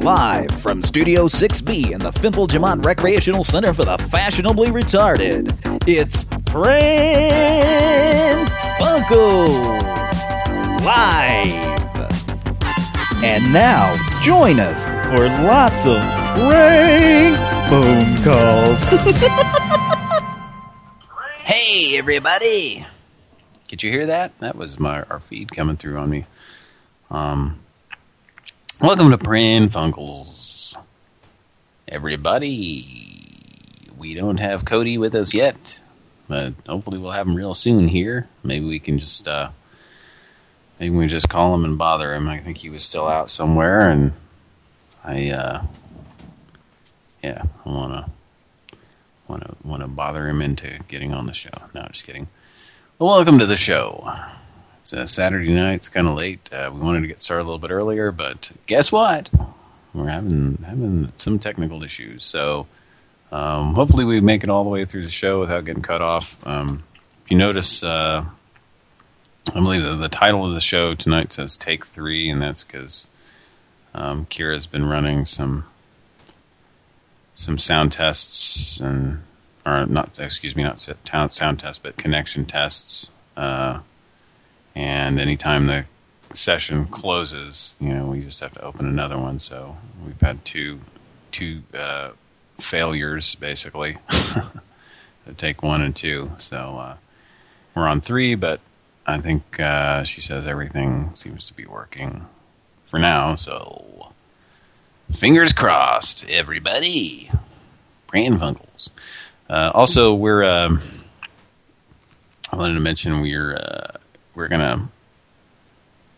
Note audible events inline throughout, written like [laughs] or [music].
Live from Studio 6B in the Fimple Jamont Recreational Center for the Fashionably Retarded, it's Pran Funkels Live. And now, join us for lots of prank phone calls. [laughs] Hey, everybody! Did you hear that? That was my our feed coming through on me. Um, welcome to Pran Funkels, everybody. We don't have Cody with us yet, but hopefully we'll have him real soon here. Maybe we can just uh, maybe we just call him and bother him. I think he was still out somewhere, and I uh, yeah, I wanna want to want to bother him into getting on the show. No, just kidding. Well, welcome to the show. It's a Saturday night. It's kind of late. Uh, we wanted to get started a little bit earlier, but guess what? We're having having some technical issues. So um, hopefully we make it all the way through the show without getting cut off. Um, if you notice, uh, I believe the, the title of the show tonight says "Take Three, and that's because um, Kira's been running some some sound tests and or not excuse me not sound tests but connection tests uh, and anytime the session closes you know we just have to open another one so we've had two two uh, failures basically [laughs] take one and two so uh, we're on three but I think uh, she says everything seems to be working for now so Fingers crossed, everybody. Pran Funkels. Uh, also, we're. Um, I wanted to mention we're uh, we're gonna,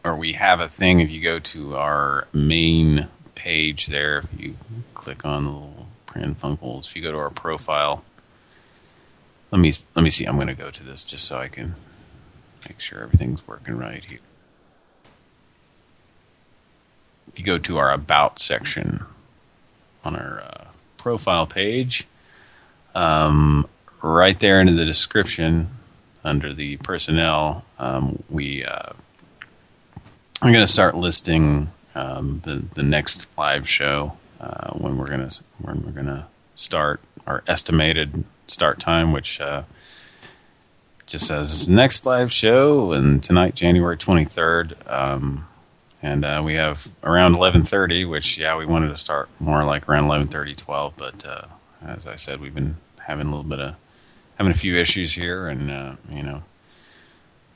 or we have a thing. If you go to our main page there, if you click on the little Pran Funkels, if you go to our profile, let me let me see. I'm to go to this just so I can make sure everything's working right here if you go to our About section on our uh, profile page, um, right there into the description, under the personnel, um, we uh, I'm going to start listing um, the the next live show uh, when we're going to when we're to start our estimated start time, which uh, just says next live show, and tonight January 23rd. Um, and uh, we have around 11.30, which, yeah, we wanted to start more like around 11.30, 12. But uh, as I said, we've been having a little bit of, having a few issues here. And, uh, you know,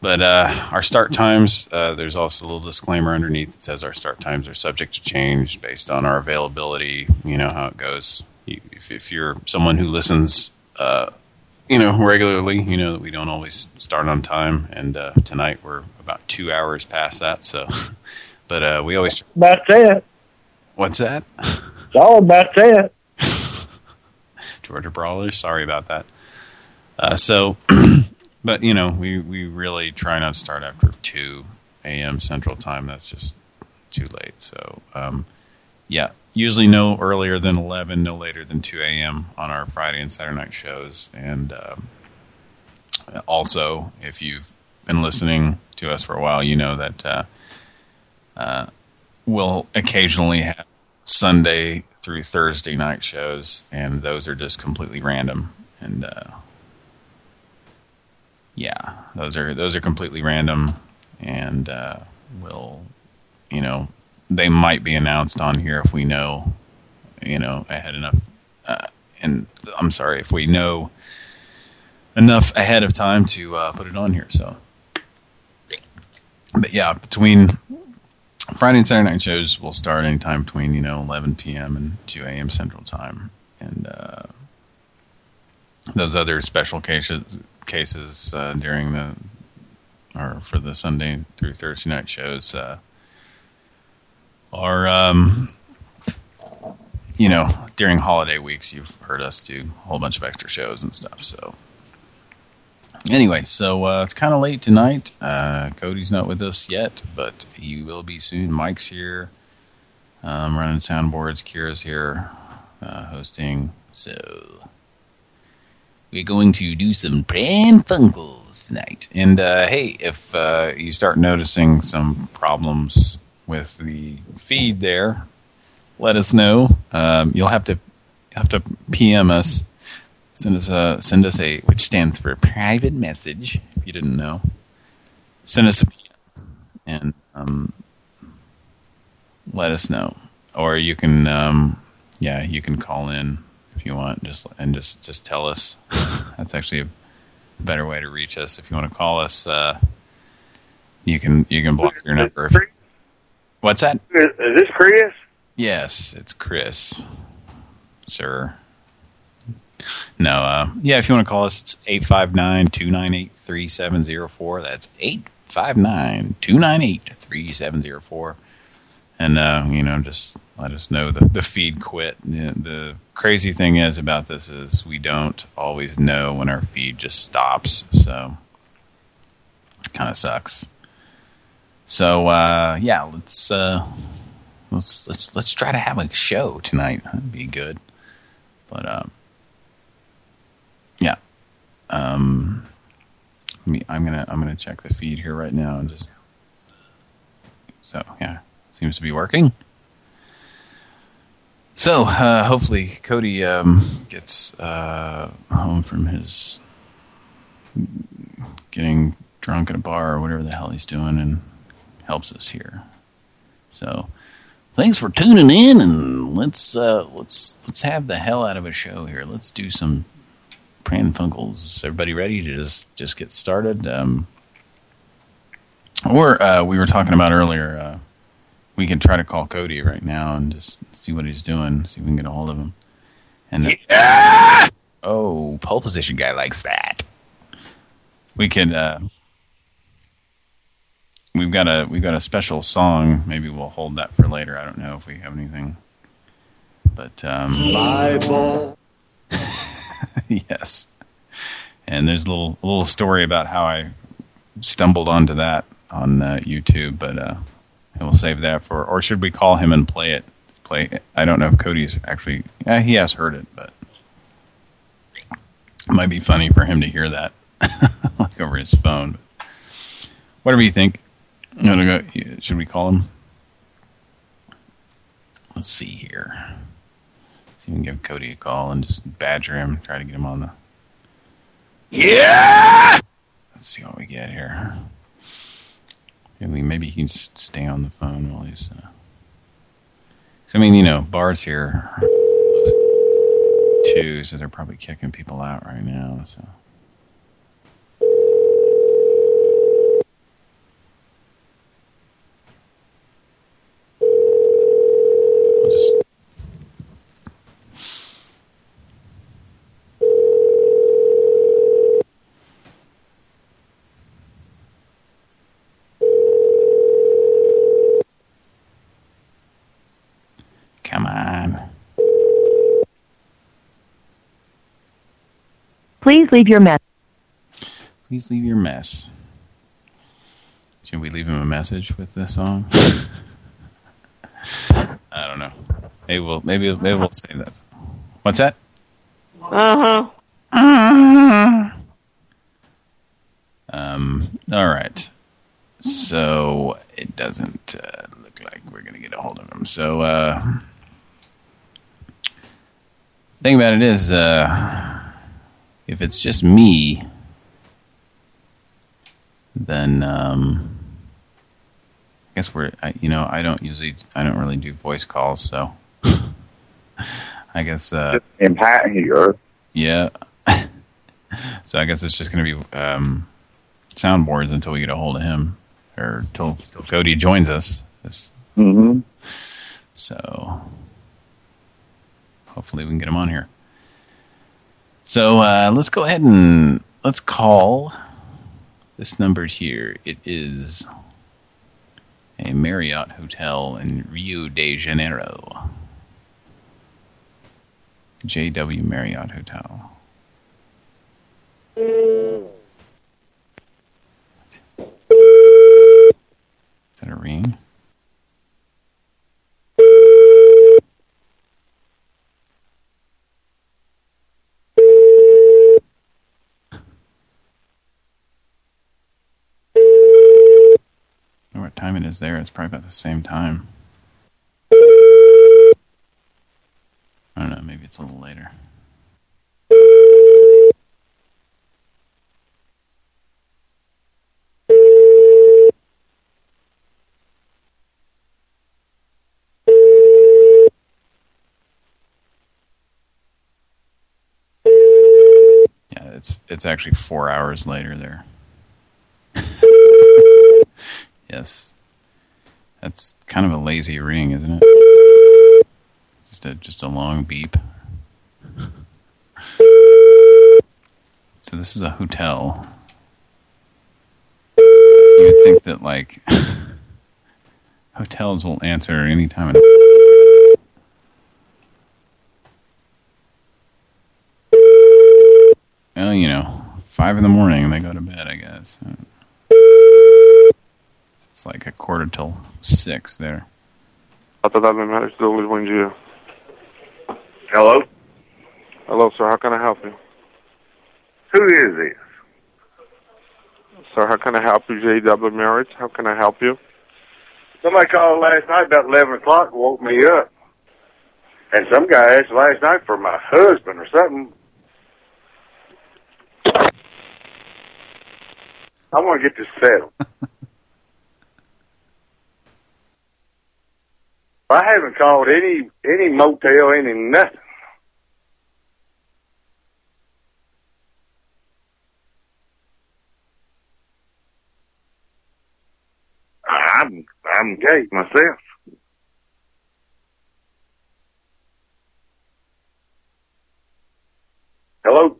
but uh, our start times, uh, there's also a little disclaimer underneath that says our start times are subject to change based on our availability. You know how it goes. If, if you're someone who listens, uh, you know, regularly, you know that we don't always start on time. And tonight we're about two hours past that, so... [laughs] But uh, we always... That's it. What's that? It's all about that. [laughs] Georgia Brawlers, sorry about that. Uh, so, [clears throat] but, you know, we, we really try not to start after 2 a.m. Central Time. That's just too late. So, um, yeah, usually no earlier than 11, no later than 2 a.m. on our Friday and Saturday night shows. And um, also, if you've been listening to us for a while, you know that... Uh, uh, we'll occasionally have Sunday through Thursday night shows, and those are just completely random. And uh, yeah, those are those are completely random, and uh, we'll, you know, they might be announced on here if we know, you know, ahead enough. Uh, and I'm sorry if we know enough ahead of time to uh, put it on here. So, but yeah, between Friday and Saturday night shows will start anytime between, you know, 11 p.m. and 2 a.m. Central Time. And uh, those other special cases cases uh, during the, or for the Sunday through Thursday night shows uh, are, um, you know, during holiday weeks, you've heard us do a whole bunch of extra shows and stuff. So Anyway, so uh, it's kind of late tonight. Uh, Cody's not with us yet, but he will be soon. Mike's here. I'm running soundboards. Kira's here uh, hosting. So we're going to do some Pran Funkels tonight. And uh, hey, if uh, you start noticing some problems with the feed there, let us know. Um, you'll have to have to PM us. Send us a send us a which stands for private message. If you didn't know, send us a PM and um, let us know. Or you can, um, yeah, you can call in if you want, just and just just tell us. [laughs] That's actually a better way to reach us. If you want to call us, uh, you can you can block your number. What's that? Is, is this Chris? Yes, it's Chris, sir. No, uh, yeah, if you want to call us, it's 859-298-3704. That's 859-298-3704. And, uh, you know, just let us know the, the feed quit. The, the crazy thing is about this is we don't always know when our feed just stops, so it kind of sucks. So, uh, yeah, let's, uh, let's, let's, let's try to have a show tonight. That'd be good. But, um, yeah. Um, me, I'm gonna I'm gonna check the feed here right now and just so yeah, seems to be working. So uh, hopefully Cody um, gets uh, home from his getting drunk at a bar or whatever the hell he's doing and helps us here. So thanks for tuning in and let's uh, let's let's have the hell out of a show here. Let's do some Pran Funkels. Everybody ready to just just get started? Um, or uh, we were talking about earlier. We can try to call Cody right now and just see what he's doing. See if we can get a hold of him. And Yeah! oh, pole position guy likes that. We can. Uh, we've got a we've got a special song. Maybe we'll hold that for later. I don't know if we have anything. But um, Bible. [laughs] yes. And there's a little a little story about how I stumbled onto that on uh, YouTube, but uh, we'll save that for. Or should we call him and play it? Play. I don't know if Cody's actually. Yeah, he has heard it, but it might be funny for him to hear that [laughs] like over his phone. Whatever you think. Go, should we call him? Let's see here. See if we can give Cody a call and just badger him, try to get him on the... Yeah! Let's see what we get here. Maybe, maybe he can just stay on the phone while he's... Uh... I mean, you know, bars here too, so they're probably kicking people out right now, so... I'll just Come on. Please leave your mess. Please leave your mess. Should we leave him a message with this song? I don't know. Maybe we'll maybe maybe we'll say that. What's that? Uh huh. Um. All right. So it doesn't uh, look like we're gonna get a hold of him. So uh, thing about it is, uh, if it's just me, then um, I guess we're. I, you know, I don't usually. I don't really do voice calls, so [laughs] I guess. Uh, And Pat here. yeah. [laughs] so I guess it's just going to be um, soundboards until we get a hold of him, or till, till Cody joins us. This, Mm-hmm. so hopefully we can get him on here. So uh, let's go ahead and let's call this number here. It is a Marriott hotel in Rio de Janeiro. JW Marriott Hotel. Is that a ring? I don't know what time it is there. It's probably about the same time. I don't know, maybe it's a little later. Yeah, it's it's actually four hours later there. [laughs] yes. That's kind of a lazy ring, isn't it? Just a just a long beep. So this is a hotel. You'd think that like [laughs] hotels will answer any time. Well, you know, five in the morning they go to bed, I guess. It's like a quarter till six there. bom dia. Hello? Hello, sir. How can I help you? Who is this? Sir, how can I help you? JW Marriott. How can I help you? Somebody called last night about 11 o'clock and woke me up. And some guy asked last night for my husband or something. I want to get this settled. [laughs] I haven't called any any motel, any nothing. I'm I'm gay myself. Hello.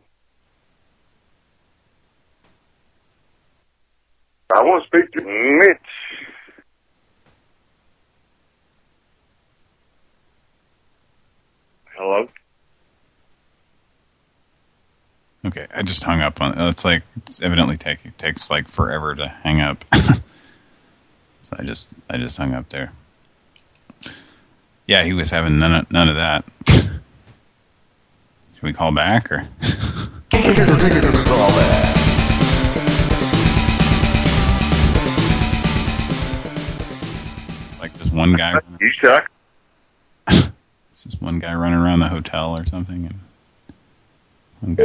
I want to speak to Mitch. Hello. Okay, I just hung up on. it. It's like it's evidently take it takes like forever to hang up. [laughs] so I just I just hung up there. Yeah, he was having none of, none of that. Should we call back or? It's like there's one guy. You suck. [laughs] It's just one guy running around the hotel or something, and one guy.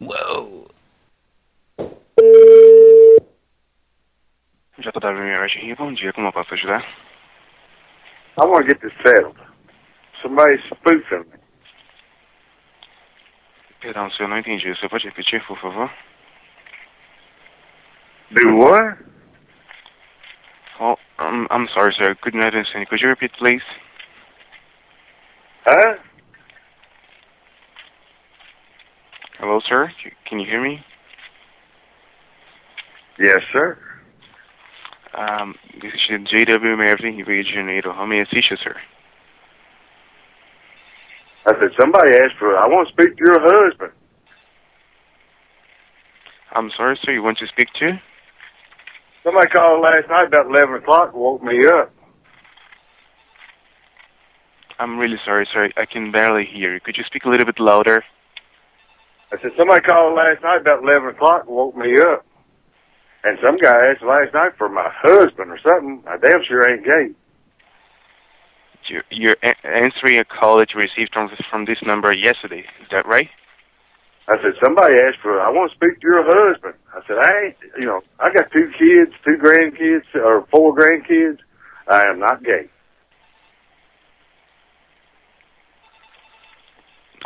Whoa! JW Marriage aqui, bom dia. Como eu posso ajudar? I want to get this settled. Somebody's spoofing me. Perdão, senhor, não entendi. Você pode repetir, por favor? Do what? Oh, um, I'm sorry, sir. I couldn't understand. Could you repeat, please? Huh? Hello, sir. Can you hear me? Yes, sir. Um, this is JW Rio de Janeiro. How may I assist you, sir? I said, somebody asked for, I want to speak to your husband. I'm sorry, sir. You want to speak to? Somebody called last night about 11 o'clock and woke me up. I'm really sorry, sir. I can barely hear you. Could you speak a little bit louder? I said, somebody called last night about 11 o'clock and woke me up. And some guy asked last night for my husband or something. I damn sure ain't gay. You're, you're answering a call that you received from from this number yesterday. Is that right? I said, somebody asked for, I want to speak to your husband. I said, I ain't, you know, I got two kids, two grandkids, or four grandkids. I am not gay.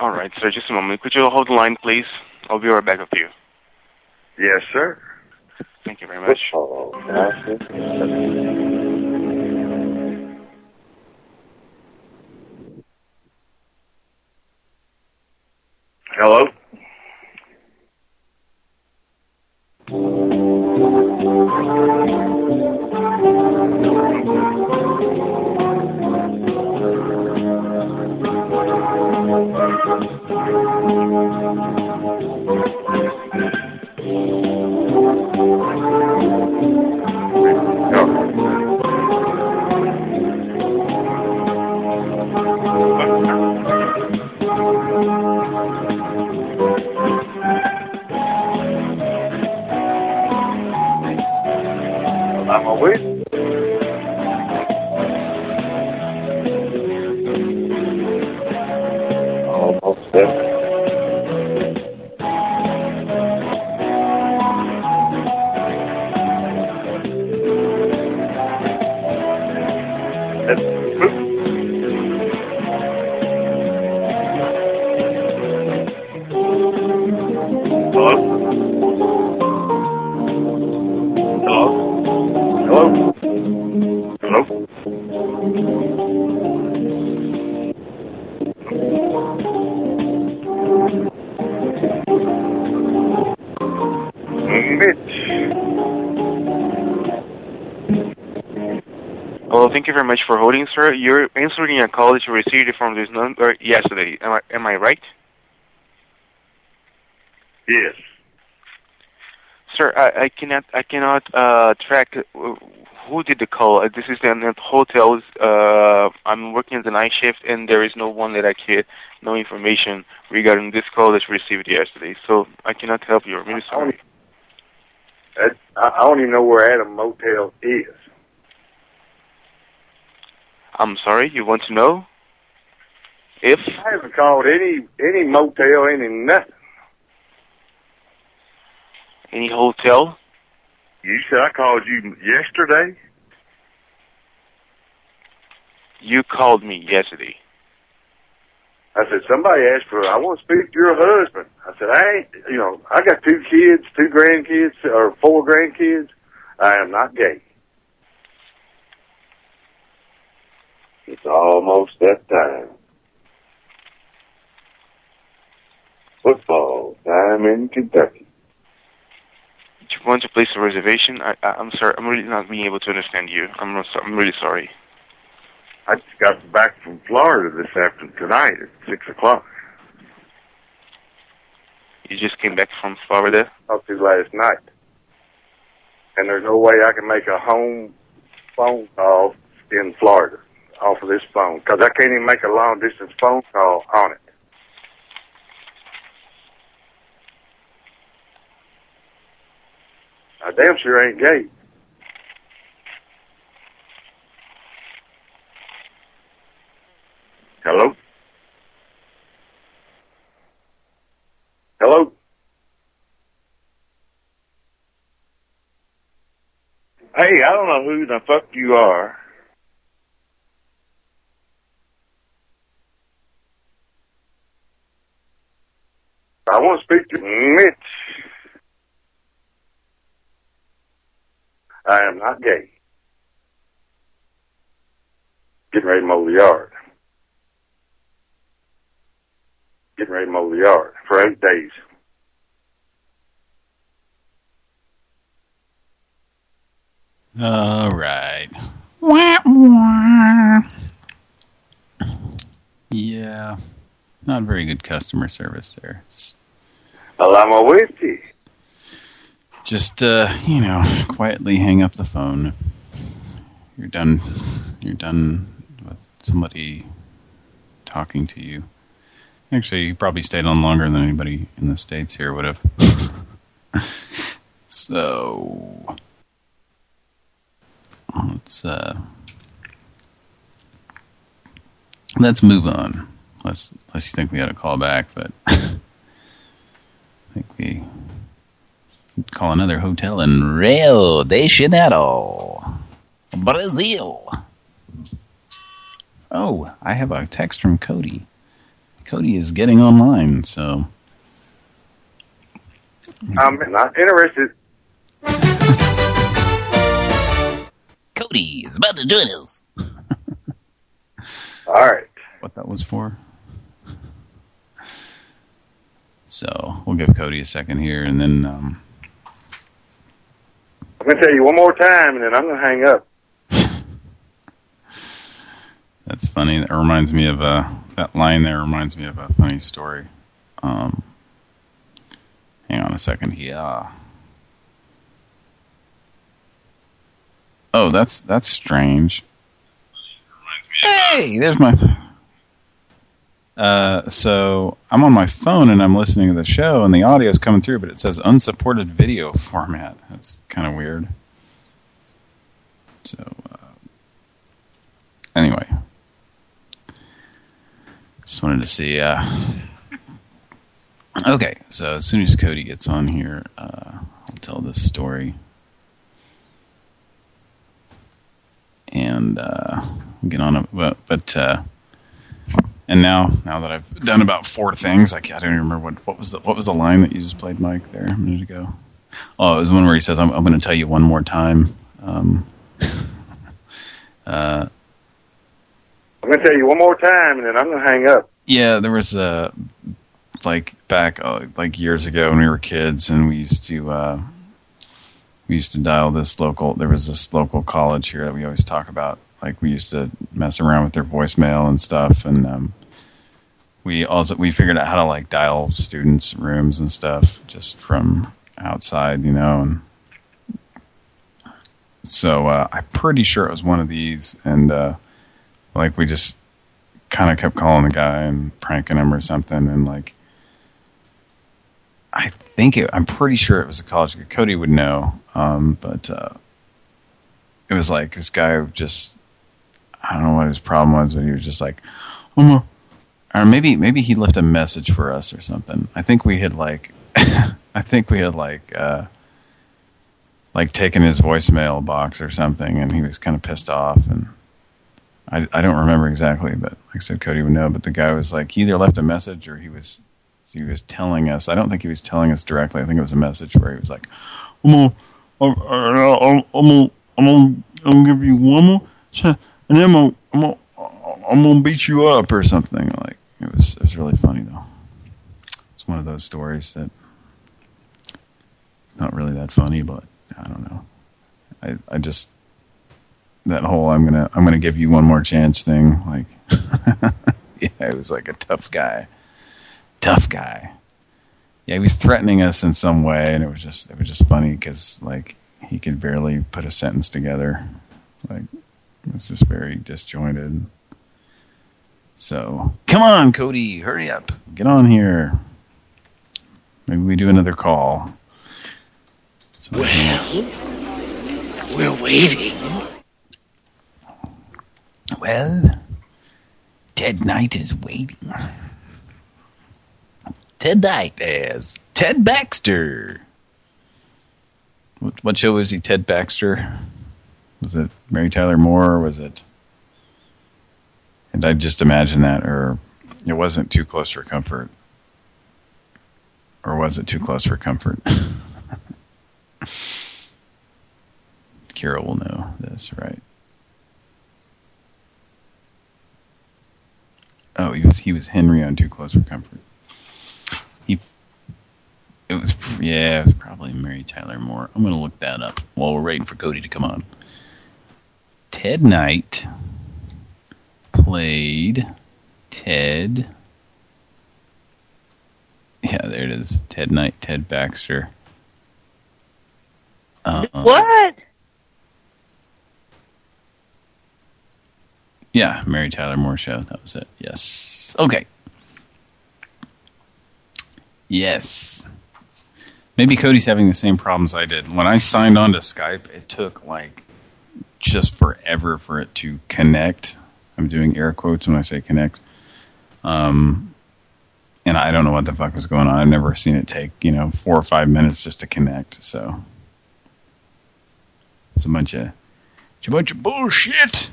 All right, sir. Just a moment. Could you hold the line, please? I'll be right back with you. Yes, sir. Thank you very much. Hello? I'm Yeah. Hello, thank you very much for holding, sir. You're answering a call that you received from this number yesterday. Am I, am I right? Yes. Sir, I, I cannot I cannot uh, track uh, who did the call. Uh, This is the hotels. Uh, I'm working at the night shift, and there is no one that I can no information regarding this call that you received yesterday. So I cannot help you. I'm really I don't, sorry. I, I don't even know where Adam Motel is. I'm sorry. You want to know if I haven't called any any motel, any nothing. any hotel? You said I called you yesterday. You called me yesterday. I said somebody asked for. I want to speak to your husband. I said I ain't. You know, I got two kids, two grandkids, or four grandkids. I am not gay. It's almost that time. Football time in Kentucky. Do you want to place a reservation? I, I, I'm sorry. I'm really not being able to understand you. I'm I'm really sorry. I just got back from Florida this afternoon tonight at six o'clock. You just came back from Florida. Talked to last night, and there's no way I can make a home phone call in Florida off of this phone because I can't even make a long distance phone call on it. I damn sure ain't gay. Hello? Hello? Hey, I don't know who the fuck you are. I want to speak to Mitch. I am not gay. Getting ready to mow the yard. Getting ready to mow the yard for eight days. All right. Yeah. Not very good customer service there. Just, I'm just uh, you know, quietly hang up the phone. You're done. You're done with somebody talking to you. Actually, you probably stayed on longer than anybody in the States here would have. [laughs] so... Let's uh let's move on. Let's unless you think we got a call back, but [laughs] think we call another hotel in Rio de Janeiro, Brazil. Oh, I have a text from Cody. Cody is getting online, so I'm not interested. [laughs] Cody is about to join us. [laughs] All right. what that was for. So we'll give Cody a second here, and then um, I'm going to tell you one more time, and then I'm going to hang up. [laughs] that's funny. That reminds me of a that line there reminds me of a funny story. Um, hang on a second Yeah. Oh, that's that's strange. Hey, there's my. Uh, so I'm on my phone and I'm listening to the show and the audio is coming through, but it says unsupported video format. That's kind of weird. So, uh, anyway, just wanted to see. Uh, okay, so as soon as Cody gets on here, uh, I'll tell this story. And uh, get on it, but but uh, and now now that I've done about four things, I, can't, I don't even remember what what was the what was the line that you just played, Mike, there a minute ago. Oh, it was one where he says, "I'm, I'm going to tell you one more time." Um, [laughs] uh, I'm going to tell you one more time, and then I'm going to hang up. yeah, there was a like back uh, like years ago when we were kids, and we used to uh, we used to dial this local. There was this local college here that we always talk about like we used to mess around with their voicemail and stuff, and um, we also we figured out how to like dial students' rooms and stuff just from outside, you know. And so uh, I'm pretty sure it was one of these, and uh, like we just kind of kept calling the guy and pranking him or something, and like I think it, I'm pretty sure it was a college. Cody would know, um, but uh, it was like this guy just I don't know what his problem was, but he was just like, I'm oh, or maybe maybe he left a message for us or something. I think we had like, [laughs] I think we had like, uh, like taken his voicemail box or something, and he was kind of pissed off. And I I don't remember exactly, but like I said, Cody would know. But the guy was like, he either left a message or he was he was telling us. I don't think he was telling us directly. I think it was a message where he was like, I'm gonna, I'm gonna, I'm gonna, I'm gonna, give you one more, and then I'm gonna, I'm gonna, I'm gonna beat you up or something. Like it was, it was really funny though. It's one of those stories that it's not really that funny, but I don't know. I, I just that whole I'm gonna, I'm gonna give you one more chance thing. Like, [laughs] yeah, it was like a tough guy tough guy. Yeah, he was threatening us in some way, and it was just it was just funny because like he could barely put a sentence together. Like it was just very disjointed. So come on, Cody, hurry up, get on here. Maybe we do another call. So well, we're waiting. Well, Ted Knight is waiting. Ted Knight as Ted Baxter. What, what show was he, Ted Baxter? Was it Mary Tyler Moore, or was it... And I just imagine that, or it wasn't too close for comfort. Or was it too close for comfort? [laughs] Kira will know this, right? Oh, he was he was Henry on Too Close for Comfort. He, it was yeah, it was probably Mary Tyler Moore. I'm gonna look that up while we're waiting for Cody to come on. Ted Knight played Ted. Yeah, there it is. Ted Knight, Ted Baxter. Uh, What? Yeah, Mary Tyler Moore show. That was it. Yes. Okay. Yes. Maybe Cody's having the same problems I did. When I signed on to Skype, it took like just forever for it to connect. I'm doing air quotes when I say connect. Um, and I don't know what the fuck was going on. I've never seen it take, you know, four or five minutes just to connect. So it's a bunch of, it's a bunch of bullshit.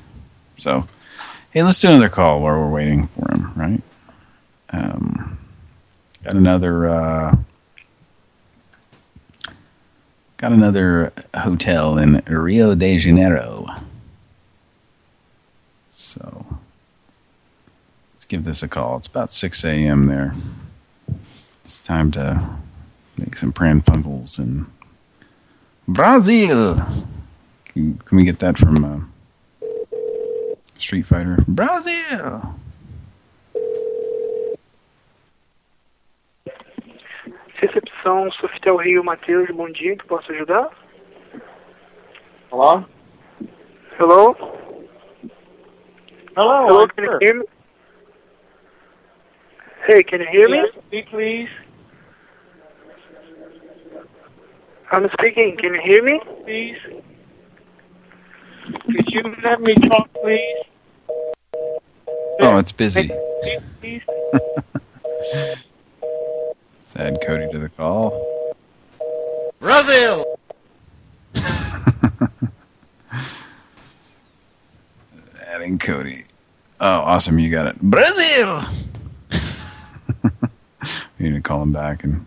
So, hey, let's do another call while we're waiting for him, right? Um, got another, uh, got another hotel in Rio de Janeiro. So, let's give this a call. It's about 6 a.m. there. It's time to make some Pran Funkels in Brazil. Can, can we get that from uh, Street Fighter? Brazil! Recepção Sofitel Rio Matheus, bom dia, que posso ajudar? Hello? Hello? Hello, Hello, I'm can you hear me? Hey, can you hear me? Yes, speak, please. I'm speaking, can you hear me? Please. Could you let me talk, please? Oh, it's busy. Please. [laughs] Let's add Cody to the call. Brazil! Adding Cody. Oh, awesome. You got it. Brazil! [laughs] we need to call him back and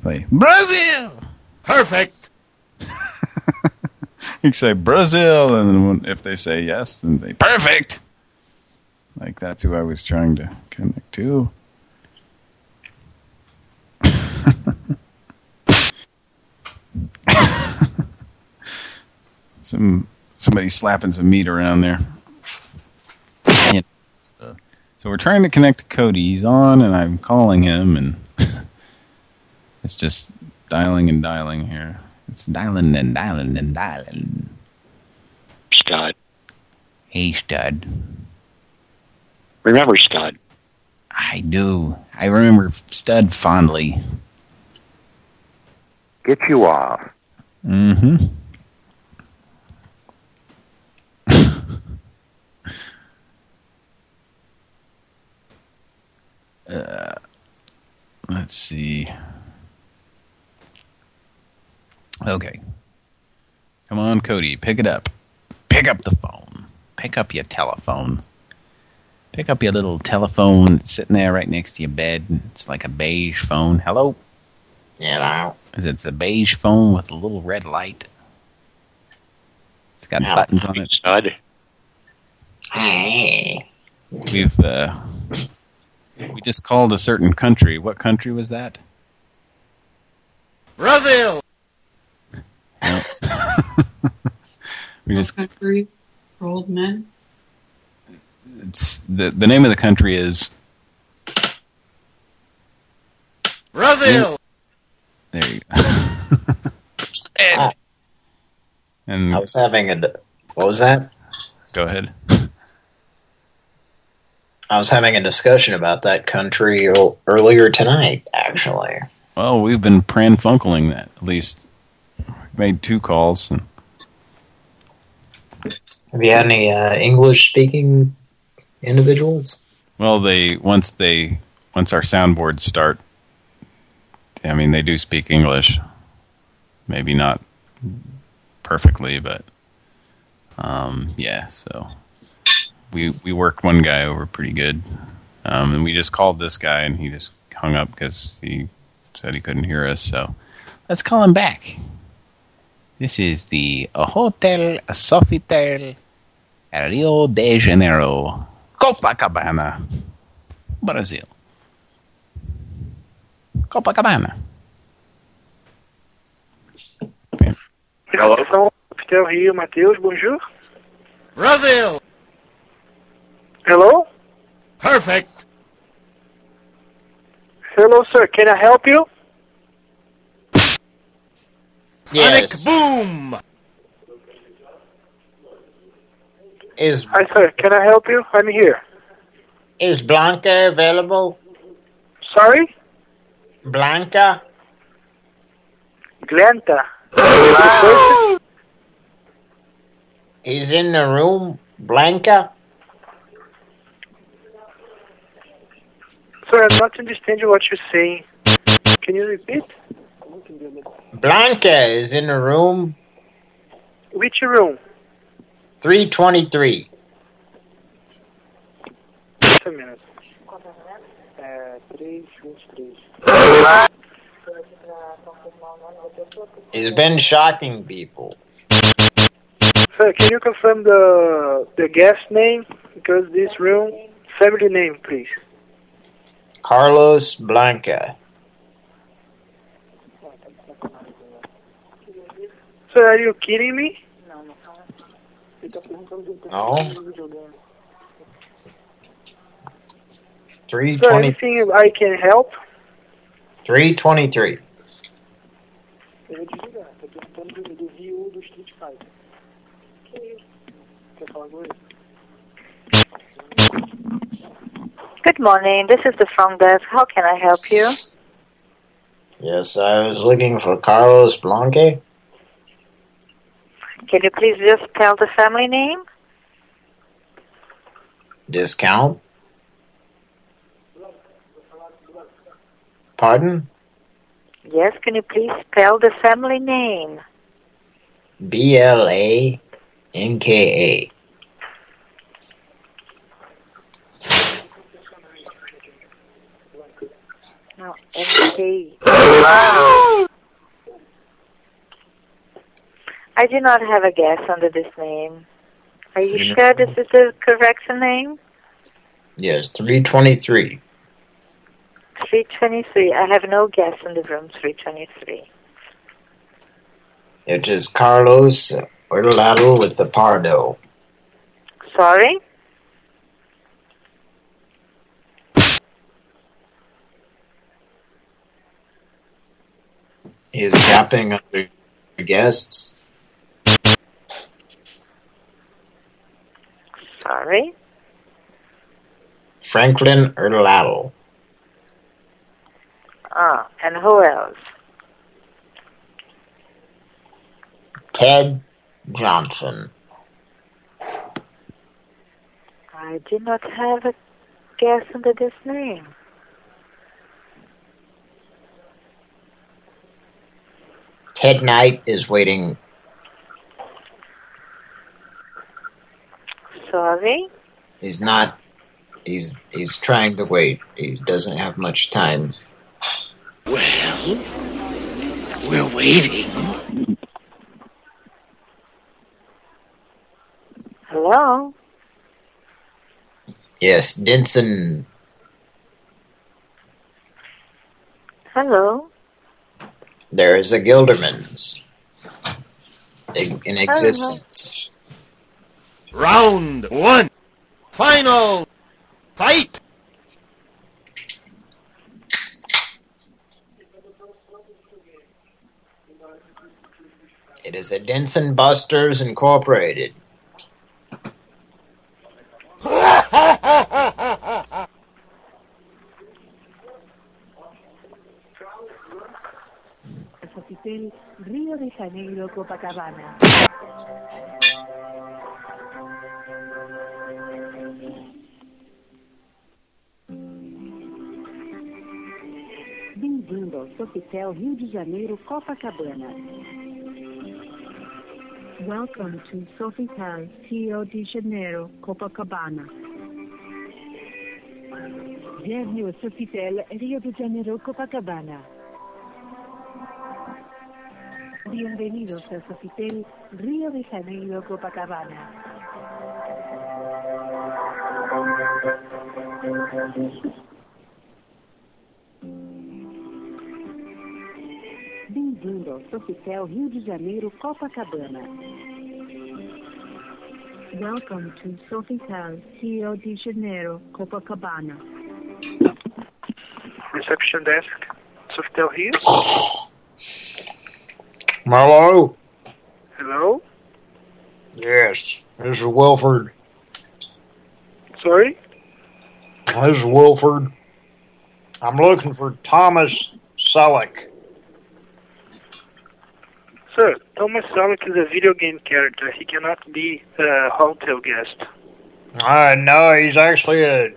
play Brazil! Perfect! [laughs] You can say Brazil, and then when- if they say yes, then they perfect. Like that's who I was trying to connect to. [laughs] some Somebody's slapping some meat around there. So we're trying to connect to Cody. He's on, and I'm calling him, and [laughs] it's just dialing and dialing here. It's dialing and dialing and dialing. Stud. Hey, stud. Remember Stud. I do. I remember Stud fondly. Get you off. Mm-hmm. Uh, let's see. Okay. Come on, Cody, pick it up. Pick up the phone. Pick up your telephone. Pick up your little telephone that's sitting there right next to your bed. It's like a beige phone. Hello? Hello? It's a beige phone with a little red light. It's got Now, buttons on it. Stud. Hey. We've, uh... We just called a certain country. What country was that? Brazil. [laughs] We just... country for old men. It's the the name of the country is Brazil. there you go. [laughs] Ah, and I was having a. What was that? go ahead. I was having a discussion about that country earlier tonight, actually. Well, we've been pranfunkling that at least. Made two calls and Have you had any uh, English-speaking individuals? well, they once they once our soundboards start. I mean, they do speak English. Maybe not perfectly, but um, yeah. So we we worked one guy over pretty good, um, and we just called this guy, and he just hung up because he said he couldn't hear us. So let's call him back. This is the Hotel Sofitel Rio de Janeiro, Copacabana, Brazil. Copacabana. Hello? Hotel Rio, Matheus, bonjour. Brazil. Hello? Perfect. Hello, sir. Can I help you? Yes. Boom. Is Hi, sir. Can I help you? I'm here. is Blanca available? Sorry? Blanca? Glenta. [laughs] Is in the room? Blanca? Sir, I'm not understanding what you're saying. Can you repeat? Blanca is in the room. Which room? 323. Just a minute. É, 323. He's been shocking people. Sir, can you confirm the the guest name? Because this room, family name, please. Carlos Blanca. So are you kidding me? No. Sir, 320, anything I can help? 323. Eu Good morning. This is the front desk. How can I help you? Yes, I was looking for Carlos Blanca. Can you please just tell the family name? Discount? Pardon? Yes, can you please spell the family name? B L A N K A. No, I do not have a guess under this name. Are you sure this is the correct name? Yes, 323. 323. I have no guess in the room 323. It is Carlos Whittle with the Pardo. Sorry? Is yapping other guests. Sorry? Franklin Erladdle. Ah, and who else? Ted Johnson. I did not have a guest under this name. Ted Knight is waiting. Sorry? He's not. He's he's trying to wait. He doesn't have much time. Well, we're waiting. Hello? Yes, Denson. Hello? There is a Gilderman's in in uh-huh. existence. Round one. Final. Fight. It is a Denson Busters Incorporated. [laughs] Sofitel Río de Janeiro, Copacabana. Bem-vindo ao Sofitel Rio de Janeiro, Copacabana. Welcome to Sofitel Rio de Janeiro, Copacabana. Bienvenue au Sofitel Rio de Janeiro, Copacabana. Bienvenidos a Sofitel Río de Janeiro, Copacabana. Bem-vindo ao Sofitel Rio de Janeiro, Copacabana. Welcome to Sofitel Rio de Janeiro, Copacabana. Reception desk, Sofitel Rio. Marlowe? Hello? Yes, this is Wilford. Sorry? This is Wilford. I'm looking for Thomas Selleck. Sir, Thomas Selleck is a video game character. He cannot be a hotel guest. Uh, no, he's actually a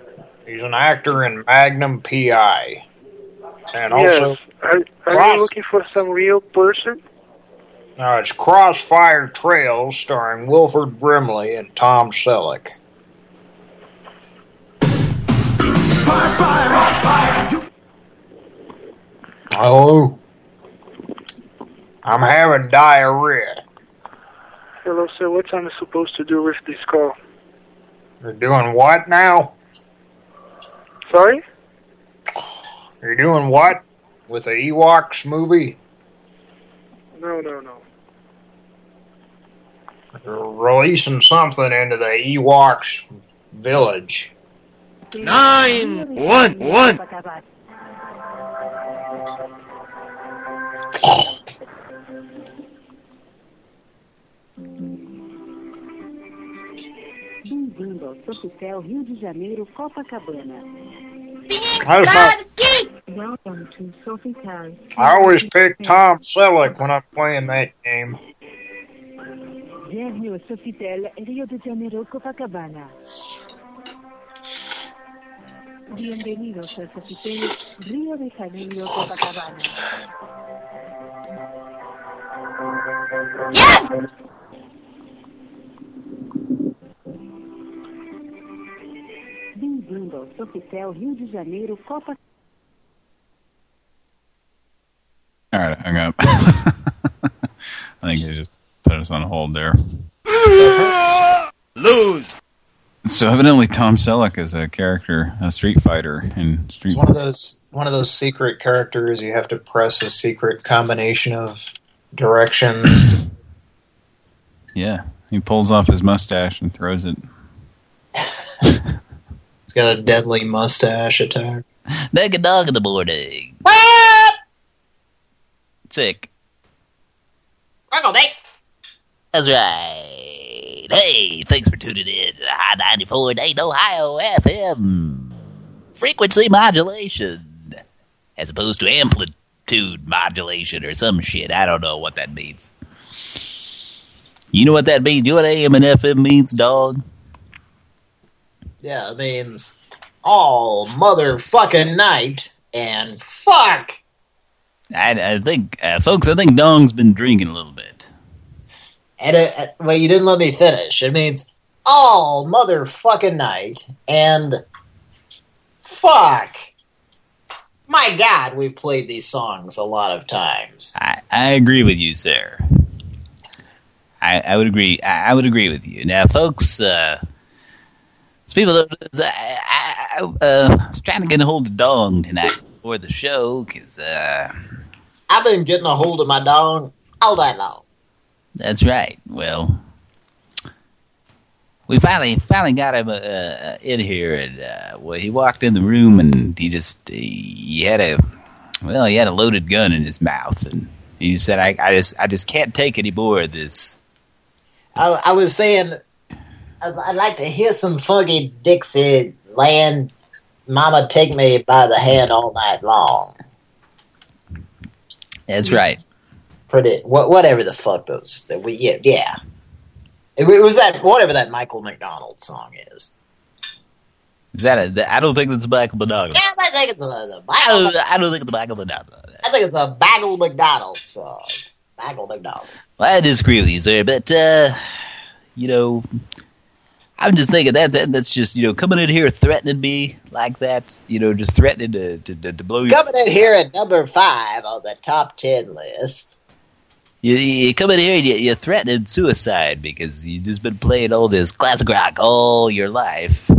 he's an actor in Magnum PI. And also. Are, are you looking for some real person? Uh, it's Crossfire Trails starring Wilford Brimley and Tom Selleck. Hello? I'm having diarrhea. Hello, sir. What am I supposed to do with this call? You're doing what now? Sorry? You're doing what? With the Ewoks movie? No, no, no. You're releasing something into the Ewoks village. Nine, one, one. One. One. Bem-vindo ao Sofitel Rio de Janeiro, Copacabana. I, was Welcome to Sofitel. I always pick Tom Selleck when I'm playing that game. Bienvenue au Sofitel Rio de Janeiro, Copacabana. Bienvenidos al Sofitel Río de Janeiro, Copacabana. Bem-vindo ao Sofitel Rio de Janeiro, Copacabana. All right, hung [laughs] up. I think they just put us on hold there. [laughs] Lose. So evidently Tom Selleck is a character, a Street Fighter in Street It's one of those one of those secret characters you have to press a secret combination of directions. [coughs] Yeah, he pulls off his mustache and throws it. He's got a deadly mustache attack. Naked dog in the morning. What? Sick. Uncle Nick. That's right. Hey, thanks for tuning in to High 94.8 Ohio FM. Frequency modulation. As opposed to amplitude modulation or some shit. I don't know what that means. You know what that means? You know what AM and FM means, dog? Yeah, it means all motherfucking night and fuck. I, I think, uh, folks, I think Dong's been drinking a little bit. And it, uh, well, you didn't let me finish. It means all motherfucking night and fuck. My God, we've played these songs a lot of times. I, I agree with you, sir. I, I would agree. I, I would agree with you. Now, folks, uh, people, I, I, uh, was trying to get a hold of Dong tonight before the show because uh, I've been getting a hold of my dog all night long. That's right. Well, we finally finally got him uh, in here, and uh, well, he walked in the room and he just he had a well, he had a loaded gun in his mouth, and he said, "I, I just I just can't take any more of this." I, I was saying, I'd like to hear some funky Dixie land. Mama, take me by the hand all night long. That's right. Whatever the fuck those. that we yeah, yeah. It, it was that whatever that Michael McDonald song is. Is that a? I don't think that's Michael McDonald. Yeah, I think it's a, I Michael. don't, I don't think it's Michael McDonald. I think it's a Michael McDonald song. Michael McDonald. Well, I disagree with you, sir, but, uh, you know, I'm just thinking that, that that's just, you know, coming in here threatening me like that, you know, just threatening to, to, to, blow. Coming in here at number five on the top ten list. You, you come in here and you, you're threatening suicide because you've just been playing all this classic rock all your life.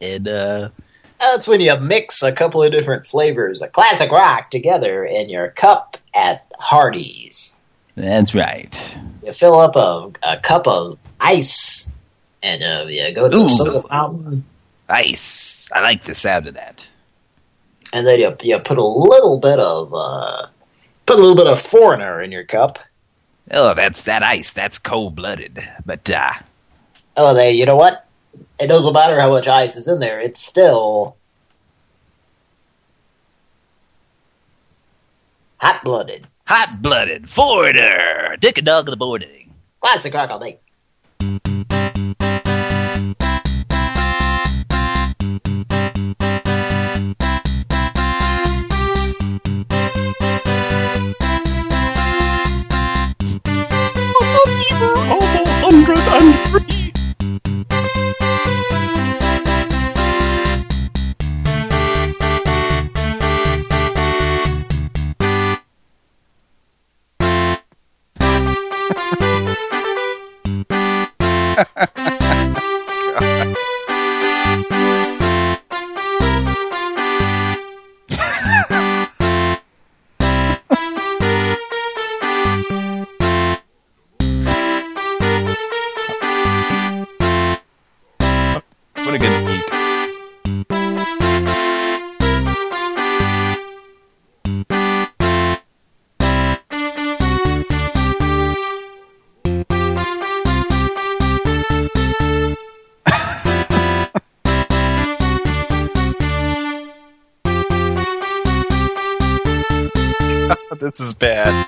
And, uh... That's when you mix a couple of different flavors of classic rock together in your cup at Hardee's. That's right. You fill up a, a cup of ice and uh, you go to Ooh. the soda fountain Ice. I like the sound of that. and then you, you put a little bit of uh, put a little bit of foreigner in your cup. Oh, that's that ice. That's cold-blooded. But, uh... Oh, they, you know what? It doesn't matter how much ice is in there. It's still hot-blooded. Hot-blooded. Foreigner. Dick and dog in the morning. Classic rock all day. Hundred and this is bad.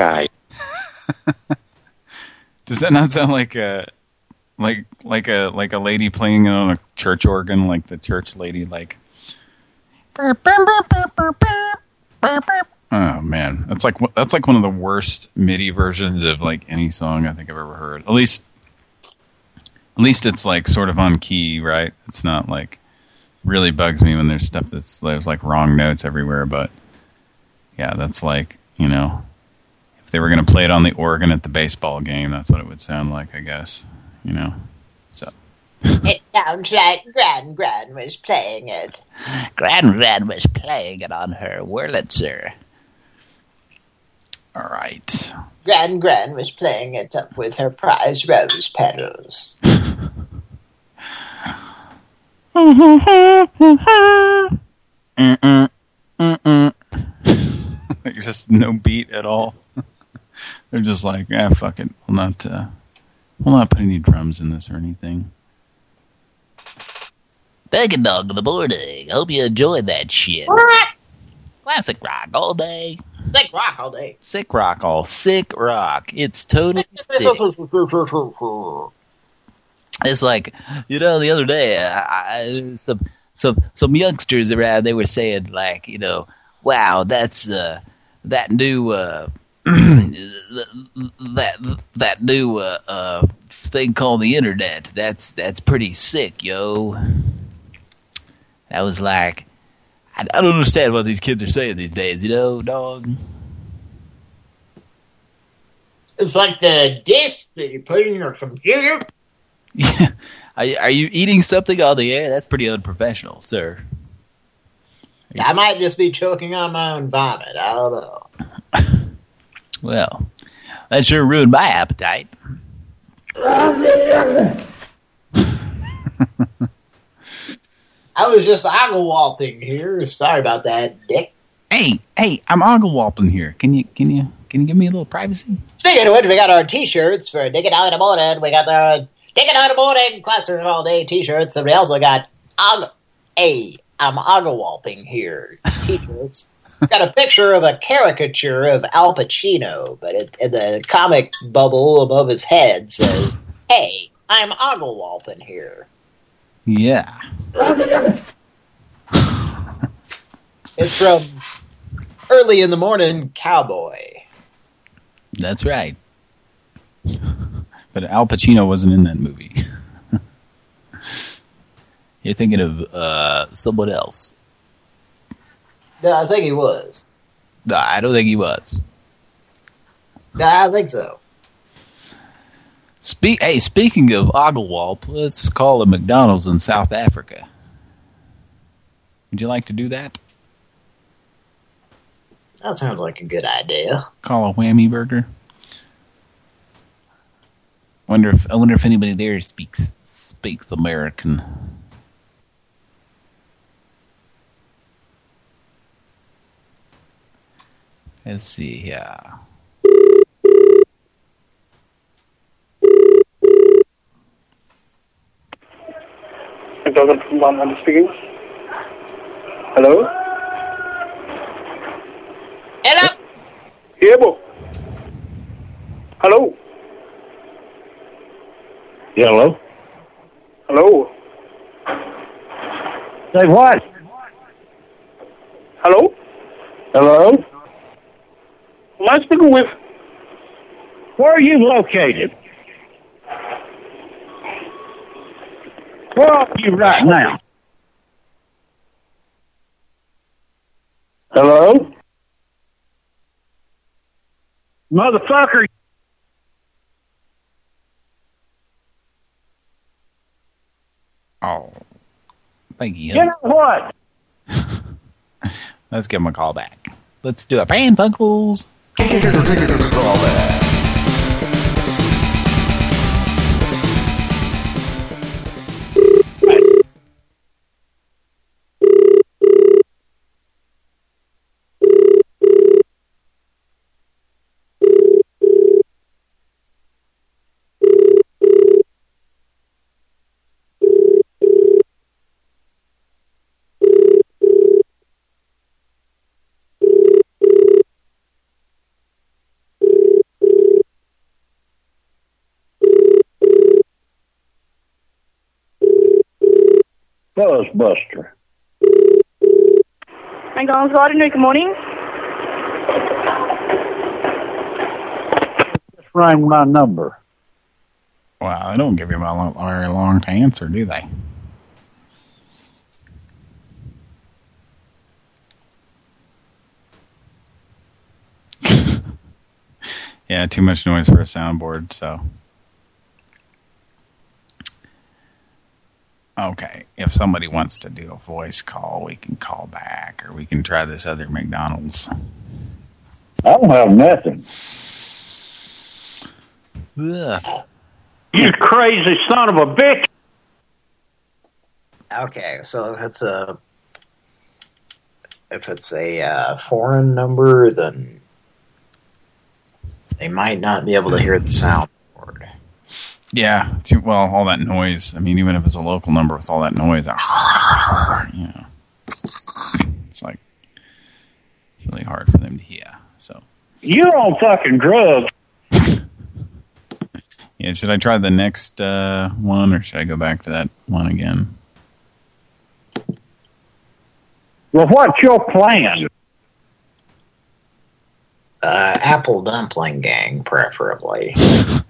Guy. [laughs] Does that not sound like a like like a like a lady playing on a church organ, like the church lady, like? Oh man, that's like that's like one of the worst MIDI versions of like any song I think I've ever heard. At least, at least it's like sort of on key, right? It's not like really bugs me when there's stuff that's there's like wrong notes everywhere. But yeah, that's like you know, if they were gonna play it on the organ at the baseball game, that's what it would sound like, I guess. You know, so. It sounds like Gran Gran was playing it. Gran Gran was playing it on her Wurlitzer. All right. Gran Gran was playing it up with her prize rose petals. [laughs] Like just no beat at all. They're just like, ah, fuck it. We'll not, uh, we'll not put any drums in this or anything. Bacon dog in the morning. Hope you enjoyed that shit. What? Classic rock all day. Sick rock all day. Sick rock all sick rock. It's totally [laughs] sick. It's like, you know, the other day, I, I, some some some youngsters around, they were saying like, you know, wow, that's uh, that new uh, [clears throat] that that new uh, uh, thing called the internet. That's that's pretty sick, yo. That was like, I, I don't understand what these kids are saying these days, you know, dog. It's like the disk that you put in your computer. Yeah. [laughs] Are, you- are you eating something on the air? That's pretty unprofessional, sir. I might just be choking on my own vomit. I don't know. [laughs] Well, that sure ruined my appetite. I was just ogle-walping here. Sorry about that, Dick. Hey, hey, I'm Oglewalpin here. Can you, can you, can you give me a little privacy? Speaking of which, we got our T-shirts for Digging Out in the Morning. We got the Digging Out in the Morning Classroom All Day T-shirts, and we also got Og. Hey, I'm ogle-walping here. T-shirts. Got a picture of a caricature of Al Pacino, but it, in the comic bubble above his head says, "Hey, I'm ogle-walping here." Yeah. It's from Early in the Morning Cowboy. That's right. But Al Pacino wasn't in that movie. [laughs] You're thinking of uh, someone else. No, I think he was. No, I don't think he was. No, I think so. Speak. Hey, speaking of Oglewalp, let's call a McDonald's in South Africa. Would you like to do that? That sounds like a good idea. Call a whammy burger. Wonder if I wonder if anybody there speaks speaks American. Let's see here. McDonald from One speaking. Hello? Hello? Ebo. Hello? Yeah, hello? Hello? Say what? Hello? Hello? Am I speaking with? Where are you located? Where are you right now? Hello? Motherfucker. Oh, thank you. You know what? [laughs] Let's give him a call back. Let's do it. Pran Funkels. Buzzbuster. McDonald's Garden, good morning. Just rang my number. Wow, they don't give you a very long to answer, do they? [laughs] yeah, too much noise for a soundboard, so. Okay, if somebody wants to do a voice call, we can call back, or we can try this other McDonald's. I don't have nothing. Ugh. You crazy son of a bitch. Okay, so if it's a if it's a uh, foreign number, then they might not be able to hear the sound. Yeah, too, well, all that noise. I mean, even if it's a local number with all that noise, that, [laughs] you know, it's like it's really hard for them to hear. So, You're on fucking drugs. [laughs] yeah, should I try the next uh, one, or should I go back to that one again? Well, what's your plan? Uh, Apple Dumpling Gang, preferably. [laughs]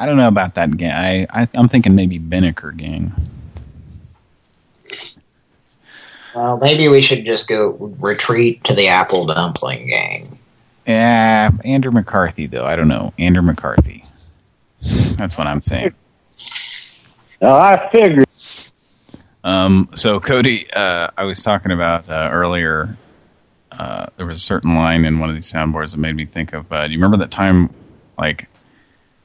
I don't know about that gang. I, I I'm thinking maybe Binnaker gang. Well, maybe we should just go retreat to the Apple Dumpling Gang. Yeah, Andrew McCarthy though. I don't know Andrew McCarthy. That's what I'm saying. Now, I figured. Um, so Cody, uh, I was talking about uh, earlier. Uh, there was a certain line in one of these soundboards that made me think of. Uh, do you remember that time? Like,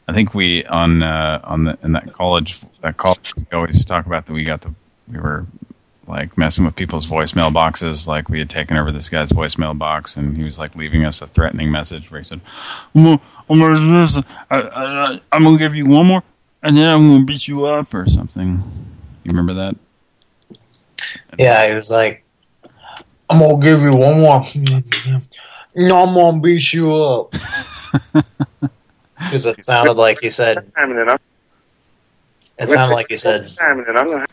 I think we on uh, on the in that college that college we always talk about that we got the we were like messing with people's voicemail boxes. Like we had taken over this guy's voicemail box, and he was like leaving us a threatening message where he said, "I'm gonna, I, I'm gonna give you one more, and then I'm gonna beat you up or something." You remember that? Yeah, he was like, I'm gonna give you one more. [laughs] No, I'm gonna beat you up. [laughs] Because it sounded like you said, it, sounded like you said, Timing it, I'm gonna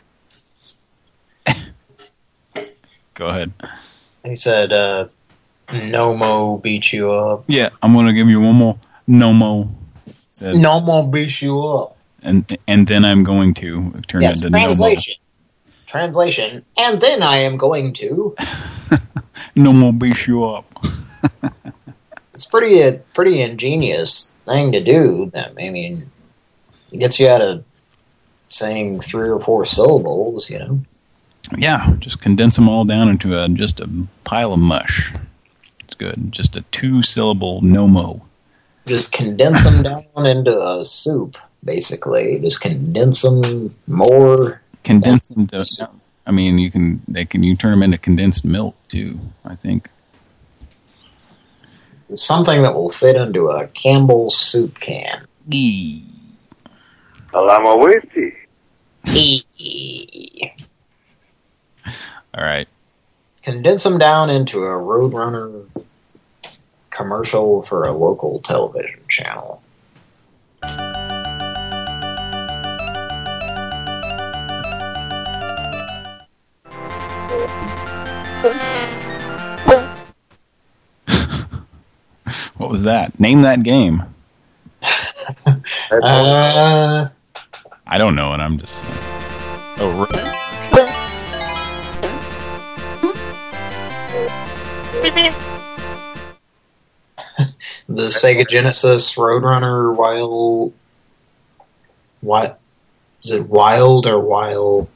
Go ahead. he said, uh, no mo beat you up. Yeah, I'm gonna give you one more. No more. Said, No mo beat you up. and and then I'm going to turn Yes, into no more. translation. Translation. And then I am going to. [laughs] No more beat you up. [laughs] It's pretty a pretty ingenious thing to do. I mean, it gets you out of saying three or four syllables. You know. Yeah, just condense them all down into a just a pile of mush. It's good. Just a two-syllable no-mo. Just condense them [laughs] down into a soup, basically. Just condense them more. Condense them to. I mean, you can they can you turn them into condensed milk too. I think. Something that will fit into a Campbell's soup can. Well, I'm a. All right. Condense them down into a Roadrunner commercial for a local television channel. Was that? Name that game. [laughs] Uh, I don't know, and I'm just. saying. Oh, right. [laughs] the Sega Genesis Roadrunner Wild... What? Is it Wild or Wild?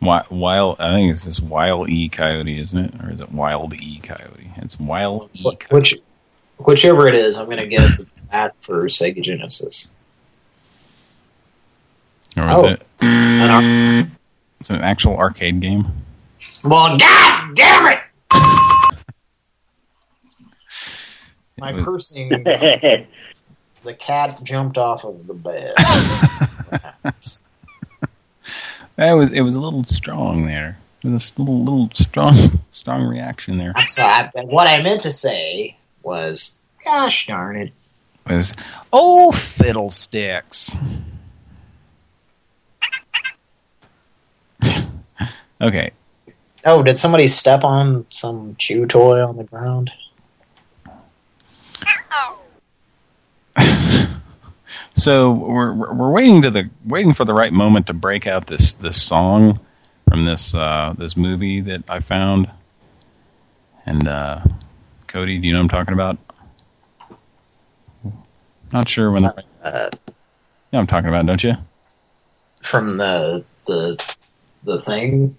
Wi- Wild, I think it's this Wild E Coyote, isn't it? Or is it Wild E Coyote? It's Wild E Coyote. Which, whichever it is, I'm going to guess that for Sega Genesis. Or is Oh. it? Mm. It's an actual arcade game. Well, god damn it! My cursing... [laughs] the cat jumped off of the bed. [laughs] That was it was a little strong there. It was a little little strong strong reaction there. I'm sorry. I- What I meant to say was, gosh darn it. Was oh fiddlesticks. [laughs] Okay. Oh, did somebody step on some chew toy on the ground? [laughs] So we're we're we're waiting to the waiting for the right moment to break out this this song from this uh, this movie that I found. And uh, Cody, do you know what I'm talking about? Not sure when. The, Uh, yeah, I'm talking about, don't you? from the the the thing.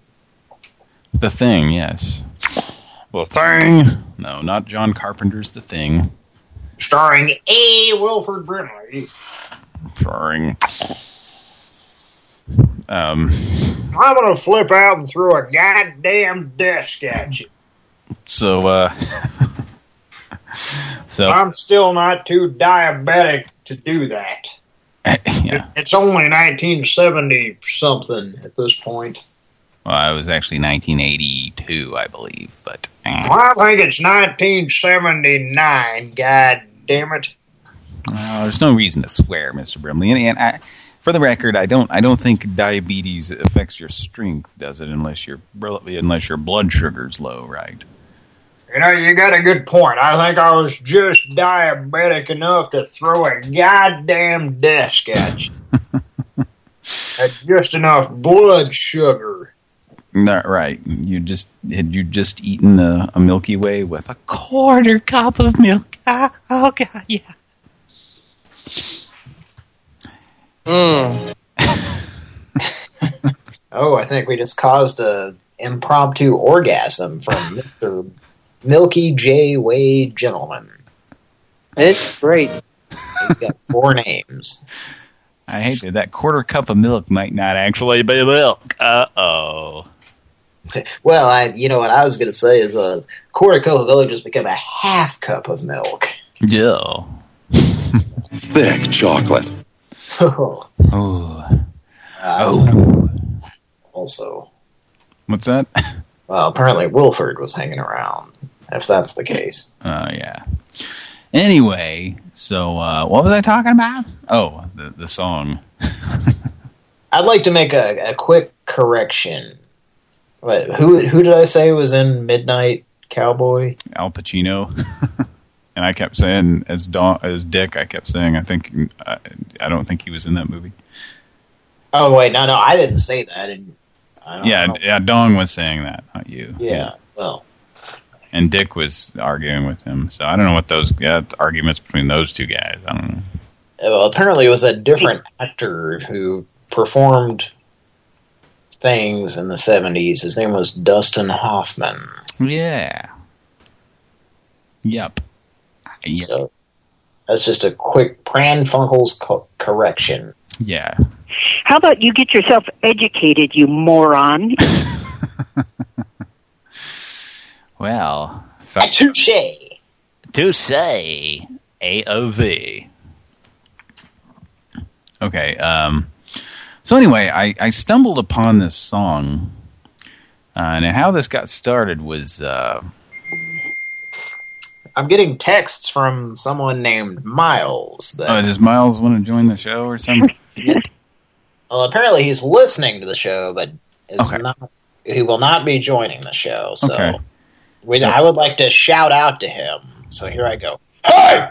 The Thing, yes. The Thing. No, not John Carpenter's The Thing. Starring A. Wilford Brimley. Starring. Um. I'm gonna flip out and throw a goddamn desk at you. So, uh, [laughs] so I'm still not too diabetic to do that. [laughs] yeah. It's only 1970 something at this point. Well, it was actually 1982, I believe, but eh. Well, I think it's 1979. God damn it! Well, there's no reason to swear, Mr. Brimley. And, and I, for the record, I don't I don't think diabetes affects your strength, does it? Unless your unless your blood sugar's low, right? You know, you got a good point. I think I was just diabetic enough to throw a goddamn desk at you. [laughs] Just enough blood sugar. Not right. You just had you just eaten a, a Milky Way with a quarter cup of milk. Ah, oh god, yeah. Mm. [laughs] oh, I think we just caused a impromptu orgasm from [laughs] Mr. Milky J. Way Gentleman. It's great. He's got four names. I hate that that quarter cup of milk might not actually be milk. Uh oh. Well, I, you know what I was going to say is a quarter cup of milk just become a half cup of milk. Yeah. Thick chocolate. [laughs] oh. Oh. oh. Also. What's that? Well, apparently Wilford was hanging around, if that's the case. Oh, uh, yeah. Anyway, so uh, what was I talking about? Oh, the the song. [laughs] I'd like to make a, a quick correction. What, who who did I say was in Midnight Cowboy? Al Pacino. [laughs] and I kept saying, as Don, as Dick, I kept saying, I think I, I don't think he was in that movie. Oh wait, no, no, I didn't say that. And yeah, know. yeah, Dong was saying that, not you. Yeah, yeah, well. And Dick was arguing with him, so I don't know what those yeah, arguments between those two guys. I don't know. Well, apparently it was a different actor who performed things in the 70s. His name was Dustin Hoffman. Yeah. Yep. yep. So that's just a quick Pran Funkels co correction. Yeah. How about you get yourself educated, you moron? [laughs] well, so [laughs] touche. Touche. AOV. Okay. Um, so anyway, I, I stumbled upon this song, uh, and how this got started was. Uh, I'm getting texts from someone named Miles. That, oh, does Miles want to join the show or something? [laughs] well, apparently he's listening to the show, but okay. not, he will not be joining the show. So, okay. We, So- I would like to shout out to him. So here I go. Hey!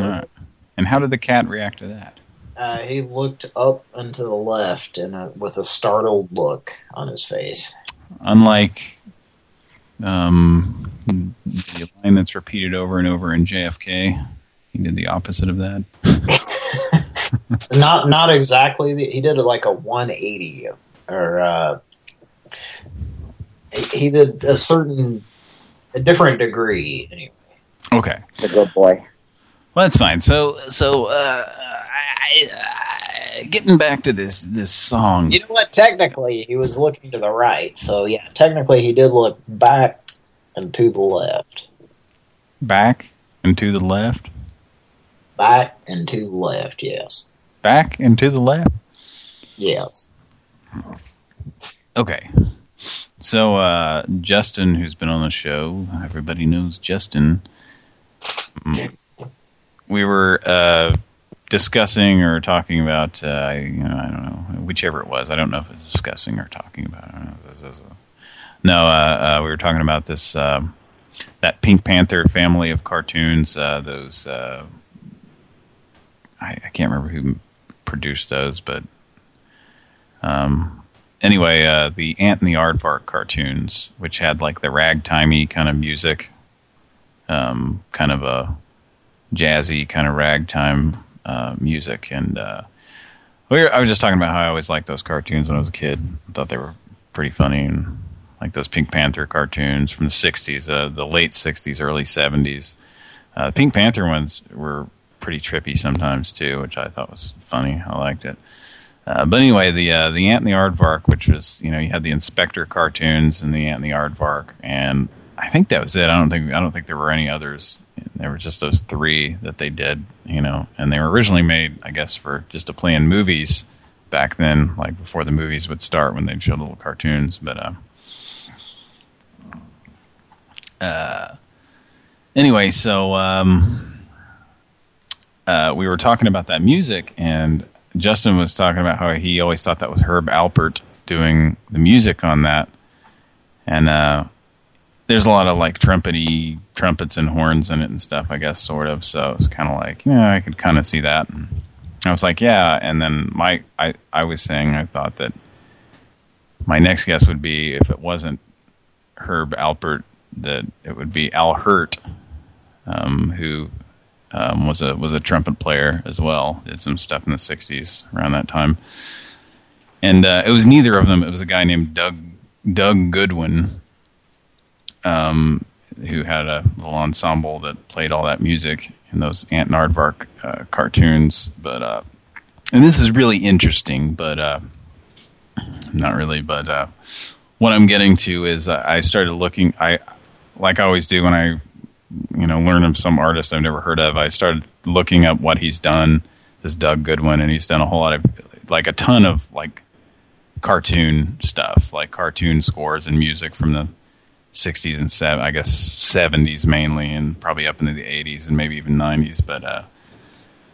All right. And how did the cat react to that? Uh, he looked up and to the left and uh, with a startled look on his face. Unlike um, the line that's repeated over and over in JFK, he did the opposite of that. [laughs] not not exactly. The, he did like a 180 or uh, he, he did a certain a different degree anyway. Okay. The good boy. Well, that's fine. So, so uh, I, I, getting back to this this song. You know what? Technically, he was looking to the right. So yeah, technically he did look back and to the left. Back and to the left. Back and to the left. Yes. Back and to the left. Yes. Okay. So uh, Justin, who's been on the show, everybody knows Justin. Mm. We were uh, discussing or talking about, uh, you know, I don't know, whichever it was. I don't know if it's discussing or talking about. Know. This is a, no, uh, uh, we were talking about this um, that Pink Panther family of cartoons. Uh, those uh, I, I can't remember who produced those, but um, anyway, uh, the Ant and the Aardvark cartoons, which had like the ragtimey kind of music, um, kind of a jazzy kind of ragtime uh, music, and uh, we were, I was just talking about how I always liked those cartoons when I was a kid. I thought they were pretty funny, and like those Pink Panther cartoons from the '60s, uh, the late '60s, early '70s. Uh, Pink Panther ones were pretty trippy sometimes too, which I thought was funny. I liked it. Uh, but anyway, the uh, the Ant and the Aardvark, which was you know you had the Inspector cartoons and the Ant and the Aardvark, and I think that was it. I don't think I don't think there were any others. There were just those three that they did, you know, and they were originally made, I guess, for just to play in movies back then, like before the movies would start when they'd show little cartoons. But uh, uh, anyway, so um, uh, we were talking about that music, and Justin was talking about how he always thought that was Herb Alpert doing the music on that, and uh, there's a lot of like trumpety trumpets and horns in it and stuff, I guess, sort of. So it's kind of like, yeah, I could kind of see that. And I was like, yeah. And then my, I, I was saying I thought that my next guess would be if it wasn't Herb Alpert, that it would be Al Hurt, um, who um, was a was a trumpet player as well. Did some stuff in the '60s around that time. And uh, it was neither of them. It was a guy named Doug Doug Goodwin, um, who had a little ensemble that played all that music in those Ant and Aardvark uh, cartoons. But uh, and this is really interesting, but uh, not really. But uh, what I'm getting to is uh, I started looking. I like I always do when I you know learn of some artist I've never heard of. I started looking up what he's done. This Doug Goodwin, and he's done a whole lot of like a ton of like cartoon stuff, like cartoon scores and music from the 60s and seven, I guess 70s mainly, and probably up into the 80s and maybe even 90s. But uh,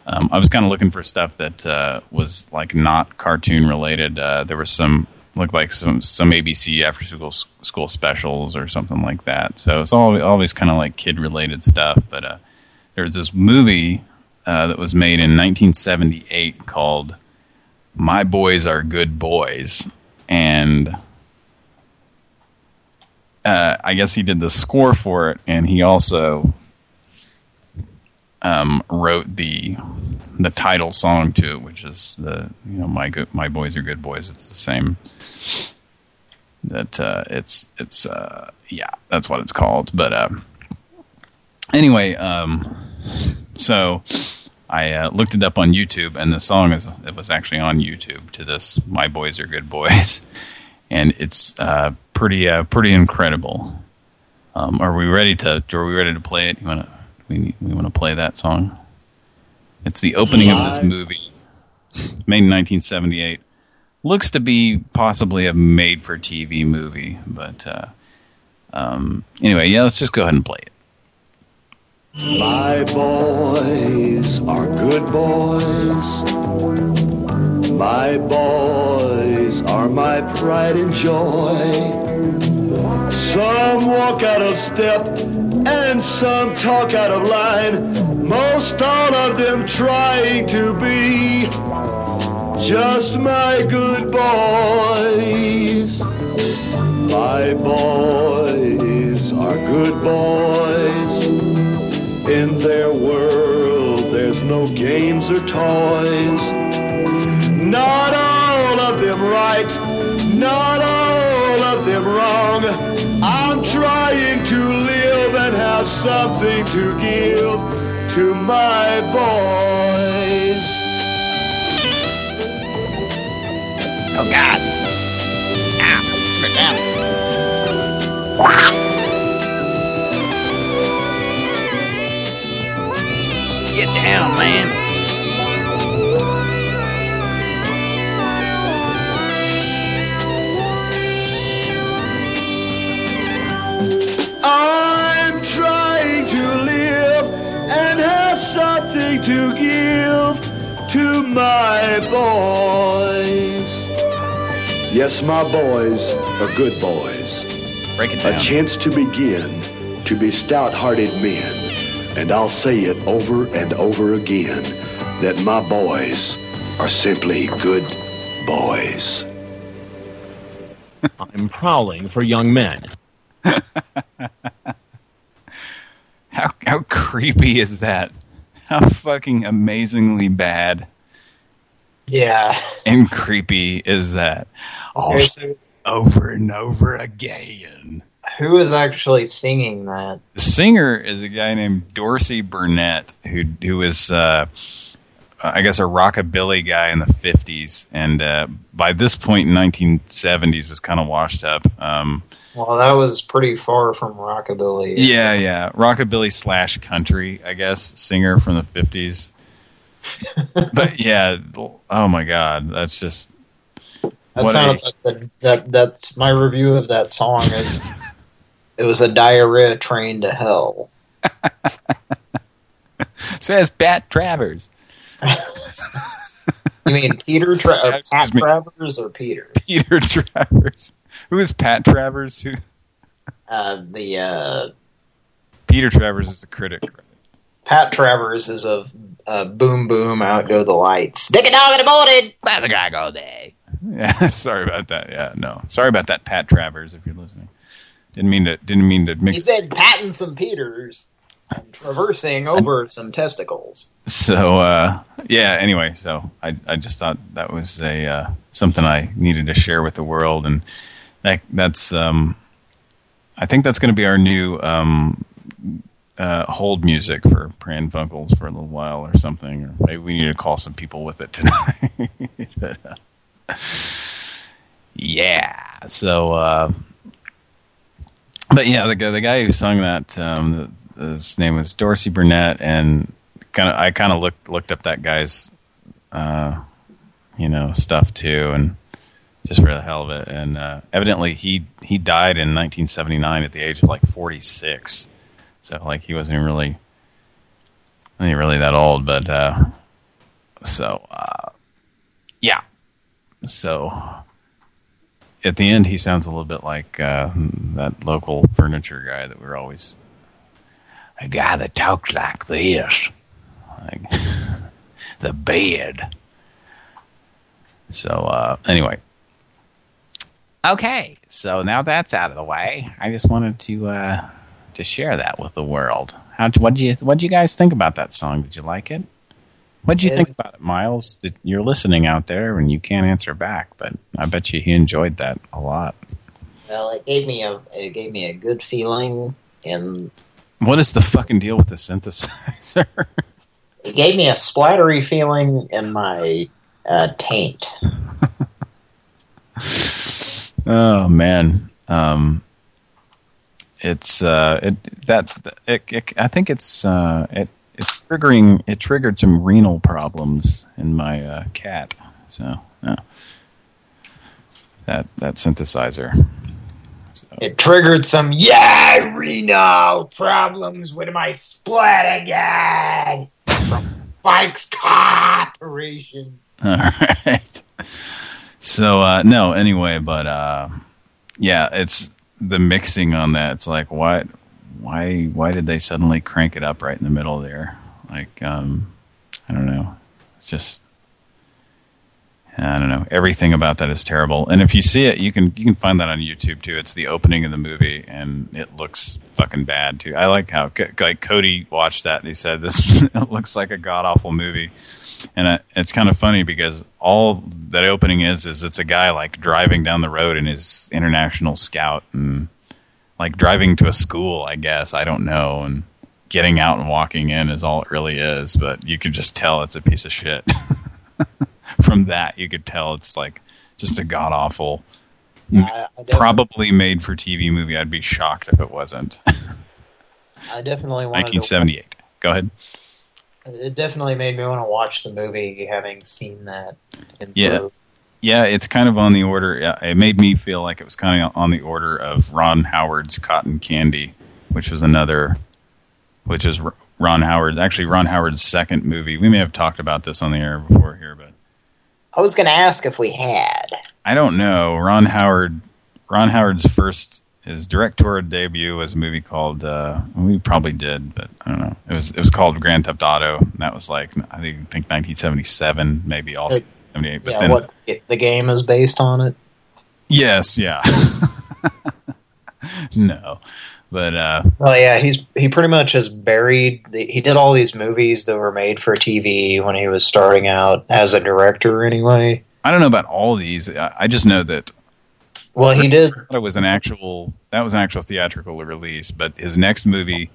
um, I was kind of looking for stuff that uh, was like not cartoon related. Uh, there was some looked like some some ABC after school school specials or something like that. So it's all always kind of like kid related stuff. But uh, there was this movie uh, that was made in 1978 called My Boys Are Good Boys, and uh, I guess he did the score for it, and he also um, wrote the the title song to it, which is the you know my good my boys are good boys. It's the same. That uh, it's it's uh, yeah, that's what it's called. But uh, anyway, um, so I uh, looked it up on YouTube, and the song is it was actually on YouTube to this "My Boys Are Good Boys," [laughs] and it's uh, pretty uh, pretty incredible. Um, are we ready to? Are we ready to play it? You want to? We we want to play that song. It's the opening of this movie, made in 1978. Looks to be possibly a made-for-TV movie, but uh, um, anyway, yeah, let's just go ahead and play it. My boys are good boys. My boys are my pride and joy. Some walk out of step and some talk out of line. Most all of them trying to be just my good boys. My boys are good boys. In their world, there's no games or toys. Not all of them right, not all wrong. I'm trying to live and have something to give to my boys. Oh, God. Ah. Get down, man. I'm trying to live and have something to give to my boys. Yes, my boys are good boys. Break it down. A chance to begin to be stout-hearted men. And I'll say it over and over again that my boys are simply good boys. I'm prowling for young men. How how creepy is that? How fucking amazingly bad Yeah. and creepy is that? I'll There's- say it over and over again. Who is actually singing that? The singer is a guy named Dorsey Burnette, who who was, uh, I guess, a rockabilly guy in the '50s, and uh, by this point in 1970s was kind of washed up. Um, Well, that was pretty far from rockabilly. yeah, yeah, rockabilly slash country, I guess, singer from the '50s. [laughs] but yeah, oh my God, that's just That sounded like the, that. That's my review of that song. Is [laughs] it was a diarrhea train to hell. [laughs] says Pat Travers. You mean Peter Tra Pat me. Travers or Peter? Peter Travers. Who is Pat Travers? Who? Uh, the uh, Peter Travers is the critic. Pat Travers is of uh, Boom Boom Out Go the Lights. Stick a dog in the morning. Classic rock all day. Yeah, [laughs] sorry about that. Yeah, no, sorry about that, Pat Travers. If you're listening, didn't mean to. Didn't mean to mix. He's been patting some Peters and traversing over some testicles. So uh, yeah. Anyway, so I I just thought that was a uh, something I needed to share with the world, and that that's um, I think that's going to be our new um, uh, hold music for Pran Funkels for a little while or something. Or maybe we need to call some people with it tonight. [laughs] but, uh, yeah. So. Uh, but yeah, the guy the guy who sung that um, his name was Dorsey Burnette, and kind of I kind of looked looked up that guy's uh, you know stuff too, and just for the hell of it. And uh, evidently he he died in 1979 at the age of like 46, so like he wasn't really wasn't really that old, but uh, so uh, yeah, so at the end, he sounds a little bit like uh, that local furniture guy that we're always. A guy that talks like this. Like [laughs] the bed. So uh, anyway, okay. So now that's out of the way, I just wanted to uh, to share that with the world. How what did you what you guys think about that song? Did you like it? What did you think about it, Miles? Did, you're listening out there and you can't answer back, but I bet you he enjoyed that a lot. Well, it gave me a it gave me a good feeling, and What is the fucking deal with the synthesizer? [laughs] it gave me a splattery feeling in my uh, taint. [laughs] Oh man, um, it's uh, it that it, it, I think it's uh, it it's triggering it triggered some renal problems in my uh, cat. So that that synthesizer. It triggered some yeah renal problems with my splatter again from Fikes Corporation. [laughs] All right. So uh, no, anyway, but uh, yeah, it's the mixing on that. It's like what, why, why did they suddenly crank it up right in the middle there? Like, um, I don't know. It's just, I don't know. Everything about that is terrible. And if you see it, you can you can find that on YouTube too. It's the opening of the movie, and it looks fucking bad too. I like how like Cody watched that and he said this [laughs] looks like a god awful movie. And I, it's kind of funny because all that opening is is it's a guy like driving down the road in his international scout and like driving to a school, I guess. I don't know. And getting out and walking in is all it really is. But you can just tell it's a piece of shit. [laughs] From that, you could tell it's like just a god awful, I- I probably made for TV movie. I'd be shocked if it wasn't. [laughs] I definitely wanted to 1978. Go ahead. It definitely made me want to watch the movie, having seen that. in Yeah. full. Yeah, it's kind of on the order. yeah, It made me feel like it was kind of on the order of Ron Howard's Cotton Candy, which was another, which is Ron Howard's actually Ron Howard's second movie. We may have talked about this on the air before here, but I was going to ask if we had. I don't know. Ron Howard, Ron Howard's first his directorial debut was a movie called uh, we probably did, but I don't know. It was it was called Grand Theft Auto. And that was like I think, think 1977, maybe also 78. But yeah, then what the game is based on it. yes, yeah, [laughs] no, but uh, Well, yeah, he's he pretty much has buried. The, he did all these movies that were made for TV when he was starting out as a director, anyway. I don't know about all these. I, I just know that. Well, he did. That was an actual that was an actual theatrical release, but his next movie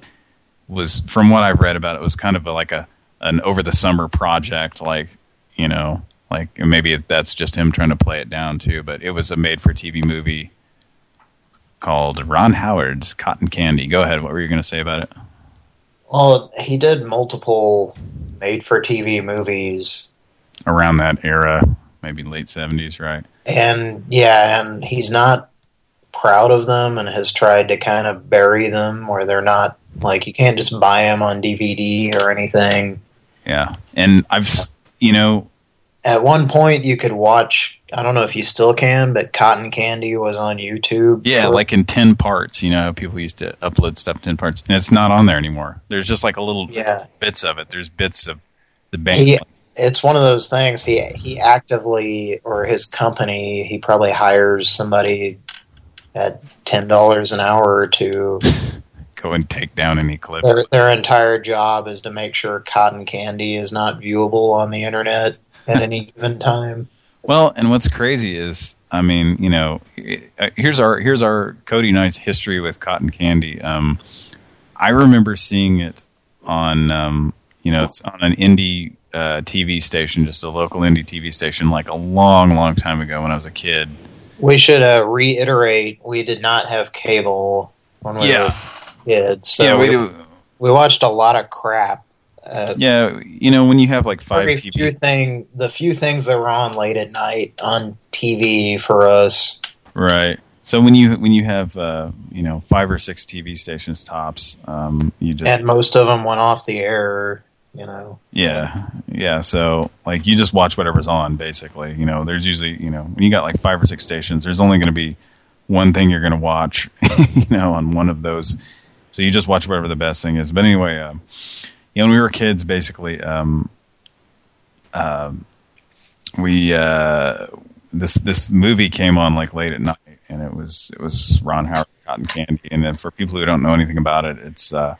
was, from what I've read about it, was kind of a, like a an over the summer project, like you know, like maybe that's just him trying to play it down too. But it was a made for TV movie called Ron Howard's Cotton Candy. Go ahead. What were you going to say about it? Well, he did multiple made-for-TV movies, Around that era, maybe late seventies, right? And yeah, and he's not proud of them, and has tried to kind of bury them where they're not like you can't just buy them on DVD or anything. Yeah, and I've you know At one point, you could watch. I don't know if you still can, but Cotton Candy was on YouTube. Yeah, like in 10 parts, you know, how people used to upload stuff in 10 parts. And it's not on there anymore. There's just like a little Yeah. bits of it. There's bits of the band. he it's one of those things he he actively or his company he probably hires somebody at ten dollars an hour to [laughs] Go and take down any clips. their their entire job is to make sure cotton candy is not viewable on the internet at any [laughs] given time Well, and what's crazy is, I mean, you know, uh, here's our here's our Cody Knight's history with cotton candy. Um, I remember seeing it on, um, you know, it's on an indie uh, TV station, just a local indie TV station, like a long, long time ago when I was a kid. we should uh, reiterate we did not have cable when we Yeah. were kids so Yeah, we we, do- we watched a lot of crap uh, Yeah, you know, when you have like five TV few thing, the few things that were on late at night on TV for us. Right. So when you when you have uh, you know five or six TV stations tops, um, you just and most of them went off the air. You know, yeah yeah. So like you just watch whatever's on basically. You know, there's usually you know when you got like five or six stations, there's only going to be one thing you're going to watch. [laughs] you know, on one of those. So you just watch whatever the best thing is. But anyway, um, you know, when we were kids, basically, um, um, we uh, this this movie came on like late at night, and it was it was Ron Howard Cotton Candy. And then for people who don't know anything about it, it's uh,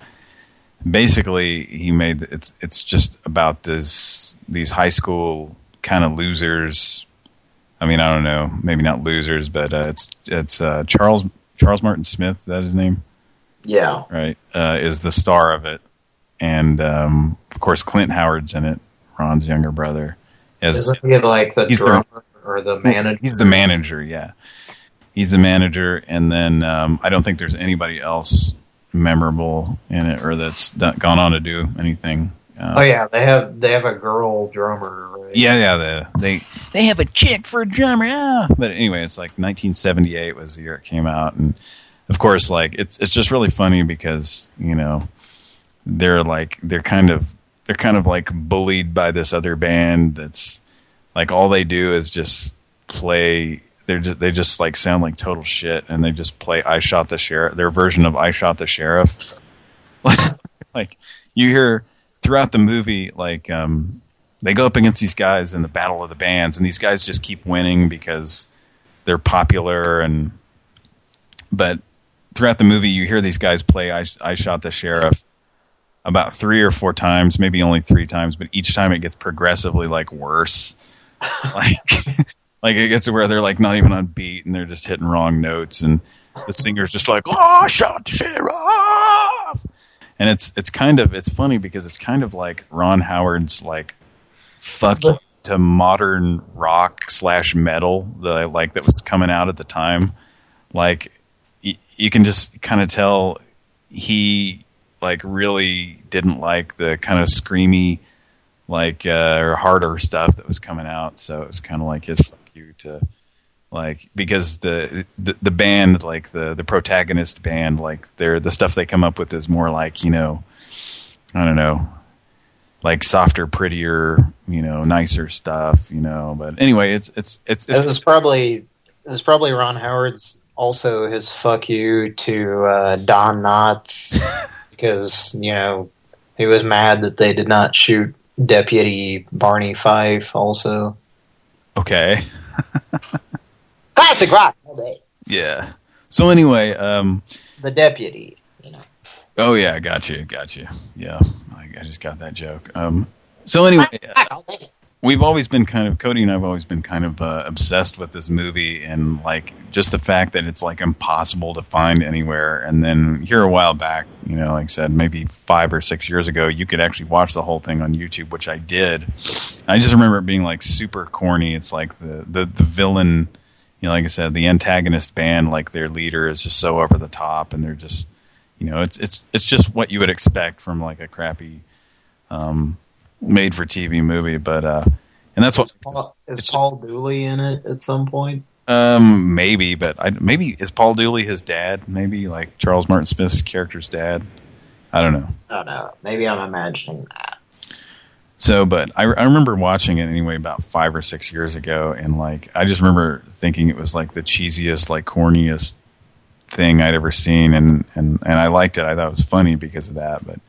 basically he made it's it's just about this these high school kind of losers. I mean, I don't know, maybe not losers, but uh, it's it's uh, Charles Charles Martin Smith. Is that his name? yeah, right, uh, is the star of it. And, um, of course, Clint Howard's in it, Ron's younger brother. As, isn't he like the he's the- drummer or the manager? He's the manager, yeah. He's the manager, and then um, I don't think there's anybody else memorable in it or that's gone on to do anything. Uh, Oh yeah, they have they have a girl drummer. Right? Yeah, yeah, the, they they have a chick for a drummer. Ah. But anyway, it's like 1978 was the year it came out, and of course, like it's it's just really funny because you know they're like they're kind of they're kind of like bullied by this other band that's like all they do is just play. They're just they just like sound like total shit, and they just play "I Shot the Sheriff." Their version of "I Shot the Sheriff." [laughs] like you hear throughout the movie, like um, they go up against these guys in the battle of the bands, and these guys just keep winning because they're popular. And but throughout the movie, you hear these guys play "I, I Shot the Sheriff" about three or four times, maybe only three times, but each time it gets progressively like worse. [laughs] like, like it gets to where they're like not even on beat, and they're just hitting wrong notes, and the singer's just like, "Oh, I shot the sheriff." And it's it's kind of it's funny because it's kind of like Ron Howard's like fuck you to modern rock slash metal that I like that was coming out at the time. Like you can just kind of tell he like really didn't like the kind of screamy like uh, or harder stuff that was coming out. So it was kind of like his you to like because the, the the band like the the protagonist band like they're the stuff they come up with is more like you know I don't know, like softer, prettier, you know, nicer stuff, you know. But anyway, it's it's it's, it's It was probably it was probably Ron Howard's also his fuck you to uh, Don Knotts [laughs] because you know he was mad that they did not shoot Deputy Barney Fife also. okay. [laughs] Classic rock. all day. Yeah. So anyway, um, The deputy. you know. oh yeah, got you, got you. Yeah, I, I just got that joke. Um, so anyway, we've always been kind of Cody and I've always been kind of uh, obsessed with this movie and like just the fact that it's like impossible to find anywhere. And then here a while back, you know, like I said, maybe five or six years ago, you could actually watch the whole thing on YouTube, which I did. I just remember it being like super corny. It's like the the the villain, you know, like I said, the antagonist band, like their leader is just so over the top, and they're just, you know, it's it's it's just what you would expect from like a crappy. Um, made for TV movie, but uh, and that's what Paul, is Paul Dooley in it at some point? um maybe, but I maybe is Paul Dooley his dad? Maybe like Charles Martin Smith's character's dad. I don't know. I don't know. Maybe I'm imagining that. So, but I, I remember watching it anyway about five or six years ago, and like I just remember thinking it was like the cheesiest, like corniest thing I'd ever seen, and and and I liked it. I thought it was funny because of that. But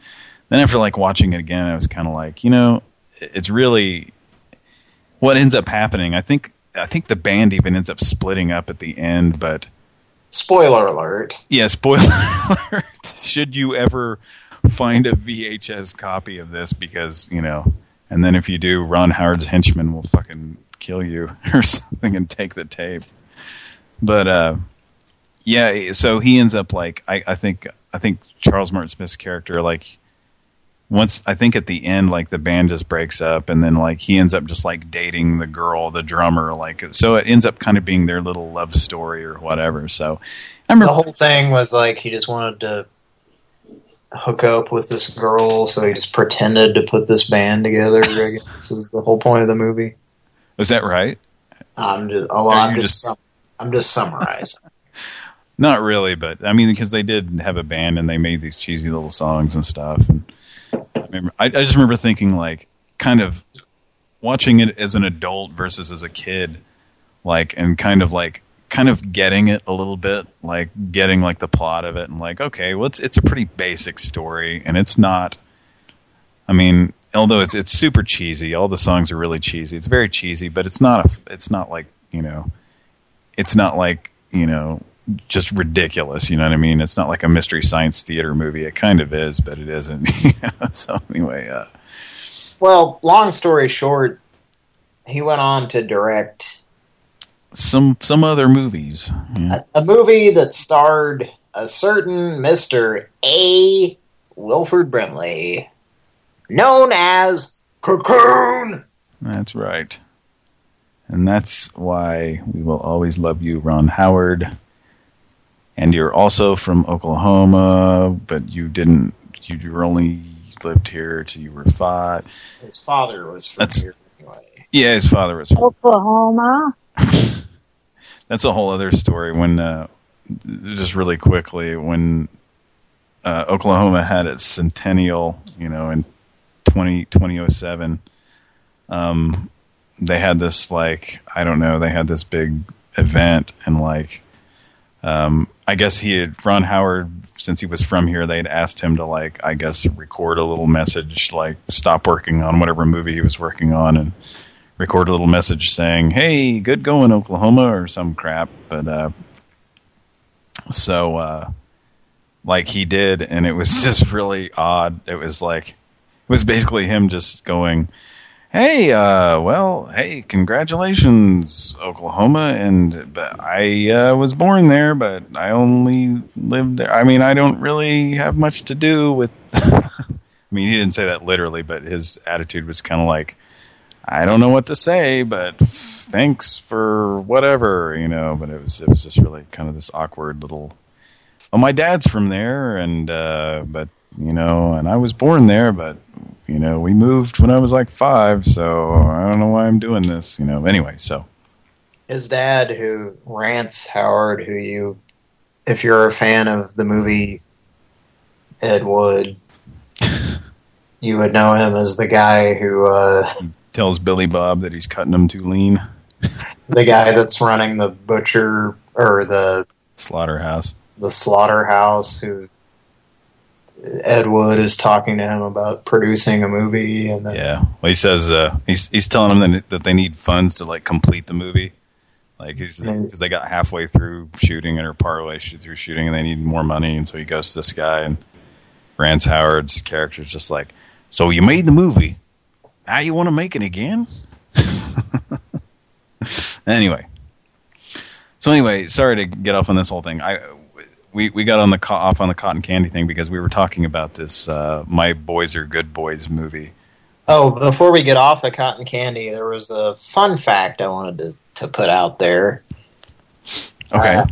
then after like watching it again, I was kind of like, you know, it's really what ends up happening. I think I think the band even ends up splitting up at the end, but Spoiler alert. yeah, spoiler [laughs] alert. Should you ever find a VHS copy of this because, you know, and then if you do, Ron Howard's henchman will fucking kill you [laughs] or something and take the tape. But, uh, yeah, so he ends up like, I, I think, I think Charles Martin Smith's character, like, once, I think at the end, like, the band just breaks up and then, like, he ends up just, like, dating the girl, the drummer, like, so it ends up kind of being their little love story or whatever, so I remember... The whole thing was like he just wanted to hook up with this girl, so he just pretended to put this band together. I guess this was the whole point of the movie. Was that right? I'm just oh, well, I'm just, just- I'm just summarizing. [laughs] [laughs] Not really, but I mean, because they did have a band and they made these cheesy little songs and stuff. And I, remember, I, I just remember thinking, like, kind of watching it as an adult versus as a kid, like, and kind of like, kind of getting it a little bit, like getting like the plot of it, and like, okay, well, it's it's a pretty basic story, and it's not. I mean, although it's it's super cheesy, all the songs are really cheesy. It's very cheesy, but it's not a, it's not like you know, it's not like you know just ridiculous. You know what I mean? It's not like a mystery science theater movie. It kind of is, but it isn't. [laughs] so anyway, uh, well, long story short, he went on to direct some some other movies. Yeah. a movie that starred a certain Mister A. Wilford Brimley, known as Cocoon. That's right. And that's why we will always love you, Ron Howard. And you're also from Oklahoma, but you didn't. You, you were only lived here till you were five. His father was from That's- here anyway. Yeah, his father was. From, Oklahoma. [laughs] that's a whole other story. When uh, just really quickly, when uh, Oklahoma had its centennial, you know, in 20, 2007, um, they had this like I don't know, they had this big event and like um, I guess he had Ron Howard since he was from here. They'd asked him to like I guess record a little message, like stop working on whatever movie he was working on and record a little message saying, "Hey, good going, Oklahoma," or some crap. But uh, so, uh, like he did, and it was [laughs] just really odd. It was like it was basically him just going, "Hey, uh, well, hey, congratulations, Oklahoma." And I uh, was born there, but I only lived there. I mean, I don't really have much to do with. [laughs] I mean, he didn't say that literally, but his attitude was kind of like. I don't know what to say, but thanks for whatever, you know. But it was it was just really kind of this awkward little. Well, my dad's from there, and uh, but you know, and I was born there, but you know, we moved when I was like five, so I don't know why I'm doing this, you know. Anyway, so His dad, who Rance Howard, who you, if you're a fan of the movie Ed Wood, [laughs] you would know him as the guy who, uh, Tells Billy Bob that he's cutting him too lean. the guy that's running the butcher or the Slaughterhouse. the slaughterhouse. Who Ed Wood is talking to him about producing a movie, and then, Yeah. Well, he says uh, he's he's telling him that, that they need funds to like complete the movie. Like he's because they got halfway through shooting or partway through shooting and they need more money, and so he goes to this guy and Rance Howard's character's just like, "So you made the movie, now you want to make it again?" [laughs] anyway, so anyway, sorry to get off on this whole thing. I we we got on the off on the cotton candy thing because we were talking about this uh, "My Boys Are Good Boys" movie. Oh, before we get off of cotton candy, there was a fun fact I wanted to, to put out there. Okay. Uh,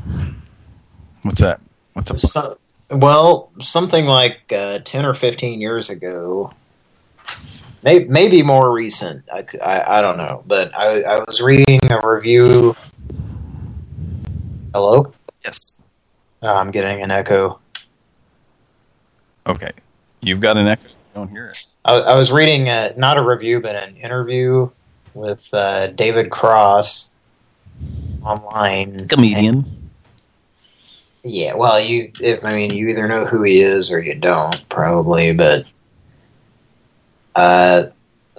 What's that? What's up? So, well, something like uh, 10 or 15 years ago, maybe, maybe more recent, I I don't know, but I, I was reading a review. Hello? Yes. I'm getting an echo. Okay. You've got an echo. I don't hear it. I, I was reading, uh not a review, but an interview with uh, David Cross online. Comedian. Yeah, well, you, if, I mean, you either know who he is or you don't, probably, but uh,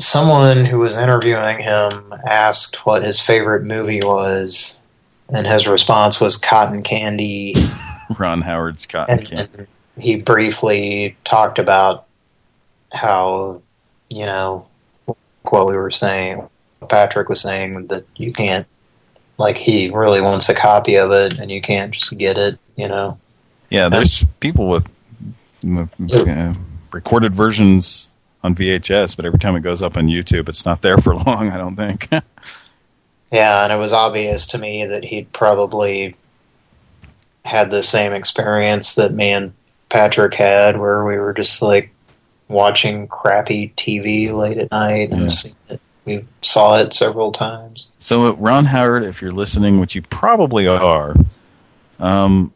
someone who was interviewing him asked what his favorite movie was, and his response was Cotton Candy. [laughs] Ron Howard's cotton And, candy. and he briefly talked about how, you know, what we were saying, Patrick was saying that you can't, like, he really wants a copy of it, and you can't just get it, you know. Yeah, there's people with, with uh, recorded versions on VHS, but every time it goes up on YouTube, it's not there for [laughs] long, I don't think. [laughs] Yeah, and it was obvious to me that he'd probably had the same experience that me and Patrick had, where we were just like watching crappy TV late at night and seeing it. we saw it several times. so, Ron Howard, if you're listening, which you probably are, um,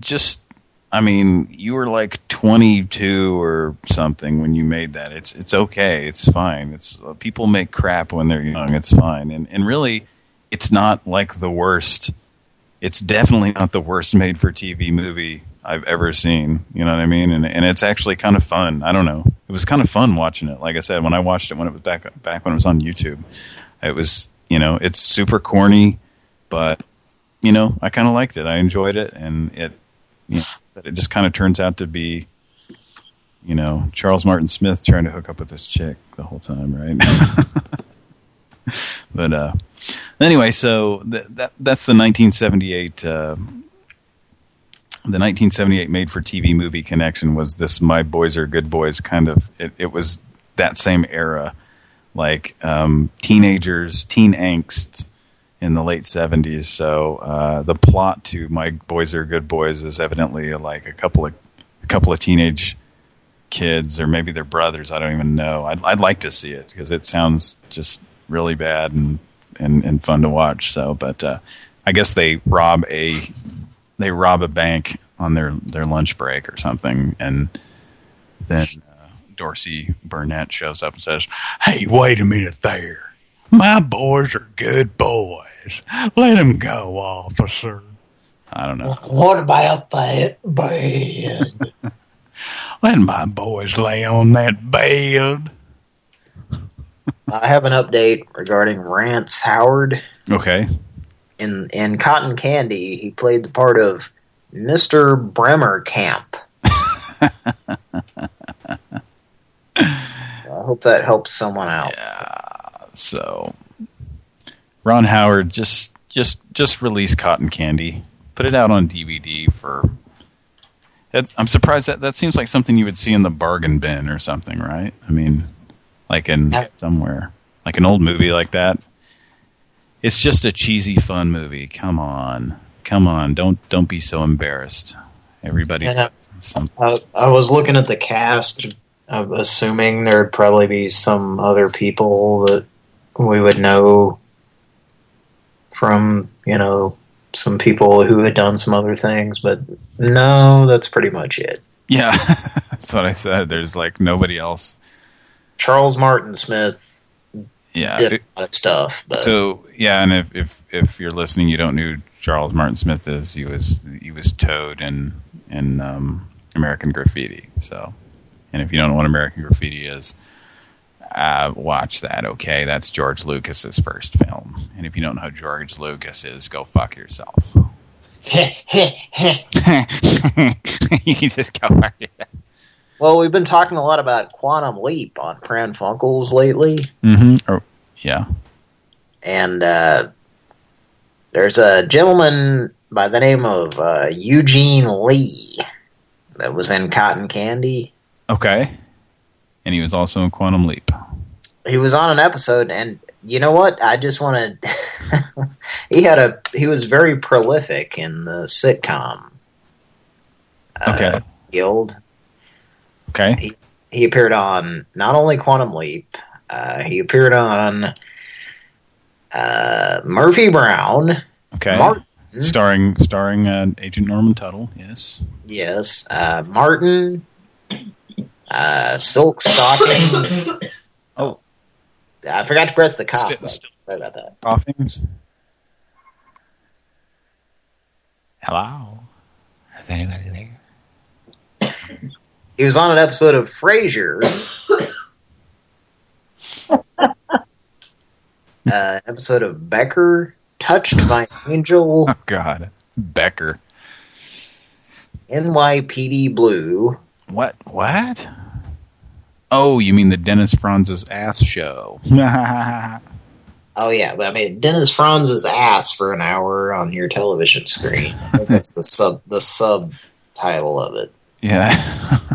just, I mean, you were like 22 or something when you made that. It's it's okay. It's fine. It's uh, People make crap when they're young. It's fine. And, and really, it's not like the worst. It's definitely not the worst made-for-TV movie I've ever seen. You know what I mean? And and it's actually kind of fun. I don't know. It was kind of fun watching it. Like I said, when I watched it when it was back back when it was on YouTube, it was you know it's super corny, but you know I kind of liked it. I enjoyed it, and it you know it just kind of turns out to be you know Charles Martin Smith trying to hook up with this chick the whole time, right? [laughs] but uh, anyway, so th that that's the 1978. Uh, the 1978 made-for-TV movie connection was this "My Boys Are Good Boys" kind of. It, it was that same era, like um, teenagers, teen angst in the late 70s. So uh, the plot to "My Boys Are Good Boys" is evidently like a couple of a couple of teenage kids, or maybe their brothers. I don't even know. I'd, I'd like to see it because it sounds just really bad and and, and fun to watch. So, but uh, I guess they rob a they rob a bank on their their lunch break or something, and then uh, Dorsey Burnette shows up and says, "Hey, wait a minute there. My boys are good boys. Let them go, officer." I don't know. What about that bed? [laughs] Let my boys lay on that bed. I have an update regarding Rance Howard. Okay. In in Cotton Candy, he played the part of Mr. Bremer Camp. [laughs] I hope that helps someone out. So, Ron Howard just just just release Cotton Candy, put it out on DVD for. That's, I'm surprised that that seems like something you would see in the bargain bin or something, right? I mean, like in somewhere, like an old movie like that. It's just a cheesy, fun movie. Come on, come on! Don't don't be so embarrassed. Everybody. I, uh, some, I, I was looking at the cast, I'm assuming there'd probably be some other people that we would know from, you know, some people who had done some other things, but no, that's pretty much it. Yeah, [laughs] that's what I said. There's like nobody else. Charles Martin Smith Yeah. did a lot of stuff. But So yeah, and if if if you're listening, you don't know who Charles Martin Smith is. He was he was Toad in in um, American Graffiti. So, and if you don't know what American Graffiti is, uh, watch that. Okay, that's George Lucas's first film. And if you don't know who George Lucas is, go fuck yourself. [laughs] [laughs] you can just go fuck yourself. well, we've been talking a lot about Quantum Leap on Pran Funkels lately, Mm-hmm. Oh, yeah. and uh, there's a gentleman by the name of uh, Eugene Lee that was in Cotton Candy. Okay. And he was also in Quantum Leap. He was on an episode, and you know what? I just want to. [laughs] he had a. He was very prolific in the sitcom. uh, Okay. Guild. Okay. He, he appeared on not only Quantum Leap, uh, he appeared on uh, Murphy Brown. Okay. Martin. Starring starring uh, Agent Norman Tuttle. Yes. Yes, uh, Martin. Uh, Silk Stockings. [laughs] oh, I forgot to press the cop. Still- still- Sorry about that. Coffins. Hello. Is anybody there? He was on an episode of Frasier. [coughs] uh, episode of Becker, Touched by Angel, [laughs] Oh God, Becker. NYPD Blue. What? What? Oh, you mean the Dennis Franz's ass show? [laughs] Oh yeah, but I mean Dennis Franz's ass for an hour on your television screen. I think That's the sub [laughs] the subtitle of it. yeah. [laughs]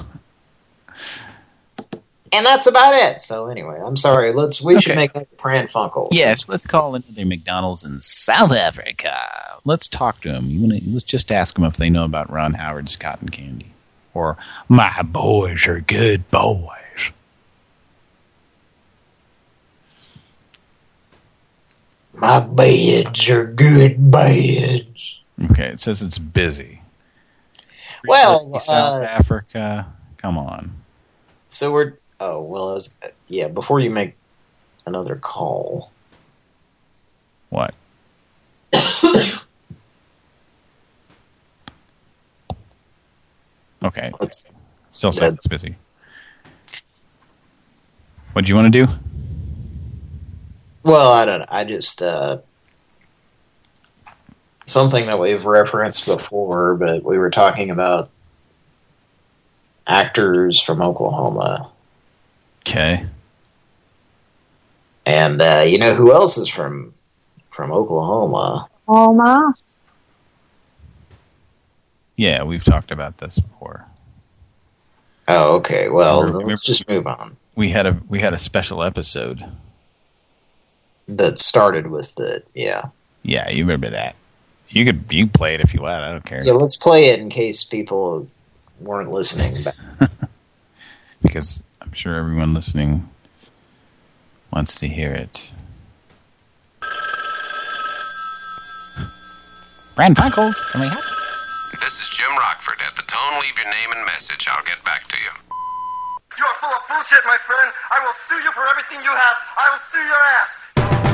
And that's about it. So anyway, I'm sorry. Let's we should make Pran Funkel. yes. Let's call another McDonald's in South Africa. Let's talk to him. You wanna, let's just ask them if they know about Ron Howard's cotton candy, or my boys are good boys. My beds are good beds. Okay, it says it's busy. Well, South uh, Africa. Come on. So we're oh well, I was, yeah. Before you make another call, What? okay. let's Still says it's busy. What do you want to do? Well, I don't know. I just, uh, something that we've referenced before, but we were talking about actors from Oklahoma. Okay. And, uh, you know who else is from, from Oklahoma? Oma. Yeah, we've talked about this before. Oh, okay. Well, Remember- let's just move on. We had a we had a special episode. That started with the, yeah. Yeah, you remember that. You could you can play it if you want. I don't care. Yeah, let's play it in case people weren't listening. [laughs] Because I'm sure everyone listening wants to hear it. Pran Funkels, can we help? This is Jim Rockford. At the tone, leave your name and message. I'll get back to you. You are full of bullshit, my friend. I will sue you for everything you have. I will sue your ass.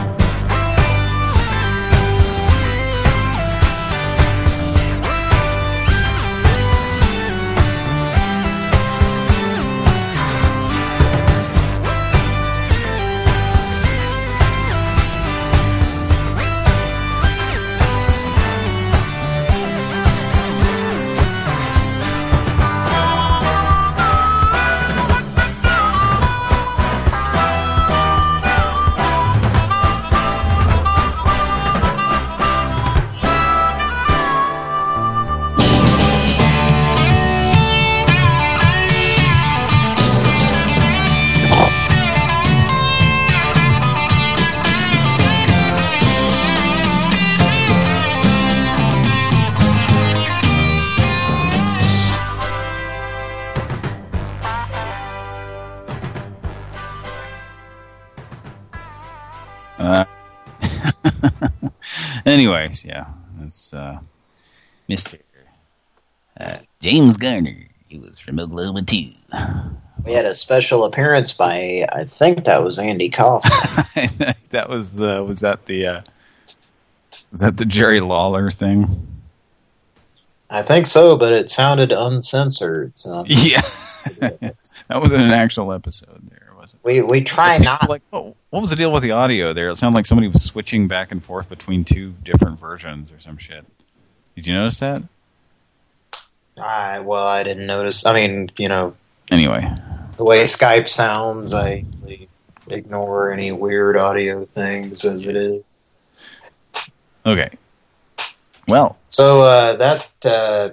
Anyways, yeah, that's uh, Mr. Uh, James Garner. He was from Oklahoma, too. We had a special appearance by, I think that was Andy Kaufman. [laughs] that was uh, was that the uh, was that the Jerry Lawler thing? I think so, but it sounded uncensored. So. [laughs] Yeah, [laughs] that wasn't an actual episode. There wasn't. We we try not. Like, oh, what was the deal with the audio there? It sounded like somebody was switching back and forth between two different versions or some shit. Did you notice that? I well, I didn't notice. I mean, you know, Anyway, the way Skype sounds, I ignore any weird audio things as it is. okay. Well, So uh, that uh,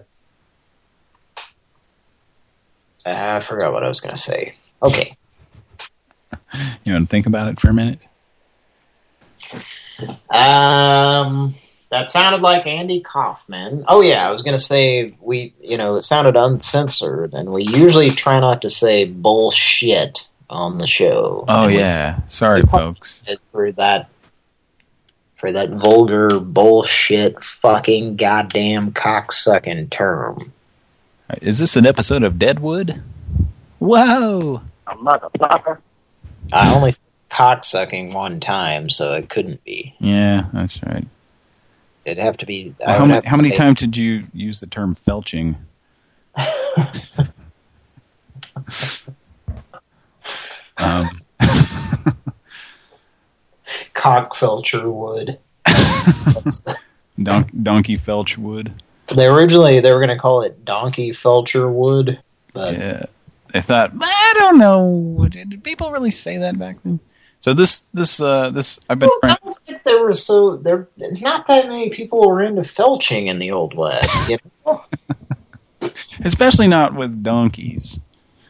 I forgot what I was going to say. Okay. You want to think about it for a minute? Um, that sounded like Andy Kaufman. Oh yeah, I was gonna say we, you know, it sounded uncensored, and we usually try not to say bullshit on the show. Oh And we yeah. Sorry, folks. for that, for that vulgar bullshit, fucking goddamn cocksucking term. Is this an episode of Deadwood? Whoa! A motherfucker. I only said cocksucking one time, so it couldn't be. Yeah, that's right. It'd have to be. I how many, how many times did you use the term felching? [laughs] um, [laughs] Cockfelcher wood. [laughs] don donkey felch wood. They originally they were going to call it Donkey Felcher Wood, but Yeah. They thought, I don't know. Did, people really say that back then? So this, this, uh, this, I've been trying. I don't think there were so there. Not that many people were into felching in the old west. you know? [laughs] Especially not with donkeys.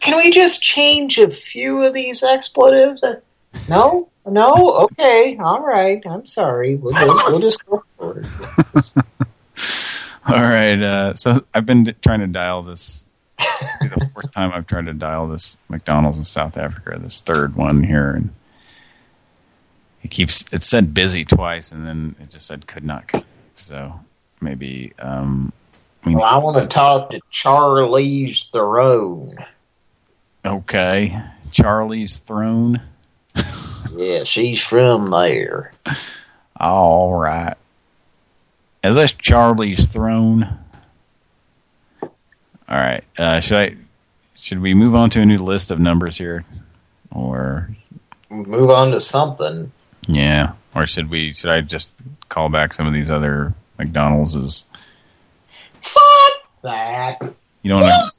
Can we just change a few of these expletives? Uh, No, no. Okay, all right. I'm sorry. We'll go, we'll just go forward. [laughs] All right. Uh, so I've been trying to dial this. This will be the fourth time I've tried to dial this McDonald's in South Africa. This third one here, and it keeps. It said busy twice, and then it just said could not connect. So maybe. Um, we Well, I want to talk to Charlize Theron. Okay, Charlize Theron. Yeah, she's from there. [laughs] All right. Is this Charlize Theron? All right. Uh, should I? Should we move on to a new list of numbers here, or Move on to something. yeah, or should we? Should I just call back some of these other McDonald's? That. You don't want to.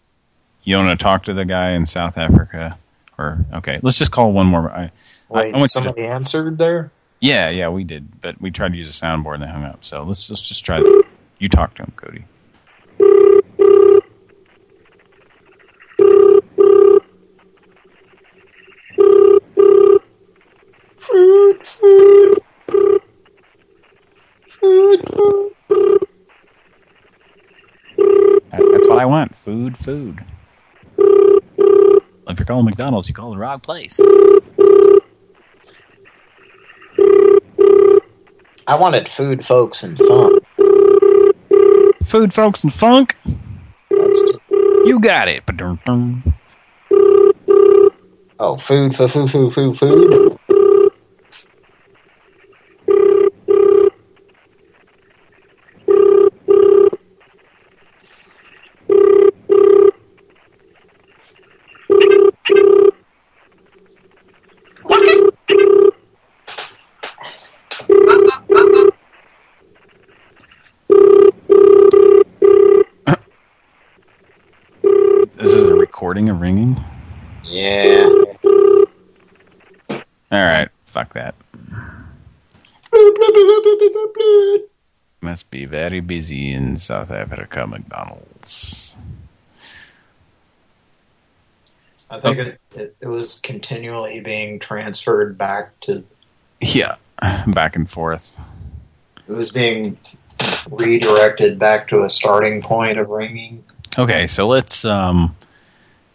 You don't want to talk to the guy in South Africa, or okay? Let's just call one more. I, I, Wait, I want you to, somebody answered there? yeah, yeah, we did, but we tried to use a soundboard and they hung up. So let's let's just try. This. You talk to him, Cody. Food, food. Food, food. That's what I want. Food, food. If you're calling McDonald's, you call the wrong place. I wanted food, folks, and fun. Food, folks, and funk. You got it. Oh, food, food, food, food, food, food. This is a ringing. Yeah. All right, fuck that. Must be very busy in South Africa, McDonald's. I think it, it, it was continually being transferred back to. Yeah, back and forth. It was being redirected back to a starting point of ringing. Okay, so let's um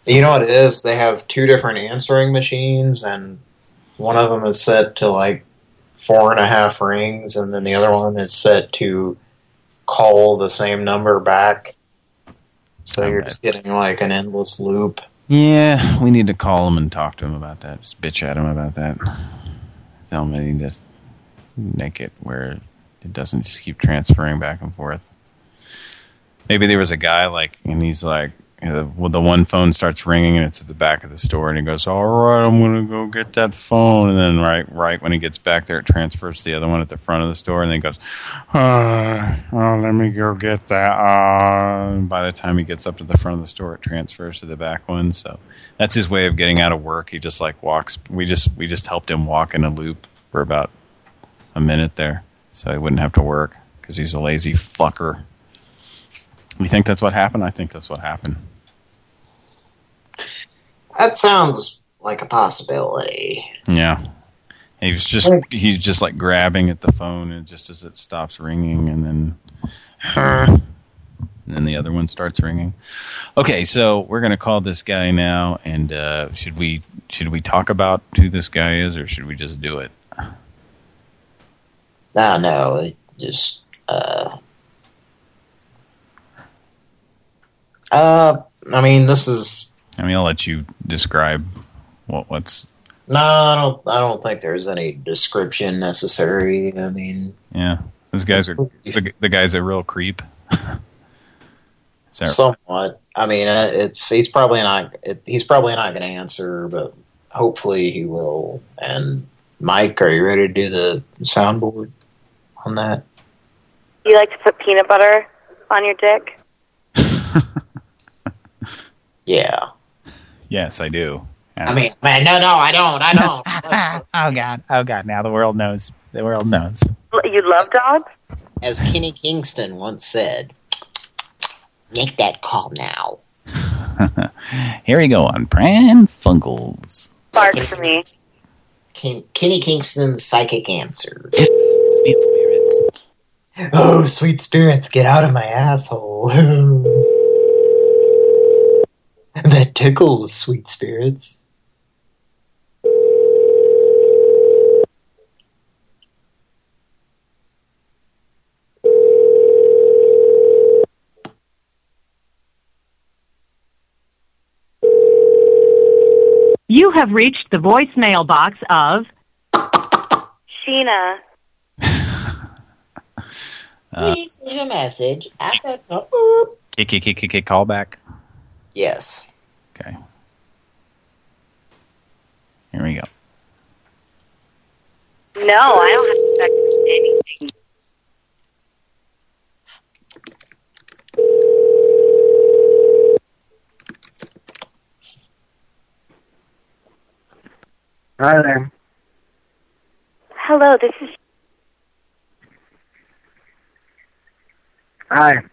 You know what it is? They have two different answering machines, and one of them is set to like four and a half rings, and then the other one is set to call the same number back. So you're just getting like an endless loop. Yeah, we need to call him and talk to him about that. Just bitch at him about that. Tell him that he just make it where it doesn't just keep transferring back and forth. Maybe there was a guy like, and he's like, well, the one phone starts ringing and it's at the back of the store, and he goes, "All right, I'm gonna go get that phone." And then right, right when he gets back there, it transfers to the other one at the front of the store, and then he goes, uh, "Oh, let me go get that." Uh, and by the time he gets up to the front of the store, it transfers to the back one. So that's his way of getting out of work. He just like walks. We just we just helped him walk in a loop for about a minute there, so he wouldn't have to work because he's a lazy fucker. You think that's what happened? I think that's what happened. That sounds like a possibility. Yeah. He was just he's just like grabbing at the phone and just as it stops ringing and then and then the other one starts ringing. Okay, so we're gonna call this guy now and uh should we should we talk about who this guy is or should we just do it? No, no, just uh uh I mean this is I mean I'll let you describe what what's no, I don't I don't think there's any description necessary. I mean yeah. those guy's are the, the guy's a real creep. [laughs] Is that- somewhat. I mean uh, it's he's probably not it, he's probably not going to answer, but hopefully he will. And Mike, are you ready to do the soundboard on that? You like to put peanut butter on your dick? [laughs] Yeah. Yes, I do. I mean, man, no, no, I don't. I don't. [laughs] oh God, oh God! Now the world knows. The world knows. You love dogs? As Kenny Kingston once said, make that call now. [laughs] Here we go on Pran Funkels. Bark for me. Ken, Kenny Kingston's psychic answer. Sweet spirits. Oh, sweet spirits, get out of my asshole. [laughs] [laughs] that tickles, sweet spirits. You have reached the voicemail box of Sheena. [laughs] Uh, Please leave a message after the [laughs] kick, Yes. Okay. Here we go. No, I don't have to check anything. Hi there. Hello, this is Hi.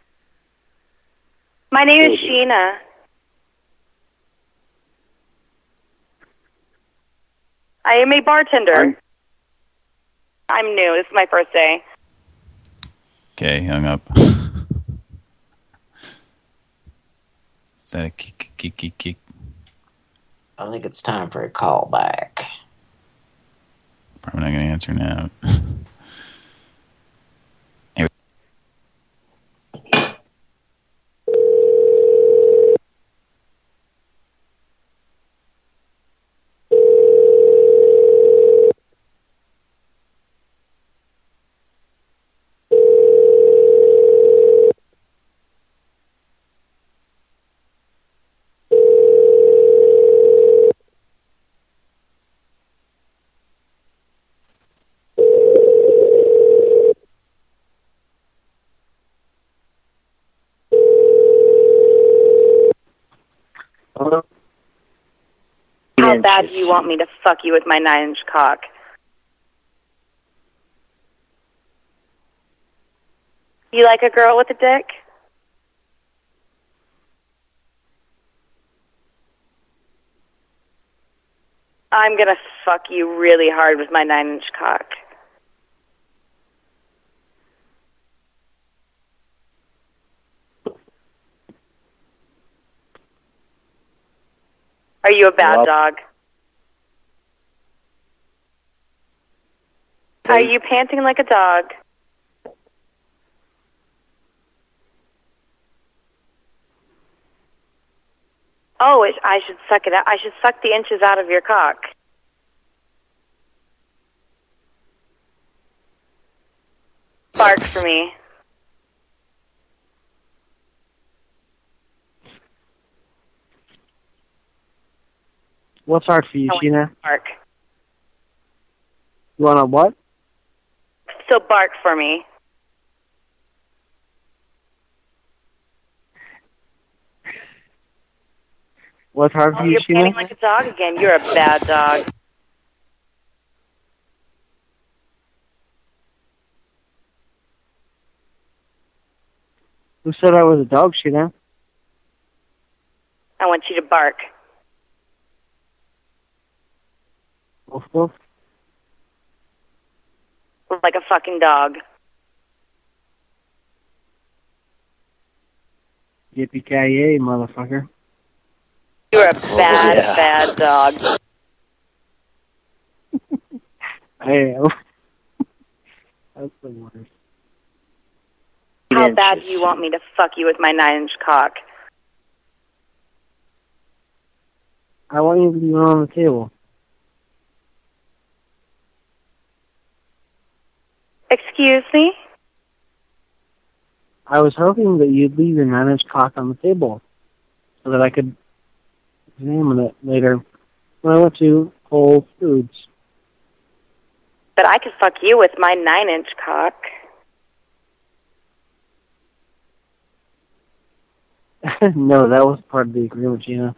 my name is Sheena. I am a bartender. I'm new. This is my first day. Okay, hung up. [laughs] Is that a kick, kick, kick, kick? I think it's time for a call back. Probably not going to answer now. [laughs] Here- Hello? How bad do you want me to fuck you with my nine-inch cock? You like a girl with a dick? I'm gonna fuck you really hard with my nine-inch cock. Are you a bad Well- dog? Are you panting like a dog? Oh, it, I should suck it out. I should suck the inches out of your cock. Bark for me. What's hard for you, Sheena? Bark. You want to what? So bark for me. What's hard Oh, for you, you're panting like a dog again. You're a bad dog. Who said I was a dog, Sheena? I want you to bark. Woof woof. Like a fucking dog. Yippee ki yay, motherfucker. You're a oh, bad, yeah. bad dog. [laughs] Hey, [laughs] that's the worst. How bad do you want me to fuck you with my nine inch cock? I want you to be on the table. Excuse me? I was hoping that you'd leave your nine-inch cock on the table so that I could examine it later when I went to Whole Foods. But I could fuck you with my nine inch cock. [laughs] no, that was part of the agreement, Gina.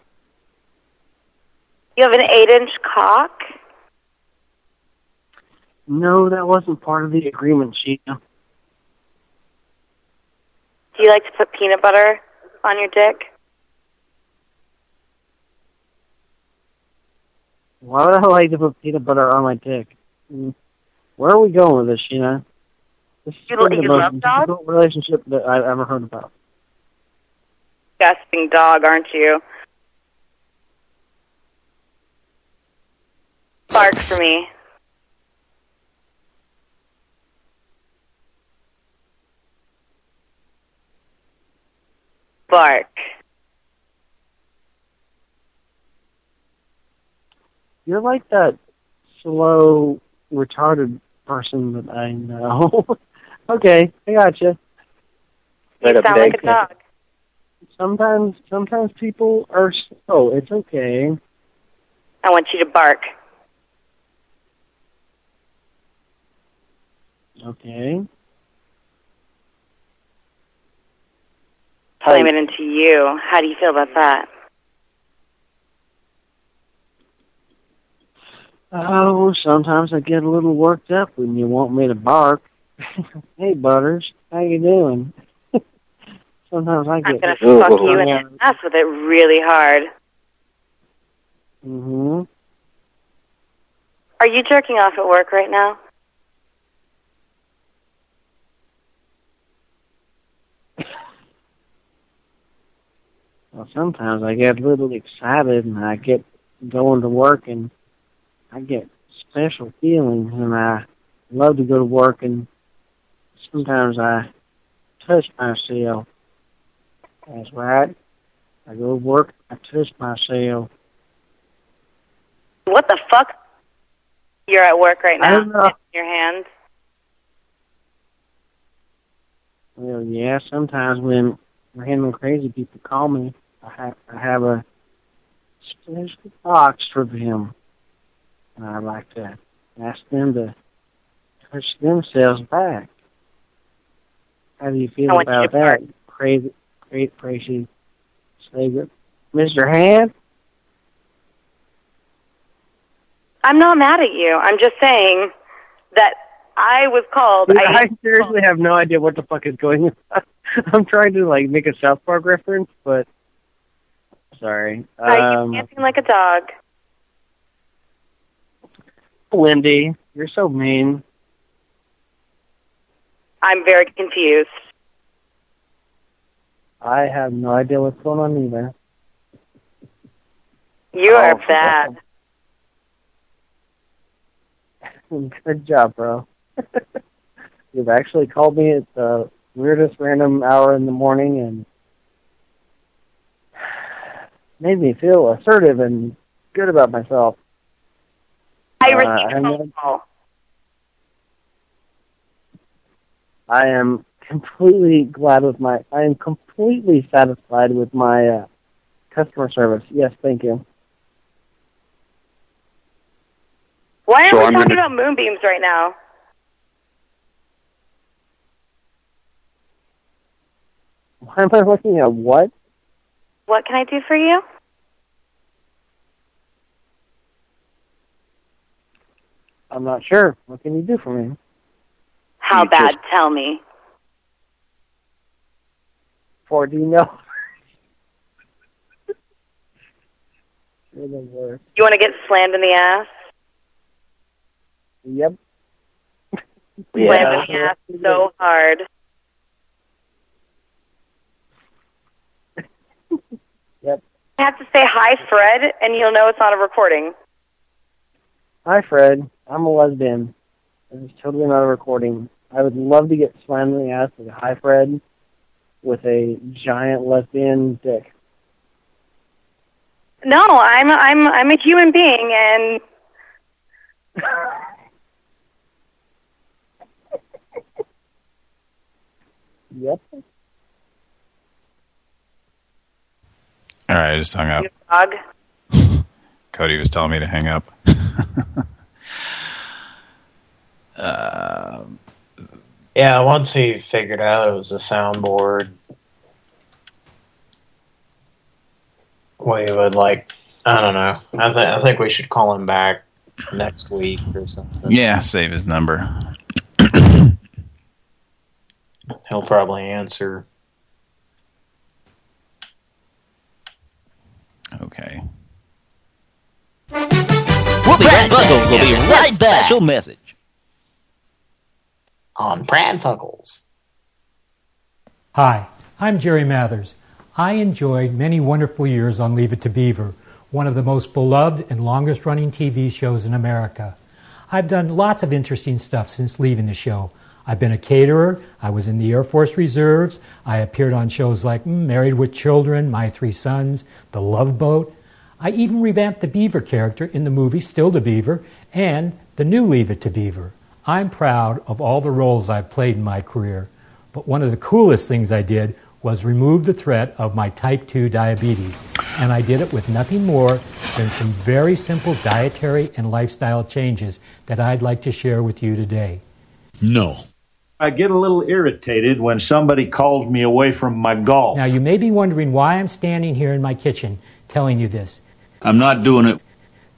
You have an eight inch cock? No, that wasn't part of the agreement, Gina. Do you like to put peanut butter on your dick? Why would I like to put peanut butter on my dick? Mm. Where are we going with this, Sheena? This is You the you most love dogs? difficult relationship that I've ever heard about. Disgusting dog, aren't you? Bark for me. Bark. You're like that slow, retarded person that I know. [laughs] okay, I got you. You sound like a dog. Sometimes, sometimes people are slow. Oh, it's okay. I want you to bark. Okay. Slam it into you. How do you feel about that? Oh, sometimes I get a little worked up when you want me to bark. [laughs] hey, Butters, how you doing? [laughs] sometimes I get. I'm gonna fuck you in the ass with it really hard. hmm Are you jerking off at work right now? Well, sometimes I get a little excited and I get going to work and I get special feelings and I love to go to work and sometimes I touch myself. That's right. I go to work, I touch myself. What the fuck? You're at work right now. In your hands. Well, yeah, sometimes when random crazy people call me, I have, I have a special box for them. And I'd like to ask them to push themselves back. How do you feel I about that? Crazy, great, crazy. Mr. Hand? I'm not mad at you. I'm just saying that I was called. I, I, seriously have no idea what the fuck is going on. [laughs] I'm trying to like make a South Park reference, but sorry. are Um, you dancing like a dog? Wendy, you're so mean. I'm very confused. I have no idea what's going on either. You are Oh, bad. [laughs] Good job, bro. [laughs] You've actually called me at the weirdest random hour in the morning, and made me feel assertive and good about myself. I Uh, received a and phone then- call. I am completely glad with my. I am completely satisfied with my uh, customer service. Yes, thank you. Why aren't So we I'm talking gonna- about moonbeams right now? Why am I looking at what? What can I do for you? I'm not sure. What can you do for me? How bad? Tell me. For do you know? You're the worst. You want to get slammed in the ass? Yep. [laughs] Slammed in the ass so hard. [laughs] Yep. I have to say hi, Fred, and you'll know it's not a recording. Hi, Fred. I'm a lesbian. This is totally not a recording. I would love to get slammed in the ass with a hi, Fred, with a giant lesbian dick. No, I'm I'm I'm a human being, and Yep. All right, I just hung up. dog. Cody was telling me to hang up. [laughs] uh, Yeah, once he figured out it was a soundboard, we would like, I don't know. I, th I think we should call him back next week or something. yeah, save his number. [coughs] He'll probably answer. Okay. We'll be right Buckles will be right back. Special message. On Pranfuckles. Hi, I'm Jerry Mathers. I enjoyed many wonderful years on Leave It to Beaver, one of the most beloved and longest running TV shows in America. I've done lots of interesting stuff since leaving the show. I've been a caterer, I was in the Air Force Reserves, I appeared on shows like mm, Married with Children, My Three Sons, The Love Boat. I even revamped the Beaver character in the movie Still the Beaver and the new Leave It to Beaver. I'm proud of all the roles I've played in my career, but one of the coolest things I did was remove the threat of my type 2 diabetes. And I did it with nothing more than some very simple dietary and lifestyle changes that I'd like to share with you today. No. I get a little irritated when somebody calls me away from my golf. Now, you may be wondering why I'm standing here in my kitchen telling you this. I'm not doing it.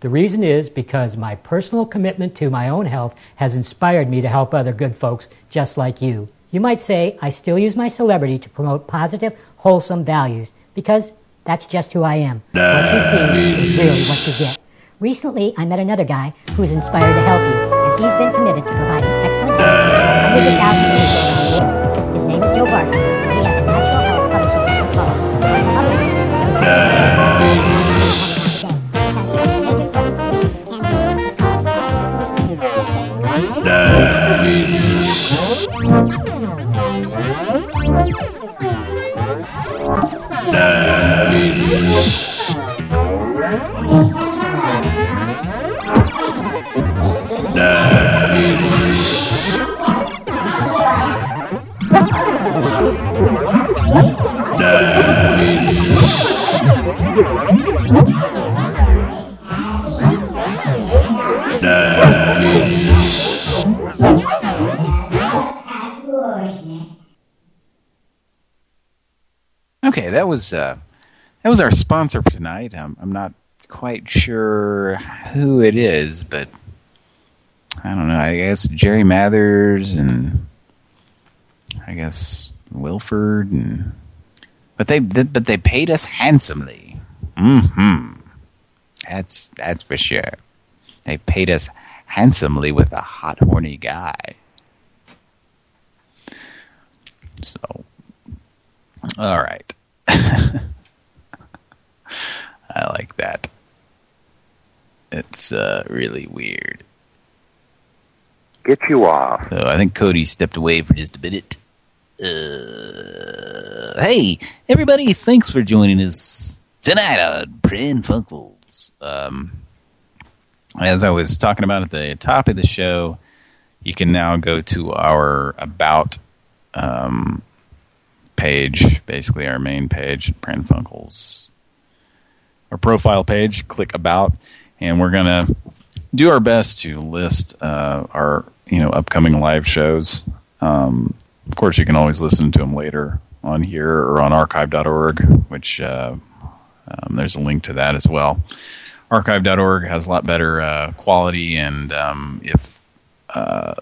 The reason is because my personal commitment to my own health has inspired me to help other good folks just like you. You might say I still use my celebrity to promote positive, wholesome values because that's just who I am. What you see is really what you get. Recently, I met another guy who's inspired to help you, and he's been committed to providing excellent health around the world. His name is Joe Barton, Daddy. Okay, that was uh, that was our sponsor for tonight. I'm, I'm not quite sure who it is, but I don't know. I guess Jerry Mathers and I guess Wilford and but they but they paid us handsomely. Mm-hmm. That's that's for sure. They paid us handsomely with a hot horny guy. So all right. [laughs] I like that. It's uh, really weird. Get you off. So I think Cody stepped away for just a minute. Uh, hey, everybody, thanks for joining us Tonight on Pran Funkels. Um, as I was talking about at the top of the show, you can now go to our About um, page, basically our main page at Pran Funkels. Our profile page, click About, and we're going to do our best to list uh, our you know upcoming live shows. Um, of course, you can always listen to them later on here or on archive.org, which uh, um, there's a link to that as well. Archive.org has a lot better uh, quality, and um, if uh,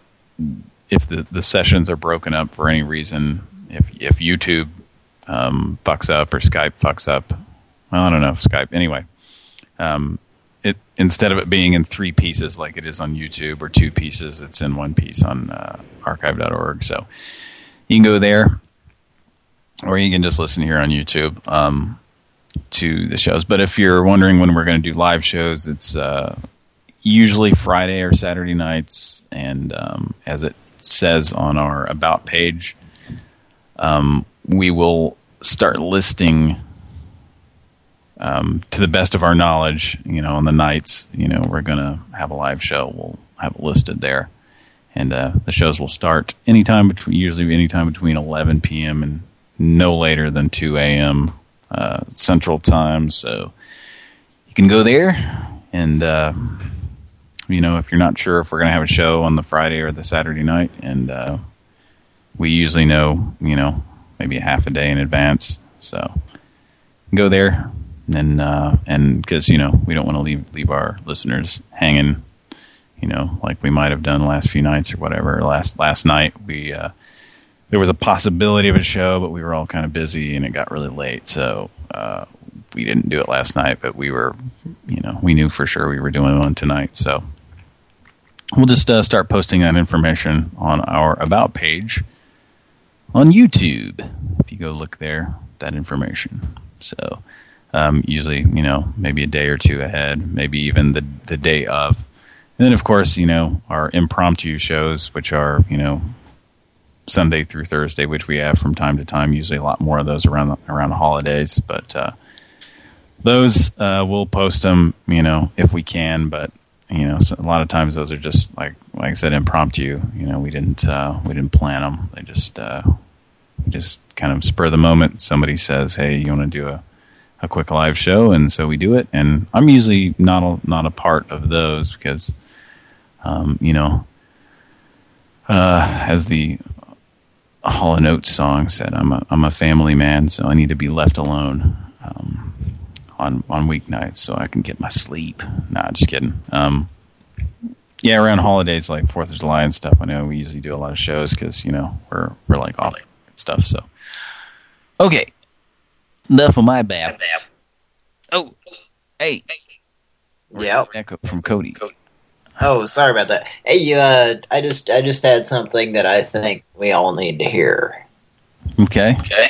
if the the sessions are broken up for any reason, if if YouTube um, fucks up or Skype fucks up, well, I don't know Skype anyway. Um, it instead of it being in three pieces like it is on YouTube or two pieces, it's in one piece on uh, archive.org. So you can go there, or you can just listen here on YouTube um, to the shows. But if you're wondering when we're going to do live shows, it's uh, usually Friday or Saturday nights, and um, as it says on our About page, um, we will start listing um, to the best of our knowledge, you know, on the nights, you know, we're going to have a live show. We'll have it listed there. And uh, the shows will start anytime between, usually anytime between 11 p.m. and no later than 2 a.m. Uh, Central Time. So you can go there and, uh, you know, if you're not sure if we're going to have a show on the Friday or the Saturday night, and uh, we usually know, you know, maybe a half a day in advance. So go there, and uh, and because you know we don't want to leave leave our listeners hanging, you know, like we might have done last few nights or whatever. Last last night we uh, there was a possibility of a show, but we were all kind of busy and it got really late, so uh, we didn't do it last night. But we were, you know, we knew for sure we were doing one tonight, so we'll just uh, start posting that information on our about page on YouTube. If you go look there, that information. So um, usually, you know, maybe a day or two ahead, maybe even the the day of. And then, of course, you know, our impromptu shows, which are, you know, Sunday through Thursday, which we have from time to time. Usually a lot more of those around the, around the holidays, but uh, those uh, we'll post them, you know, if we can. But you know, so a lot of times those are just like like I said, impromptu. You know, we didn't uh, we didn't plan them. They just uh, just kind of spur the moment. Somebody says, "Hey, you want to do a a quick live show?" and so we do it. And I'm usually not a, not a part of those because, um, you know, uh, as the Hall Oates song said, "I'm a I'm a family man, so I need to be left alone." Um, on on weeknights so I can get my sleep. Nah, just kidding. Um, yeah, around holidays like Fourth of July and stuff, I know we usually do a lot of shows because you know we're we're like off and stuff. So Okay. Enough of my bab. Oh, hey. Yep. Echo from Cody. Oh, sorry about that. Hey, uh, I just I just had something that I think we all need to hear. Okay. Okay.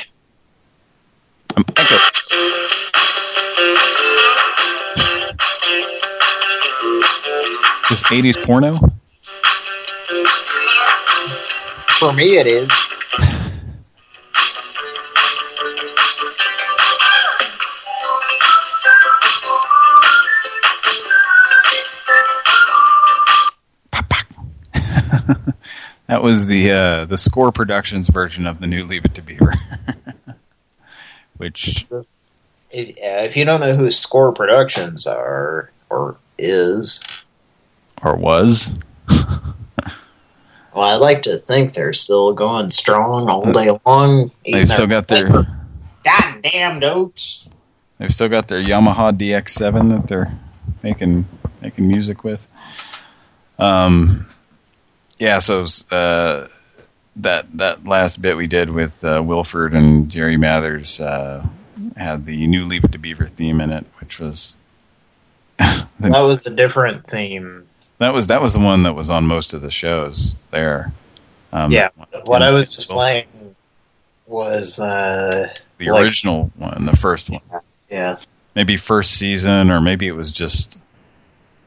Echo. This 80s porno? For me, it is. [laughs] That was the uh, the Score Productions version of the new Leave It to Beaver. [laughs] Which If, uh, if you don't know who Score Productions are or is, or was. [laughs] well, I like to think they're still going strong all day long. They've still got their goddamn notes. they've still got their Yamaha DX7 that they're making making music with. Um, yeah, so uh, that that last bit we did with uh, Wilford and Jerry Mathers uh, had the new Leave It to Beaver theme in it, which was [laughs] That was a different theme. that was that was the one that was on most of the shows there. Um, yeah, what I was just playing was uh, the like- original one, the first one. Yeah. Maybe first season, or maybe it was just,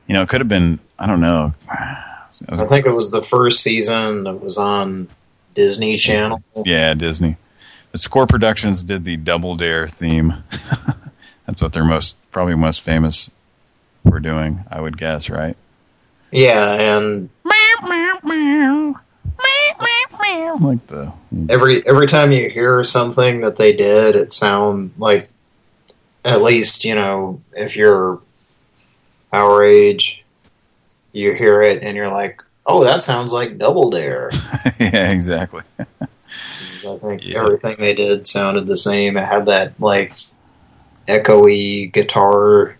you know, it could have been, I don't know. [sighs] I think it was the first season that was on Disney Channel. yeah, Disney. But Score Productions did the Double Dare theme. [laughs] That's what they're most probably most famous for doing, I would guess, right? Yeah, and like the every every time you hear something that they did, it sound like at least you know if you're our age, you hear it and you're like, oh, that sounds like Double Dare. [laughs] yeah, exactly. I think everything they did sounded the same. It had that like echoey guitar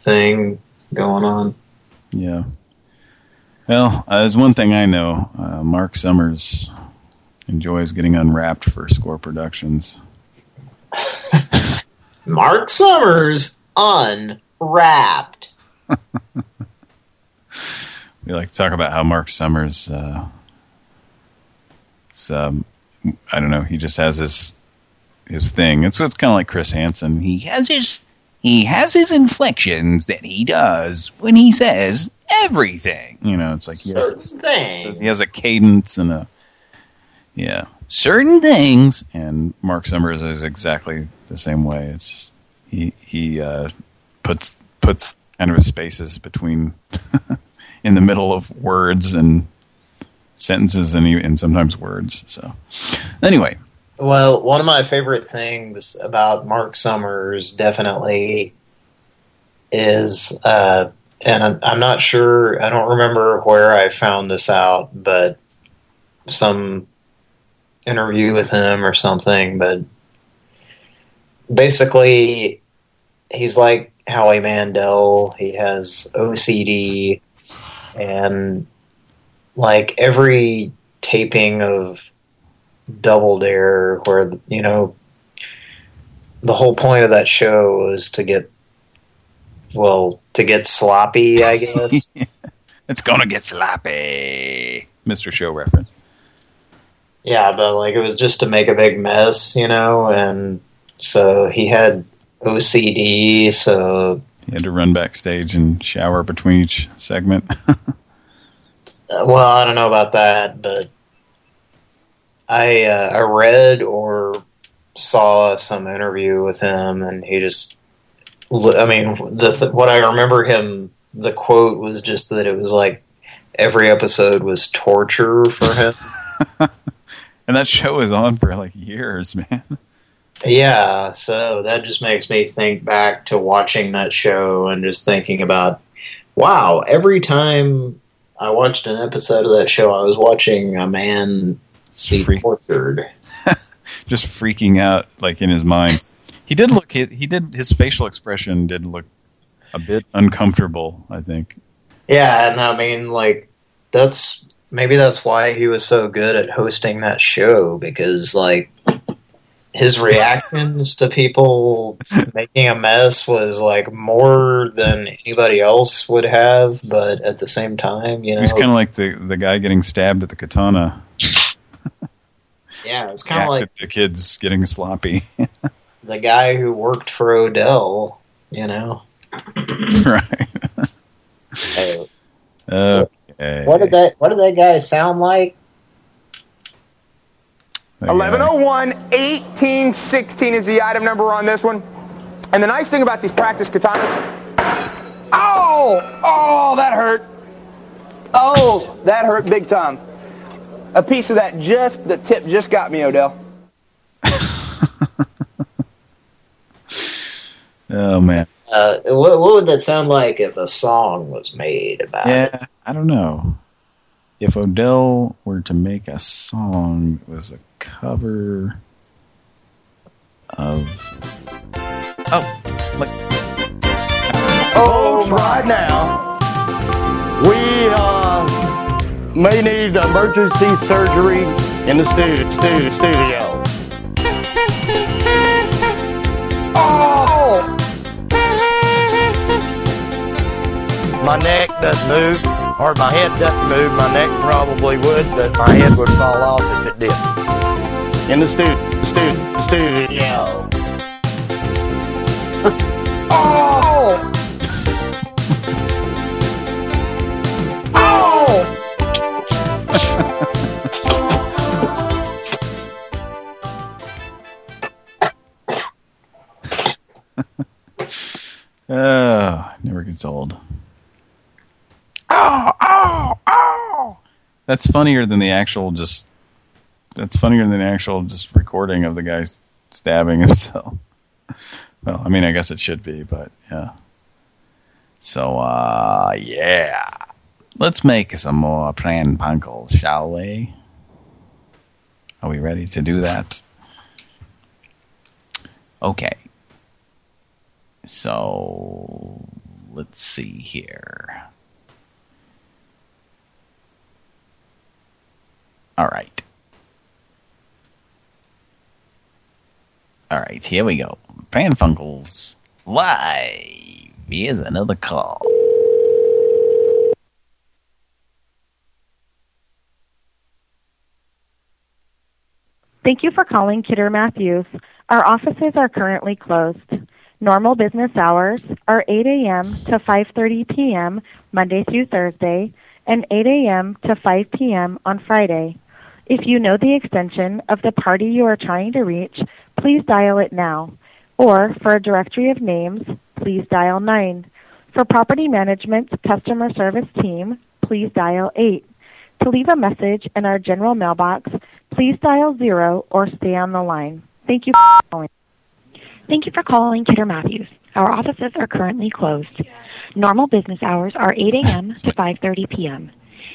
thing going on. Yeah. Well, uh, there's one thing I know. Uh, Mark Summers enjoys getting unwrapped for Score Productions. [laughs] Mark Summers unwrapped. [laughs] We like to talk about how Mark Summers, uh, it's, um, I don't know, he just has his his thing. It's it's kind of like Chris Hansen. He has his he has his inflections that he does when he says everything. You know, it's like he has, Certain things. he has a cadence and a yeah certain things. And Mark Summers is exactly the same way. It's just he he uh, puts puts kind of spaces between [laughs] in the middle of words and sentences and and sometimes words. So anyway, Well, one of my favorite things about Mark Summers definitely is, uh, and I'm, I'm not sure, I don't remember where I found this out, but some interview with him or something, but basically he's like Howie Mandel. He has OCD and like every taping of Double Dare where, you know, the whole point of that show is to get, well, to get sloppy, I [laughs] guess. it's gonna get sloppy. Mr. Show reference. Yeah, but like it was just to make a big mess, you know, and so he had OCD, so He had to run backstage and shower between each segment. [laughs] uh, well, I don't know about that, but I uh, I read or saw some interview with him, and he just, I mean, the th what I remember him, the quote was just that it was like every episode was torture for him. [laughs] and that show was on for like years, man. Yeah, so that just makes me think back to watching that show and just thinking about, wow, every time I watched an episode of that show, I was watching a man be tortured. [laughs] Just freaking out like in his mind. He did look he, he did his facial expression did look a bit uncomfortable, I think. Yeah, and I mean, like, that's maybe that's why he was so good at hosting that show because, like, his reactions to people making a mess was like more than anybody else would have, but at the same time, you know, He was kind of like the the guy getting stabbed with the katana. yeah, it was kind of like the kids getting sloppy. [laughs] the guy who worked for Odell, you know. [laughs] right. Hey, Okay. what did that What did that guy sound like? 1101 1816 is the item number on this one. And the nice thing about these practice katanas. Oh! Oh, that hurt. Oh, that hurt big time. A piece of that just, the tip just got me, Odell. [laughs] Oh man. Uh, what, what would that sound like if a song was made about it? Yeah, I don't know. If Odell were to make a song, it was a cover of oh, like Oh, right now, we uh, may need emergency surgery in the stu- stu- studio. Oh! My neck doesn't move, or my head doesn't move. My neck probably would, but my head would fall off if it did. In the stu- stu- studio. [laughs] oh! oh! [laughs] Oh, never gets old. Oh, oh, oh. That's funnier than the actual just. That's funnier than the actual just recording of the guy stabbing himself. [laughs] Well, I mean, I guess it should be, but yeah. So, uh, yeah. Let's make some more pran punkles, shall we? Are we ready to do that? Okay. So, let's see here. All right. All right, here we go. Funkels live. Here's another call. Thank you for calling Kidder Matthews. Our offices are currently closed. Normal business hours are 8 a.m. to 5:30 p.m. Monday through Thursday and 8 a.m. to 5 p.m. on Friday. If you know the extension of the party you are trying to reach, please dial it now. Or for a directory of names, please dial 9. For property management's customer service team, please dial 8. To leave a message in our general mailbox, please dial 0 or stay on the line. Thank you for calling. Thank you for calling Kidder Matthews. Our offices are currently closed. Normal business hours are 8 a.m. to 5:30 p.m.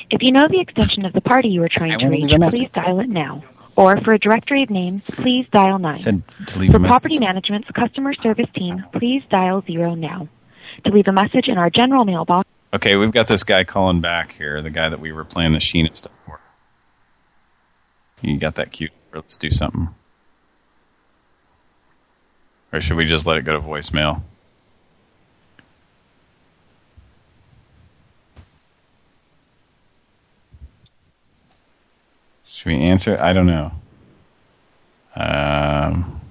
If you know the extension of the party you are trying to reach, leave a message. please dial it now. Or for a directory of names, please dial 9. Said to leave for property management's customer service team, please dial 0 now. To leave a message in our general mailbox, Okay, we've got this guy calling back here, the guy that we were playing the Sheena stuff for. You got that cute. Let's do something. Or should we just let it go to voicemail? Should we answer? I don't know. Um,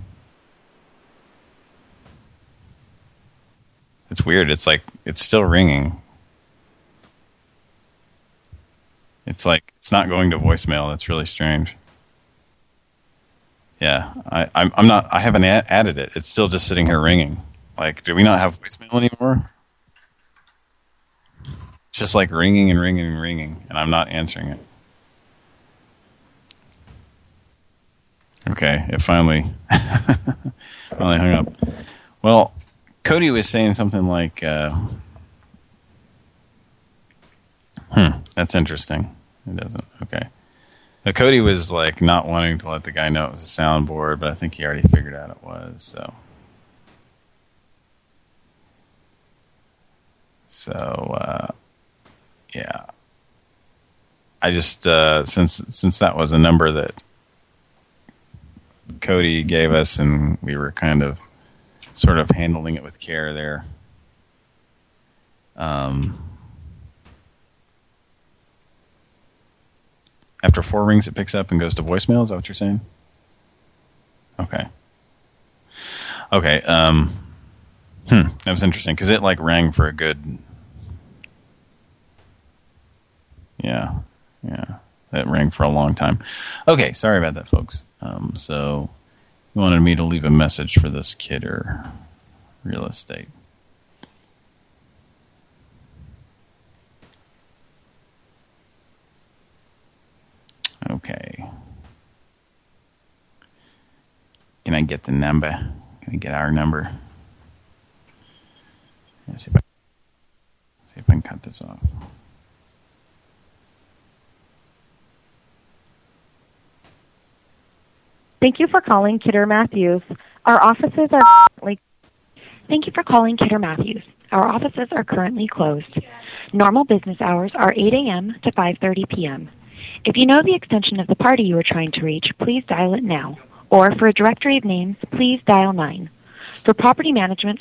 it's weird. It's like, it's still ringing. It's like, it's not going to voicemail. That's really strange. Yeah, I, I'm, I'm not, I haven't added it. It's still just sitting here ringing. Like, do we not have voicemail anymore? It's just like ringing and ringing and ringing, and I'm not answering it. Okay, it finally, [laughs] finally hung up. Well, Cody was saying something like, uh, hmm, that's interesting. It doesn't, okay. Now, Cody was like not wanting to let the guy know it was a soundboard, but I think he already figured out it was, so. So, uh, yeah. I just, uh, since, since that was a number that Cody gave us and we were kind of sort of handling it with care there. Um, after four rings, it picks up and goes to voicemail. Is that what you're saying? Okay. Okay. Um, hmm. That was interesting because it like rang for a good. Yeah. Yeah. That rang for a long time. Okay. Sorry about that, folks. Um, so he wanted me to leave a message for this Kidder real estate. Okay. Can I get the number? Can I get our number? Let's see if I see if I can cut this off. Thank you for calling Kidder Matthews. Our offices are currently Thank you for calling Kidder Matthews. Our offices are currently closed. Normal business hours are 8 a.m. to 5:30 p.m. If you know the extension of the party you are trying to reach, please dial it now. Or for a directory of names, please dial 9. For property management,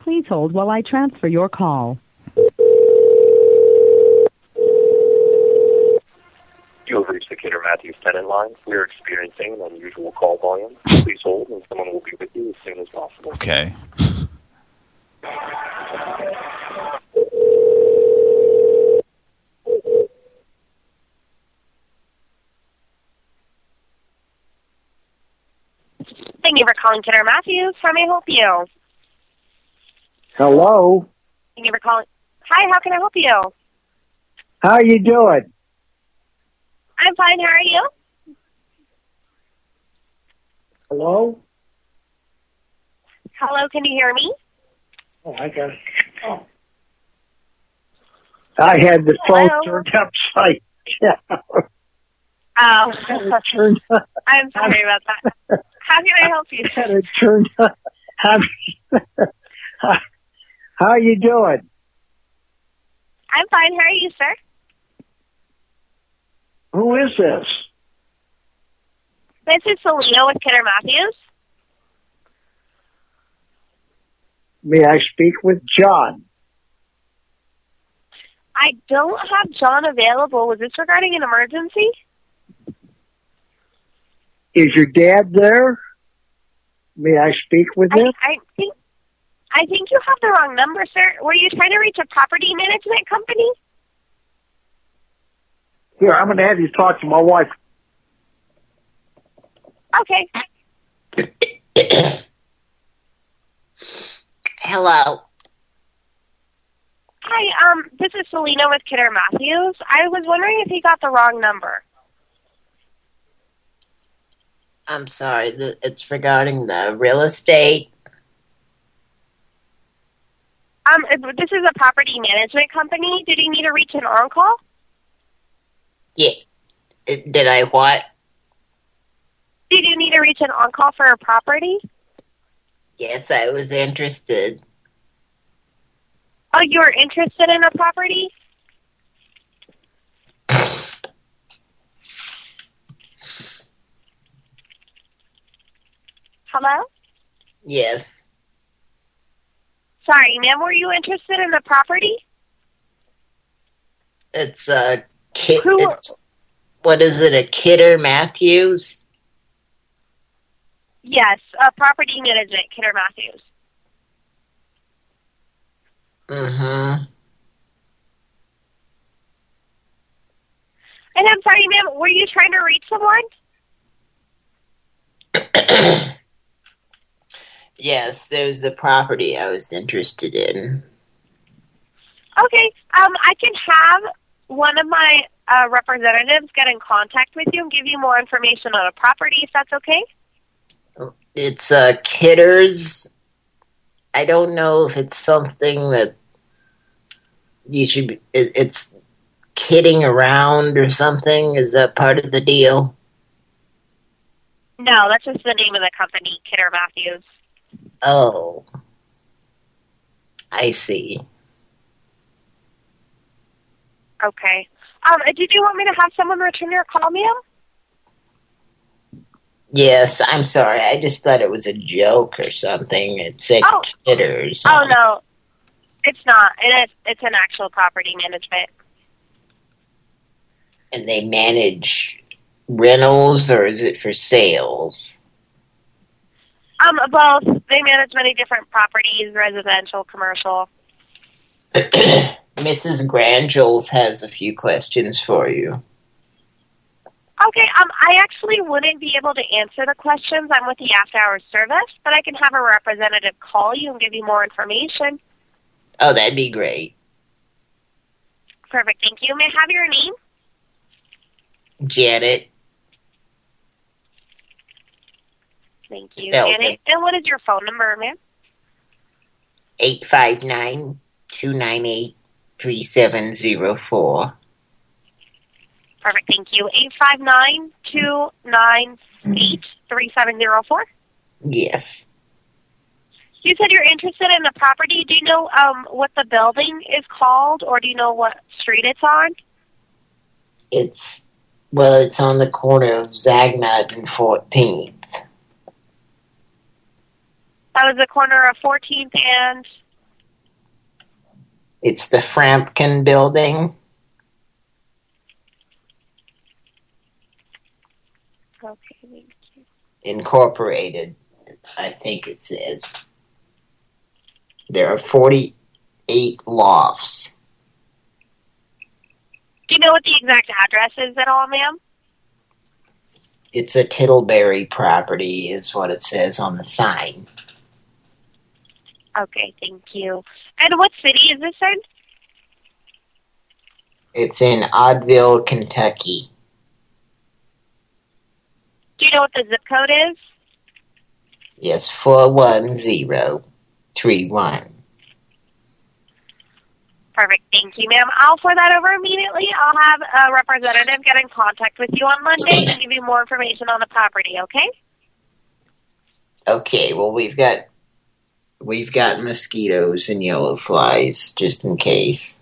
Please hold while I transfer your call. You have reached the Kidder Matthews tenant line. We are experiencing an unusual call volume. Please hold, and someone will be with you as soon as possible. Okay. Thank you for calling Kidder Matthews. How may I help you? Hello. Thank you for calling. Hi, how can I help you? How are you doing? I'm fine. How are you? Hello. Hello, can you hear me? Oh, I got. Oh. I had the phone Hello? turned upside down. Oh, turned up. I'm sorry about that. How can I help you? Had it turned up. [laughs] How, are you doing? I'm fine. How are you, sir? Who is this? This is Selena with Kidder Matthews. May I speak with John? I don't have John available. Was this regarding an emergency? Is your dad there? May I speak with I, him? I think I think you have the wrong number, sir. Were you trying to reach a property management company? Here, I'm going to have you talk to my wife. Okay. [coughs] Hello. Hi, um, this is Selena with Kidder Matthews. I was wondering if you got the wrong number. I'm sorry. th- It's regarding the real estate. Um, this is a property management company. Did you need to reach an on-call? Yeah. Did I what? Did you need to reach an on-call for a property? Yes, I was interested. Oh, you were interested in a property? Hello? Yes. Sorry, ma'am, were you interested in the property? It's a kid. It's, what is it? A Kidder Matthews? Yes, a property management, Kidder Matthews. Mm-hmm. And I'm sorry, ma'am, were you trying to reach someone? [coughs] Yes, there's the property I was interested in. Okay, um, I can have one of my uh, representatives get in contact with you and give you more information on a property, if that's okay. It's uh, Kidders. I don't know if it's something that you should. Be, it, it's kidding around or something. Is that part of the deal? No, that's just the name of the company, Kidder Matthews. Oh, I see. Okay. Um, did you want me to have someone return your call, ma'am? Yes, I'm sorry. I just thought it was a joke or something. It said Oh. Kidders. Oh no, it's not. It is. It's an actual property management. And they manage rentals or is it for sales? Um, both. They manage many different properties, residential, commercial. [clears throat] Mrs. Grandjules has a few questions for you. Okay, um, I actually wouldn't be able to answer the questions. I'm with the after hours service, but I can have a representative call you and give you more information. Oh, that'd be great. Perfect, thank you. May I have your name? Janet. Thank you, Selden. Janet. And what is your phone number, ma'am? 859 298 3704. Perfect, thank you. 859-298-3704? Yes. You said you're interested in the property. Do you know um, what the building is called or do you know what street it's on? It's, well, it's on the corner of Zagnut and 14th. That was the corner of 14th and... It's the Frampkin building. okay. Incorporated, I think it says. There are 48 lofts. Do you know what the exact address is at all, ma'am? It's a Tittleberry property is what it says on the sign. Okay, thank you. And what city is this in? It's in Oddville, Kentucky. Do you know what the zip code is? Yes, 41031. Perfect, thank you, ma'am. I'll forward that over immediately. I'll have a representative get in contact with you on Monday to give you more information on the property, okay? Okay, well we've got we've got mosquitoes and yellow flies just in case.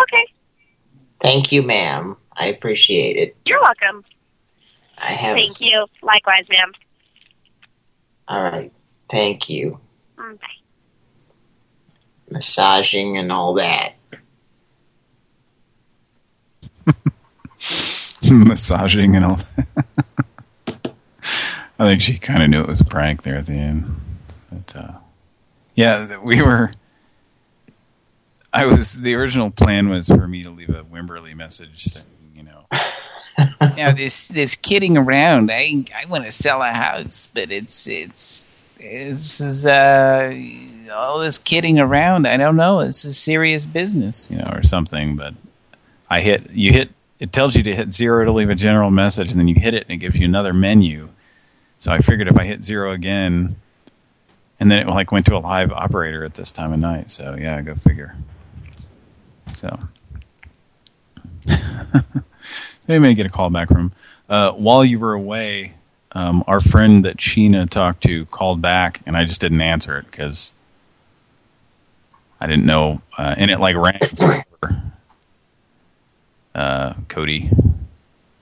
Okay, Thank you, ma'am. I appreciate it. you're welcome. I have Thank you. Likewise, ma'am. all right. Thank you. Mm, Bye. Massaging and all that. [laughs] Massaging and all that. [laughs] I think she kind of knew it was a prank there at the end. Yeah, we were... I was... The original plan was for me to leave a Wimberly message saying, you know... [laughs] now this this kidding around. I I want to sell a house, but it's it's this is uh all this kidding around. I don't know. It's a serious business. you know, or something, but I hit, you hit, it tells you to hit zero to leave a general message, and then you hit it and it gives you another menu. So I figured if I hit zero again, and then it like went to a live operator at this time of night. So yeah, go figure. So [laughs] we may get a call back from. Uh, while you were away, um, our friend that Sheena talked to called back, and I just didn't answer it because I didn't know, uh, and it like rang forever. Uh, Cody.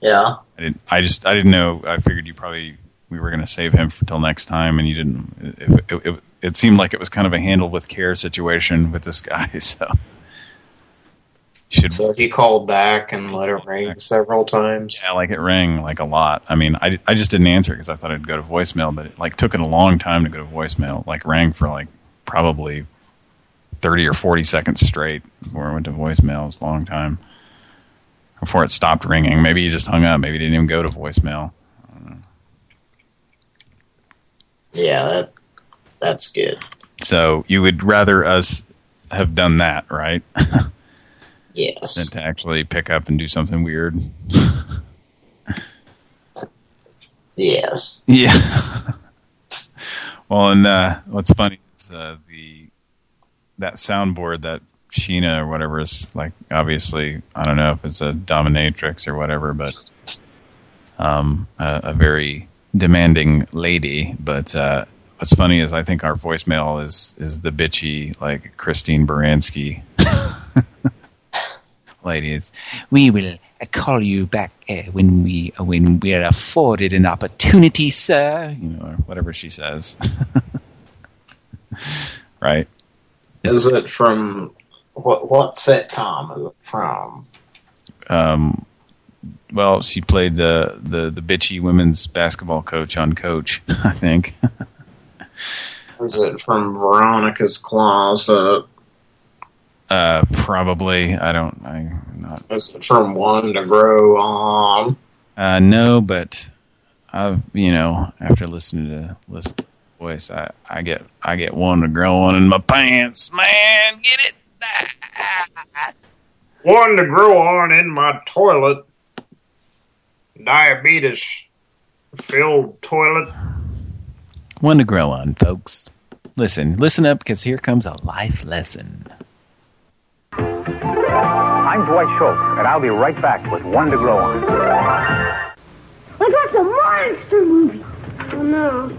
Yeah. I didn't. I just. I didn't know. I figured you probably we were going to save him for till next time, and you didn't. It, it, it, it seemed like it was kind of a handle with care situation with this guy. [laughs] So should So he called back and let it ring several times. yeah, like it rang like a lot. I mean, I I just didn't answer because I thought it'd go to voicemail, but it like took it a long time to go to voicemail. Like rang for like probably thirty or forty seconds straight before it went to voicemail. It was a long time before it stopped ringing. Maybe he just hung up. Maybe he didn't even go to voicemail. Yeah, that that's good. So you would rather us have done that, right? Yes. Than to actually pick up and do something weird. Yes. Yeah. [laughs] well, and uh, what's funny is uh, the that soundboard that Sheena or whatever is like obviously I don't know if it's a dominatrix or whatever, but um, a, a very demanding lady. But uh, what's funny is I think our voicemail is is the bitchy like Christine Baranski. [laughs] Ladies, We will uh, call you back uh, when we uh, when we are afforded an opportunity, sir. you know, or whatever she says. [laughs] right? Is it from what what sitcom is it from? Um, well, she played the the the bitchy women's basketball coach on Coach, [laughs] I think. Is it from Veronica's Closet? uh, probably. I don't. I not. Is it from One to Grow On? Uh, no, but I've you know, after listening to listen voice, I I get I get one to grow on in my pants, man. Get it? [laughs] One to grow on in my toilet. Diabetes filled toilet. One to grow on, folks. Listen, listen up, because here comes a life lesson. I'm Dwight Schultz, and I'll be right back with One to Grow On. Like that's a monster movie. Oh no.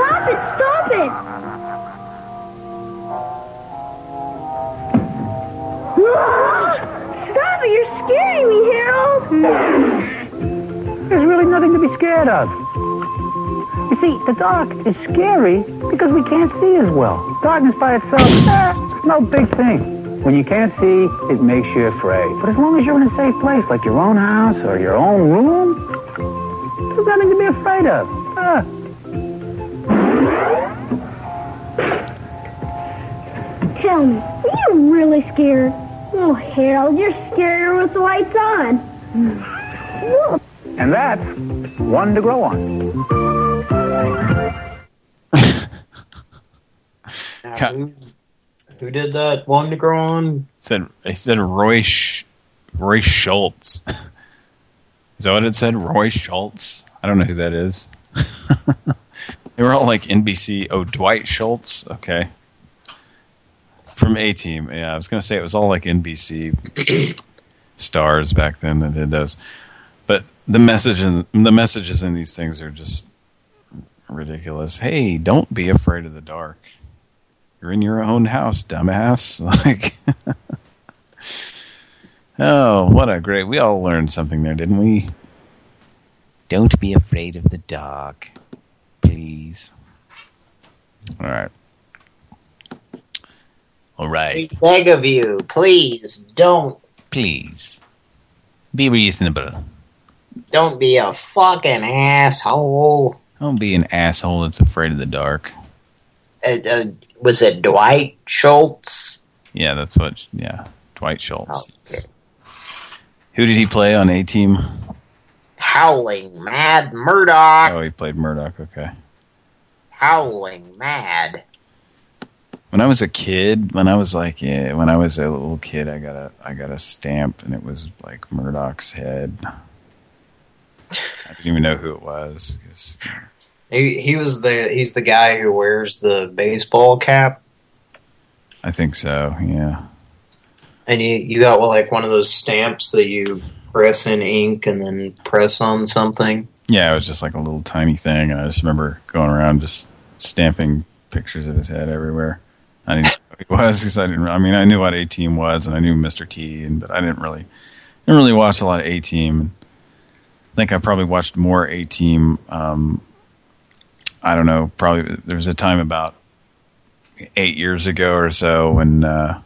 Stop it! Stop it! Stop it! You're scaring me, Harold. There's really nothing to be scared of. You see, the dark is scary because we can't see as well. Darkness by itself, eh, no big thing. When you can't see, it makes you afraid. But as long as you're in a safe place, like your own house or your own room, there's nothing to be afraid of. Tell me, are you really scared? Oh, Harold, you're scarier with the lights on. And that's one to grow on. Now, who, who did that one to grow on? said it said Roy Sh Roy Schultz. [laughs] is that what it said? Roy Schultz. I don't know who that is. [laughs] they were all like NBC. Oh, Dwight Schultz. Okay. From A Team. Yeah, I was gonna say it was all like NBC [clears throat] stars back then that did those. But the message in, the messages in these things are just ridiculous. Hey, don't be afraid of the dark. You're in your own house, dumbass. [laughs] Like, [laughs] oh, what a great! We all learned something there, didn't we? Don't be afraid of the dark, please. All right. All right. We Beg of you, please don't Please. Be reasonable. don't be a fucking asshole. Don't be an asshole that's afraid of the dark. Uh, uh, was it Dwight Schultz? Yeah, that's what. Yeah, Dwight Schultz. Who did he play on A Team? Howling Mad Murdock. Oh, he played Murdock. Okay. Howling Mad. When I was a kid, when I was like, yeah, when I was a little kid, I got a, I got a stamp, and it was like Murdock's head. I didn't even know who it was. He he was the he's the guy who wears the baseball cap, I think so. Yeah. and you you got well, like one of those stamps that you press in ink and then press on something. Yeah, it was just like a little tiny thing. And I just remember going around just stamping pictures of his head everywhere. I didn't know who he was because I didn't. I mean, I knew what A Team was, and I knew Mr. T, and but I didn't really didn't really watch a lot of A Team. I think I probably watched more A Team. Um, I don't know. Probably there was a time about eight years ago or so when, uh,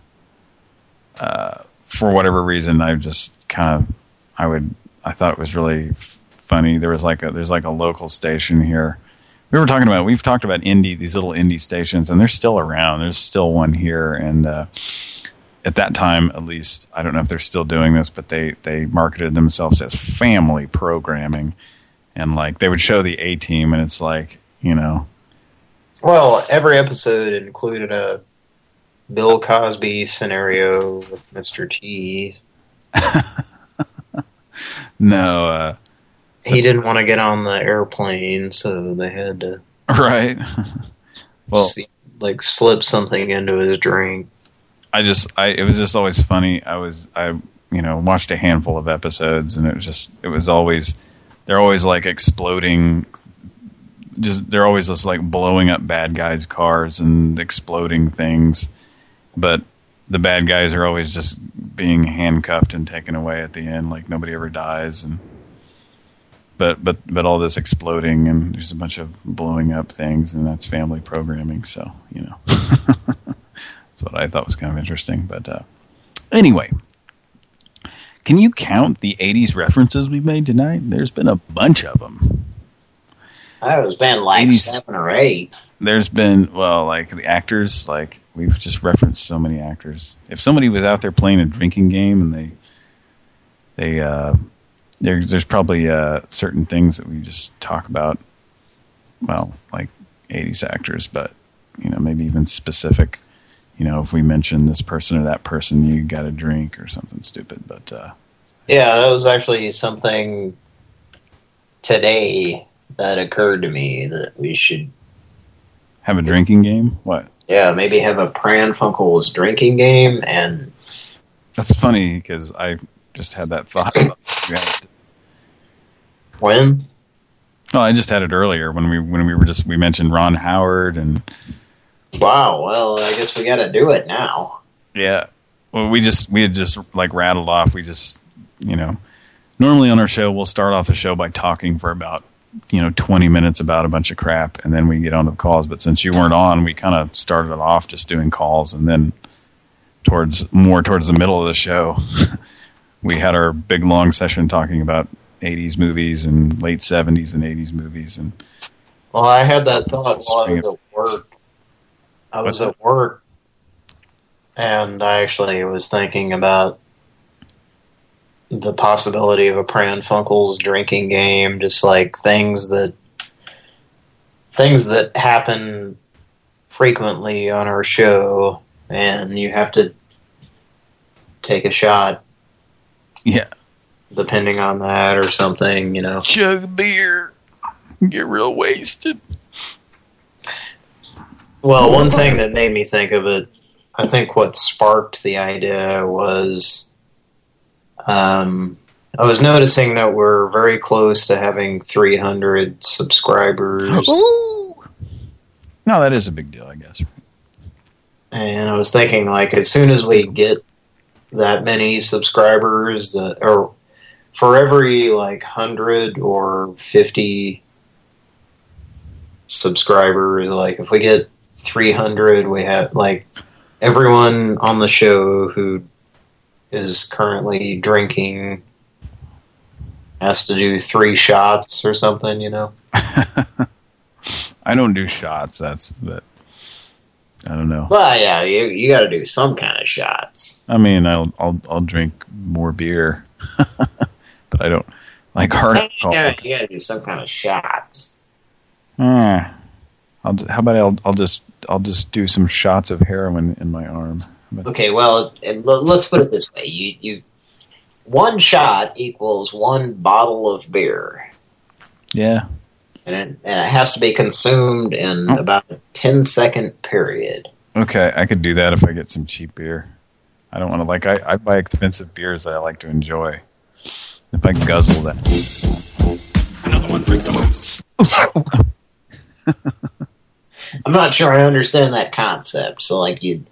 uh, for whatever reason, I just kind of I would I thought it was really f- funny. There was like a there's like a local station here. We were talking about we've talked about indie these little indie stations, and they're still around. There's still one here, and uh, at that time, at least, I don't know if they're still doing this, but they they marketed themselves as family programming, and like they would show the A Team, and it's like you know Well, every episode included a Bill Cosby scenario with Mr. T. [laughs] [laughs] no. Uh, he didn't want to get on the airplane, so they had to [laughs] right. [laughs] well, see, like slip something into his drink. I just, I it was just always funny. I was, I you know, watched a handful of episodes, and it was just, it was always, they're always like exploding. Just they're always just like blowing up bad guys' cars and exploding things, but the bad guys are always just being handcuffed and taken away at the end, like nobody ever dies. And but but but all this exploding and there's a bunch of blowing up things, and that's family programming. So you know. [laughs] That's what I thought was kind of interesting. But uh, anyway, can you count the 80s references we've made tonight? There's been a bunch of them. It's been like 80s. seven or eight. There's been, well, like the actors, like we've just referenced so many actors. If somebody was out there playing a drinking game and they, they, uh, there's, there's probably uh, certain things that we just talk about, well, like 80s actors, but, you know, maybe even specific you know, if we mention this person or that person, you got a drink or something stupid. But uh, Yeah, that was actually something today that occurred to me that we should, have a drinking game. What? Yeah, maybe have a Pran Funkels drinking game and That's funny because I just had that thought. When? Oh, I just had it earlier when we when we were just we mentioned Ron Howard and Wow, well, I guess we got to do it now. yeah. Well, we just we had just like rattled off. We just you know normally on our show we'll start off the show by talking for about you know 20 minutes about a bunch of crap and then we get on to the calls. But since you weren't on, we kind of started it off just doing calls and then towards more towards the middle of the show [laughs] we had our big long session talking about 80s movies and late 70s and 80s movies and Well, I had that thought while I was at work. I was What's at work And I actually was thinking about the possibility of a Pran Funkels drinking game, just like things that things that happen frequently on our show, and you have to take a shot. Yeah. Depending on that or something, you know. Chug beer. Get real wasted. Well, one thing that made me think of it, I think what sparked the idea was um, I was noticing that we're very close to having 300 subscribers. No, that is a big deal, I guess. And I was thinking, like, as soon as we get that many subscribers, that, or for every, like, 100 or 50 subscribers, like, if we get 300, we have, like, everyone on the show who is currently drinking has to do three shots or something, you know? [laughs] I don't do shots, that's, but I don't know. Well, yeah, you you got to do some kind of shots. I mean, I'll I'll I'll drink more beer, [laughs] but I don't like hard. You got to do some kind of shots. Uh, I'll how about I'll I'll just I'll just do some shots of heroin in my arm. Okay, well, let's put it this way: you you one shot equals one bottle of beer. Yeah. And it, and it has to be consumed in oh. about a 10 second period. Okay, I could do that if I get some cheap beer. I don't want to, like, I, I buy expensive beers that I like to enjoy. If I guzzle that. Another one drinks a moose. [laughs] I'm not sure I understand that concept. So, like, you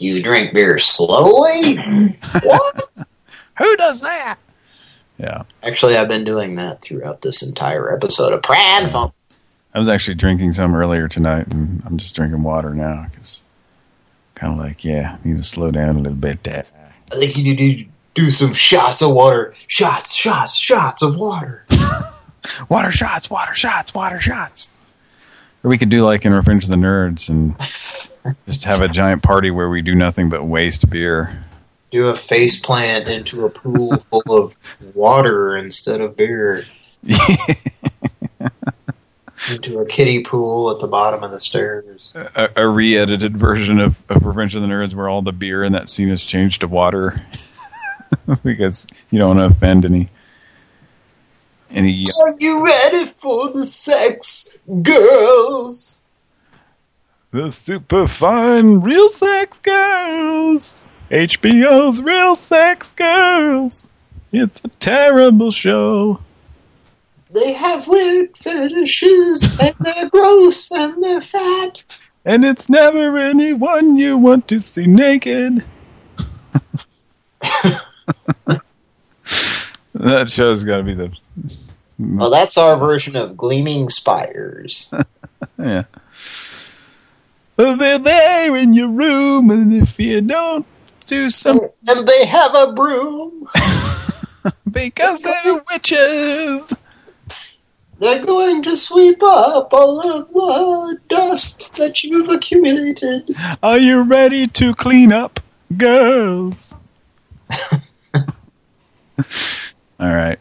you drink beer slowly? what? [laughs] Who does that? Yeah. Actually, I've been doing that throughout this entire episode of Pran Funk. I was actually drinking some earlier tonight, and I'm just drinking water now, because kind of like, yeah, need to slow down a little bit there. I think you need to do some shots of water. Shots, shots, shots of water. [laughs] water shots, water shots, water shots. Or we could do like in Revenge of the Nerds and just have a giant party where we do nothing but waste beer do a face plant into a pool full of water instead of beer. [laughs] into a kiddie pool at the bottom of the stairs. A, a re-edited version of, of Revenge of the Nerds where all the beer in that scene is changed to water. [laughs] because you don't want to offend any... any Are you ready for the sex, girls? The super fun real sex girls! HBO's Real Sex Girls. It's a terrible show. They have weird fetishes, and they're gross, and they're fat. And it's never anyone you want to see naked. [laughs] that show's got to be the... Well, that's our version of Gleaming Spires. [laughs] yeah. They're there in your room, and if you don't do something... And they have a broom. [laughs] because they're witches. They're going to sweep up all of the dust that you've accumulated. Are you ready to clean up, girls? [laughs] all right.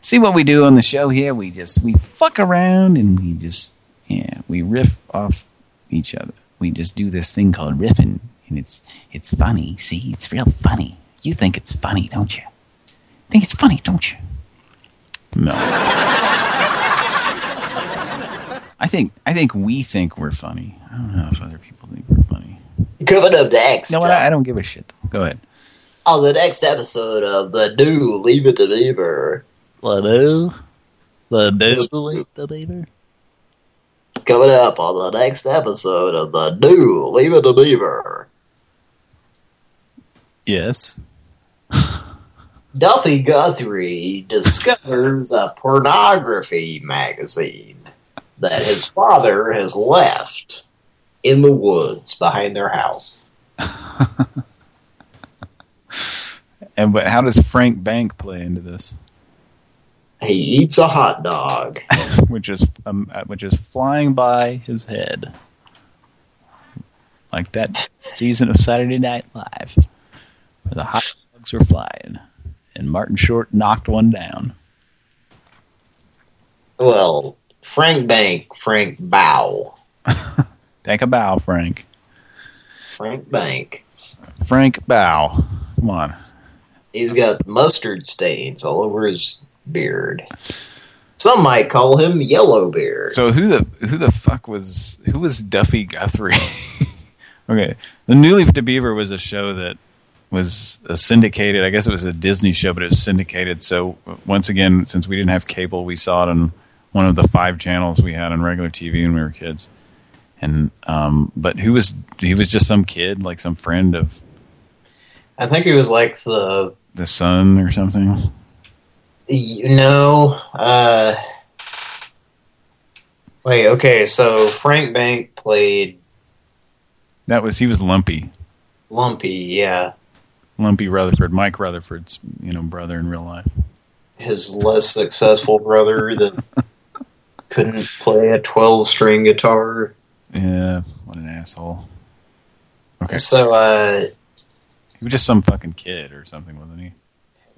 See what we do on the show here? We just, we fuck around and we just, yeah, we riff off each other. We just do this thing called riffing and it's it's funny. See, it's real funny. You think it's funny, don't you? Think it's funny, don't you? No. I think I think we think we're funny. I don't know if other people think we're funny. Coming up next. No, I, I don't give a shit. Go ahead. On the next episode of the new Leave It to Beaver. The new? The new Leave It to Beaver? Coming up on the next episode of the new Leave It to Beaver. Yes. Duffy Guthrie discovers a pornography magazine that his father has left in the woods behind their house. [laughs] and but how does Frank Bank play into this? He eats a hot dog, [laughs] which is um, which is flying by his head like that season of Saturday Night Live, where the hot dogs were flying, and Martin Short knocked one down. Well, Frank Bank, Frank Bow. [laughs] Take a bow, Frank. Frank Bank. Frank Bow. Come on. He's got mustard stains all over his beard. Some might call him Yellow Beard. So who the who the fuck was who was Duffy Guthrie? [laughs] okay, the New Leaf to Beaver was a show that was a syndicated. I guess it was a Disney show, but it was syndicated. So once again, since we didn't have cable, we saw it on one of the five channels we had on regular TV when we were kids. And um, but who was he was just some kid, like some friend of I think he was like the the son or something. You know, uh, wait, okay, so Frank Bank played That was he was Lumpy, Lumpy, yeah, Lumpy Rutherford, Mike Rutherford's you know brother in real life. his less successful brother that [laughs] couldn't play a 12-string guitar. Yeah, what an asshole. Okay, So, uh, he was just some fucking kid or something, wasn't he?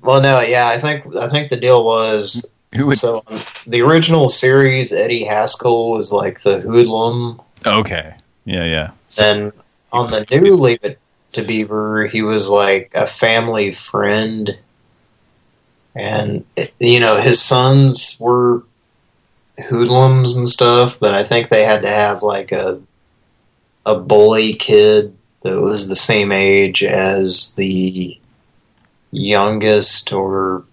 Well, no, yeah, I think I think the deal was Who would, so um, the original series, Eddie Haskell was like the hoodlum, Okay, yeah, yeah. and on the new Leave It to Beaver, he was like a family friend, and you know his sons were hoodlums and stuff, but I think they had to have like a a bully kid that was the same age as the youngest or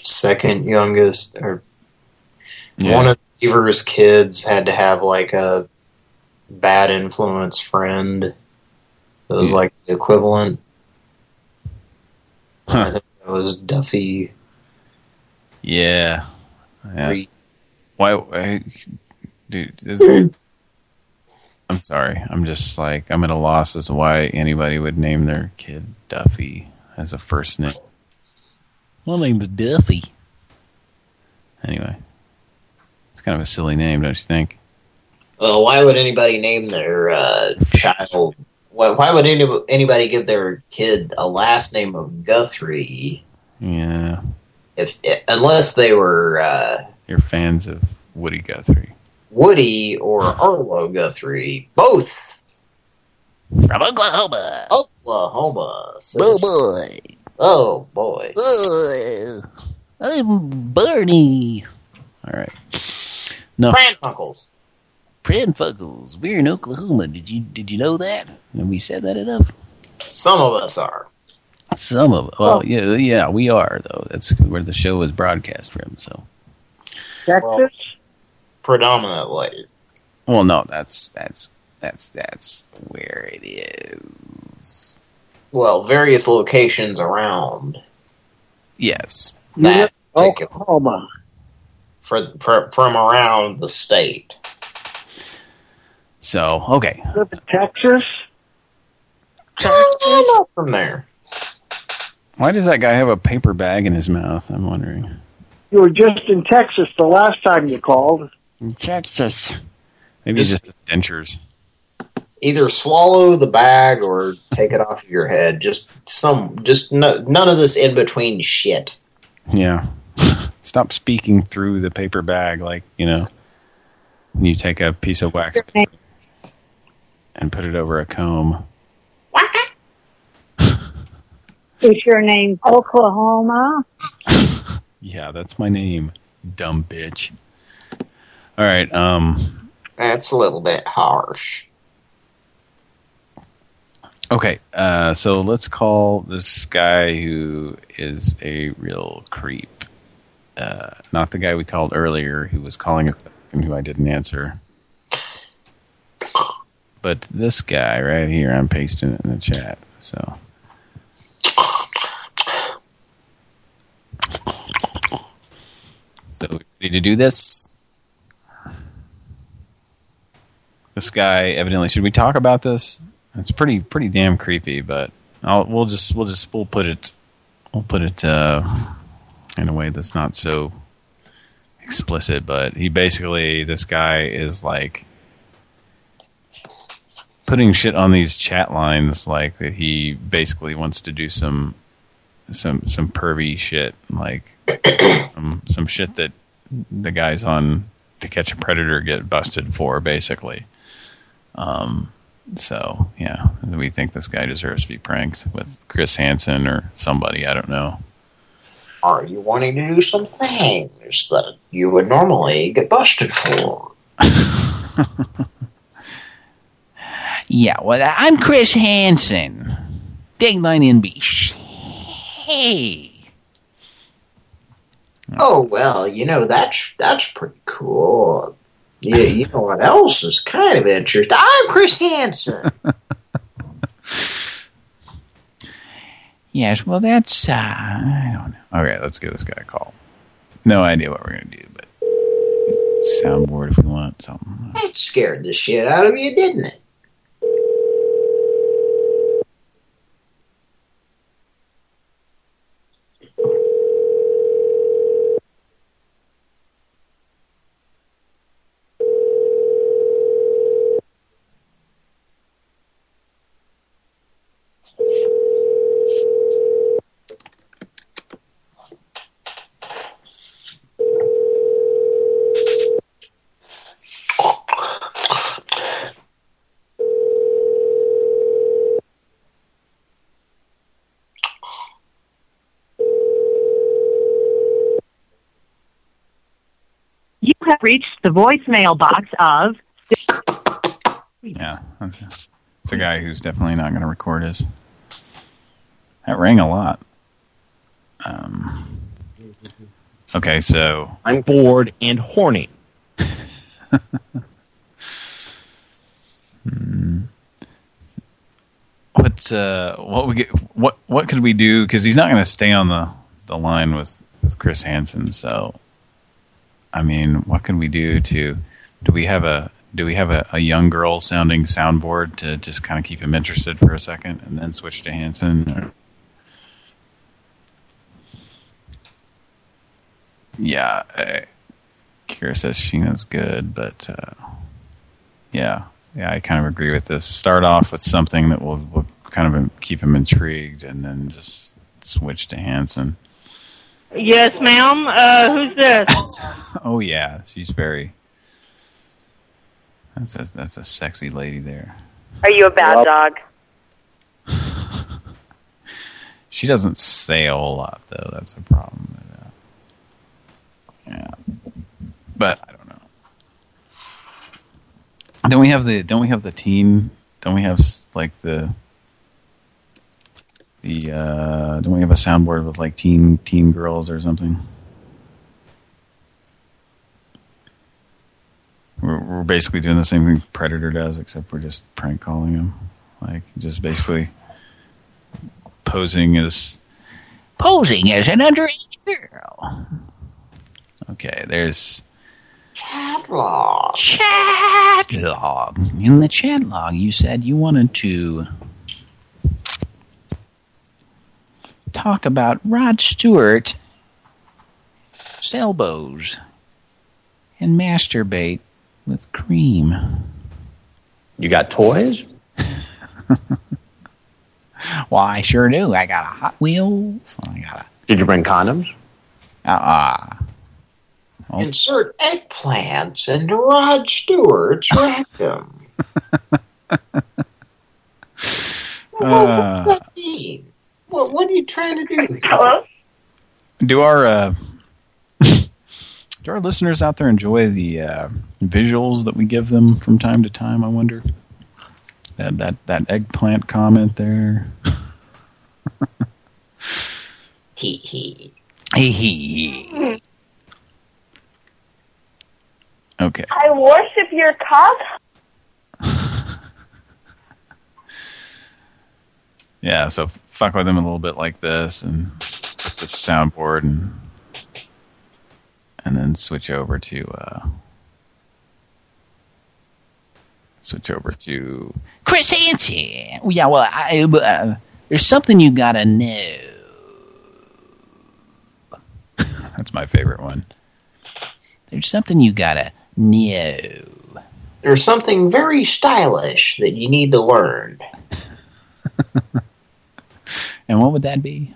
second youngest or Yeah. one of Beaver's kids had to have like a bad influence friend that was like the equivalent. I think it was Duffy. Yeah. Yeah. Why, why dude, this, [clears throat] I'm sorry. I'm just like, I'm at a loss as to why anybody would name their kid Duffy as a first name. My name is Duffy. Anyway. It's kind of a silly name, don't you think? Well, why would anybody name their uh, child? Why, why would any, anybody give their kid a last name of Guthrie Yeah. if unless they were uh, You're fans of Woody Guthrie. Woody or Arlo Guthrie? Both From Oklahoma. Oklahoma. Oh boy. Oh boy. Oh, I'm Barney. All right. No. Pranfuckles. Pranfuckles. We're in Oklahoma. Did you did you know that? Have we said that enough? Some of us are. Some of well, yeah, yeah, we are though. That's where the show is broadcast from. So, Texas? predominantly. well, no, that's that's that's that's where it is. Well, various locations around Yes. that particular, Oklahoma. for, for, from around the state. So, okay. Texas? Texas? Oh, from there. Why does that guy have a paper bag in his mouth? I'm wondering. You were just in Texas the last time you called. In Texas. Maybe he's just dentures. Either swallow the bag or take it off of your head. Just some, just no, none of this in between shit. Yeah. [laughs] Stop speaking through the paper bag like, you know, when you take a piece of wax and put it over a comb. Is your name Oklahoma? [laughs] Yeah, that's my name, dumb bitch. All right, um, That's a little bit harsh. Okay, uh, so let's call this guy who is a real creep. Uh, not the guy we called earlier who was calling and who I didn't answer. But this guy right here, I'm pasting it in the chat, so... So, ready to do this? This guy, evidently, should we talk about this? It's pretty, pretty damn creepy, but I'll, we'll just, we'll just, we'll put it, we'll put it uh, in a way that's not so explicit. But he basically, this guy is like putting shit on these chat lines like that he basically wants to do some some some pervy shit like um, some shit that the guys on to catch a predator get busted for basically um so yeah we think this guy deserves to be pranked with Chris Hansen or somebody I don't know Are you wanting to do some things that you would normally get busted for? [laughs] Yeah, well, I'm Chris Hansen. Dateline NB. Hey. Oh well, you know that's that's pretty cool. Yeah, you know what else is kind of interesting? I'm Chris Hansen. [laughs] Yes, well, that's, uh, I don't know. Okay, let's give this guy a call. No idea what we're going to do, but soundboard if we want something. That scared the shit out of you, didn't it? Have reached the voicemail box of. Yeah, that's a, that's a guy who's definitely not going to record his. That rang a lot. Um. Okay, so I'm bored and horny. [laughs] Hmm. What's uh what we get what what could we do because he's not going to stay on the the line with with Chris Hansen so I mean what can we do to do we have a do we have a, a young girl sounding soundboard to just kind of keep him interested for a second and then switch to Hansen? yeah uh, Kira says Sheena's good but uh yeah yeah I kind of agree with this start off with something that will, will kind of keep him intrigued and then just switch to Hansen Yes, ma'am. Uh, who's this? [laughs] oh yeah she's very that's a that's a sexy lady there. Are you a bad dog? [laughs] she doesn't say a whole lot though. That's a problem. Uh, yeah. But I don't know. Don't we have the don't we have the teen don't we have like the the uh don't we have a soundboard with like teen teen girls or something we're, we're basically doing the same thing Predator does except we're just prank calling him like just basically posing as Posing as an underage girl. okay there's Chat log. Chat log. In the chat log, you said you wanted to talk about Rod Stewart, elbows, and masturbate with cream. You got toys? [laughs] Well, I sure do. I got a Hot Wheels. I got a Did you bring condoms? uh, uh Insert eggplants into Rod Stewart's [laughs] rectum. uh, [laughs] What does that mean? What, what are you trying to do? Hello? do our uh [laughs] do our listeners out there enjoy the uh visuals that we give them from time to time i wonder that that that eggplant comment there [laughs] Hee hee. hee hee. okay I worship your cock. Yeah so fuck with them a little bit like this and the soundboard and and then switch over to uh switch over to Chris Hansen. Oh, yeah, well, I, uh, there's something you gotta know. [laughs] that's my favorite one There's something you gotta know. There's something very stylish that you need to learn. [laughs] And what would that be?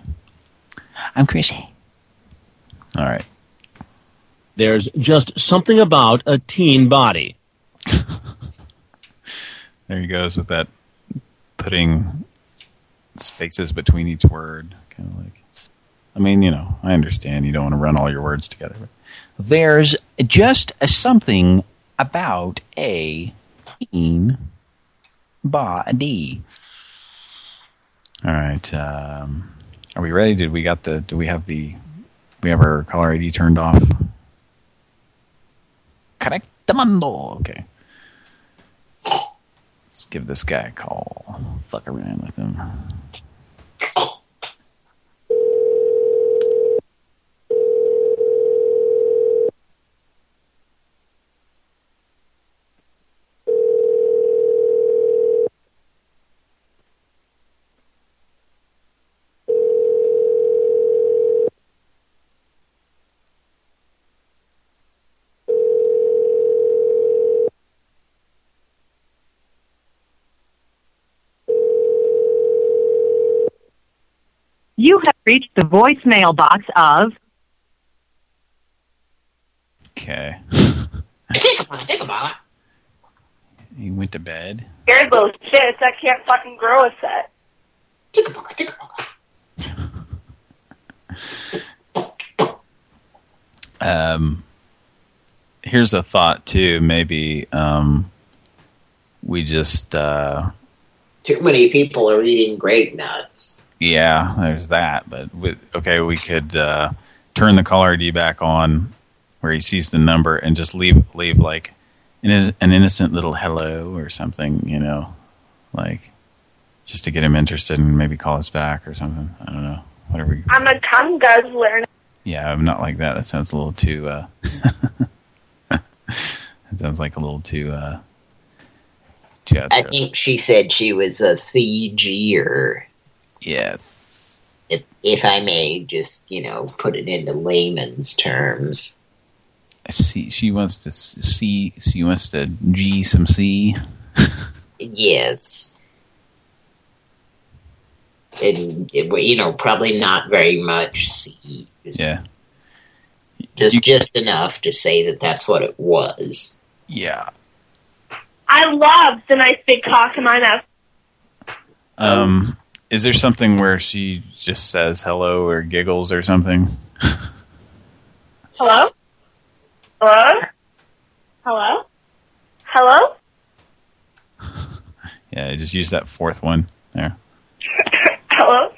I'm Chrissy. All right. There's just something about a teen body. [laughs] There he goes with that putting spaces between each word. Kind of like, I mean, you know, I understand you don't want to run all your words together. But There's just a something about a teen body. All right. Um, are we ready? Did we got the? Do we have the? We have our caller ID turned off. Correctamundo. Okay. Let's give this guy a call. Fuck around with him. You have reached the voicemail box of Okay. Think about it. Think about it. He went to bed. Scared little shits. I can't fucking grow a set. Think about it. Think about it. Um, here's a thought too. Maybe um, we just uh, Too many people are eating grape nuts. Yeah, there's that. But with, okay, we could uh, turn the caller ID back on where he sees the number and just leave leave like an, an innocent little hello or something. You know, like just to get him interested and maybe call us back or something. I don't know. Whatever. You, I'm a cum guzzler. yeah, I'm not like that. That sounds a little too. Uh, [laughs] that sounds like a little too. Uh, too I think she said she was a CGer. Yes. If if I may just, you know, put it into layman's terms. See, she wants to see. She wants to G some C. Yes. And, you know, probably not very much C. Just, Yeah. Just, just enough to say that that's what it was. Yeah. I love the nice big cock in my mouth. Um, is there something where she just says hello or giggles or something? Hello? Hello? Hello? Hello? [laughs] Yeah, just use that fourth one there. [laughs] Hello?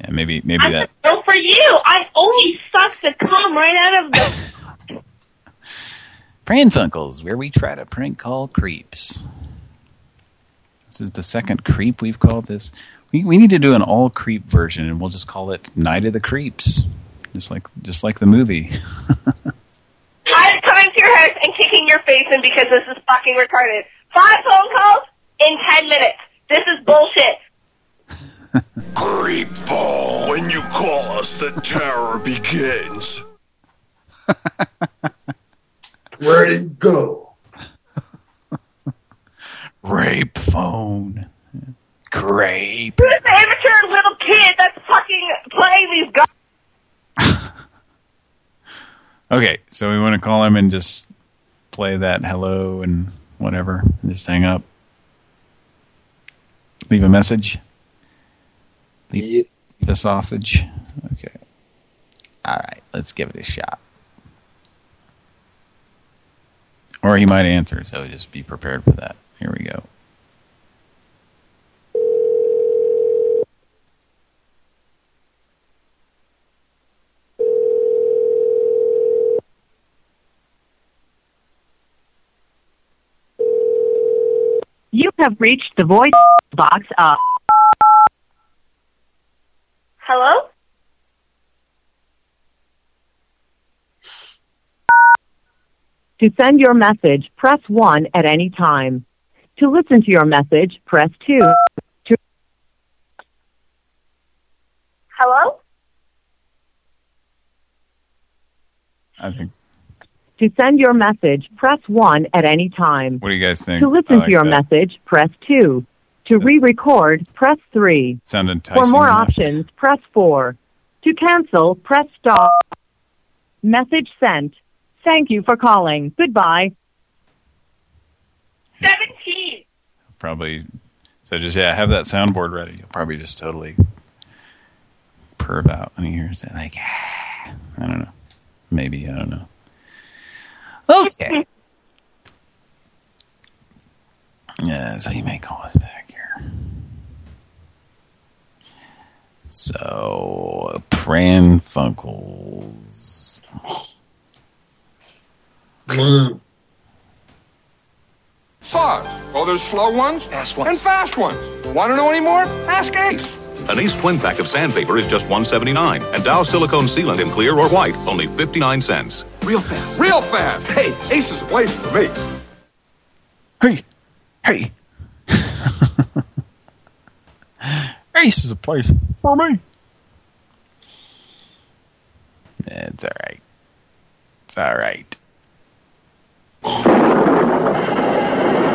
Yeah, maybe maybe I'm that. girl for you. I always suck the cum right out of the... [laughs] Pran Funkels, where we try to prank call creeps. This is the second creep we've called this. We we need to do an all creep version, and we'll just call it Night of the Creeps, just like just like the movie. [laughs] I'm coming to your house and kicking your face in because this is fucking retarded. Five phone calls in ten minutes. This is bullshit. [laughs] Creepball, when you call us, the terror begins. [laughs] Where'd it go? Rape phone. Grape. Who's the immature little kid that's fucking playing these guys? [laughs] Okay, so we want to call him and just play that hello and whatever. and Just hang up. Leave a message. Leave, leave a sausage. Okay. All right, let's give it a shot. Or he might answer, so just be prepared for that. Here we go. You have reached the voice box of Hello? To send your message, press 1 at any time. To listen to your message, press 2. To Hello? I think To send your message, press 1 at any time. What do you guys think? To listen like to your that. message, press 2. To re-record, press 3. Sound enticing For more enough. options, press 4. To cancel, press star. Message sent. Thank you for calling. Goodbye. Probably. So just yeah, have that soundboard ready. You'll probably just totally perv out when he hears that. Like, ah, I don't know. Maybe I don't know. Okay. [laughs] Yeah, so he may call us back here. So, Pran Funkels. Saws. Oh, there's slow ones Fast ones. and fast ones. Want to know any more? Ask Ace. An Ace twin pack of sandpaper is just 179, and Dow silicone sealant in clear or white, only 59 cents. Real fast. Real fast. Hey, Ace is a place for me. Hey, hey. [laughs] Ace is a place for me. It's all right. It's all right.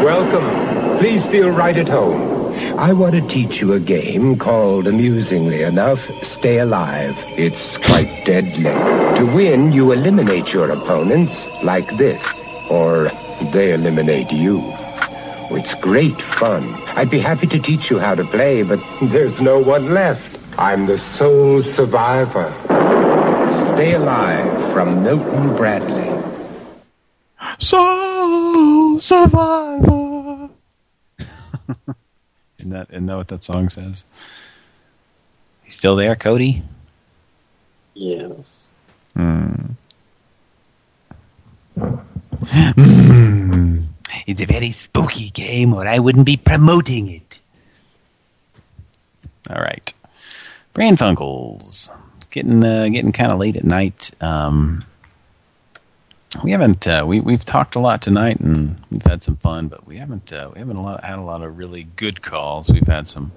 Welcome. Please feel right at home. I want to teach you a game called, amusingly enough, Stay Alive. It's quite deadly. To win, you eliminate your opponents like this, or they eliminate you. Oh, it's great fun. I'd be happy to teach you how to play, but [laughs] there's no one left. I'm the sole survivor. Stay Alive from Milton Bradley. Soul Survivor. [laughs] isn't that isn't that what that song says? He's still there, Cody? Yes. Hmm. Hmm. It's a very spooky game, or I wouldn't be promoting it. All right, Pran Funkels. It's getting uh, getting kind of late at night. Um, we haven't uh, we we've talked a lot tonight, and we've had some fun, but we haven't uh, we haven't a lot, had a lot of really good calls. We've had some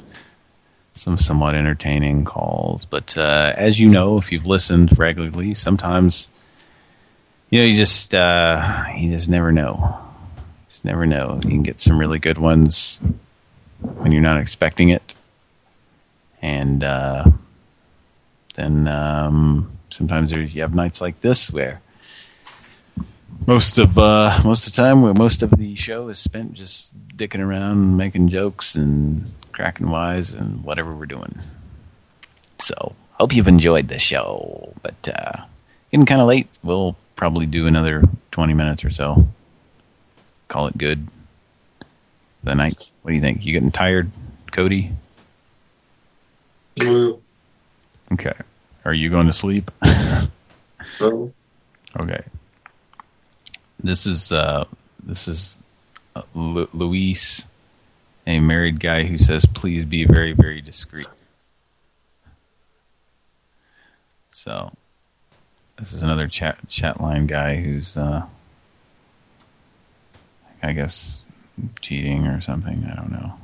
some somewhat entertaining calls, but uh, as you know, if you've listened regularly, sometimes you know you just uh, you just never know. Just never know. You can get some really good ones when you're not expecting it, and uh, then um, sometimes you have nights like this where most of uh, most of the time, most of the show is spent just dicking around, making jokes, and cracking wise, and whatever we're doing. So, hope you've enjoyed the show. But uh, getting kind of late. We'll probably do another 20 minutes or so. Call it good. The night. What do you think? You getting tired, Cody? Okay. Are you going to sleep? [laughs] No. Okay. This is uh, this is uh, Lu Luis, a married guy who says, "Please be very, very discreet." So, this is another chat chat line guy who's, uh, I guess, cheating or something. I don't know.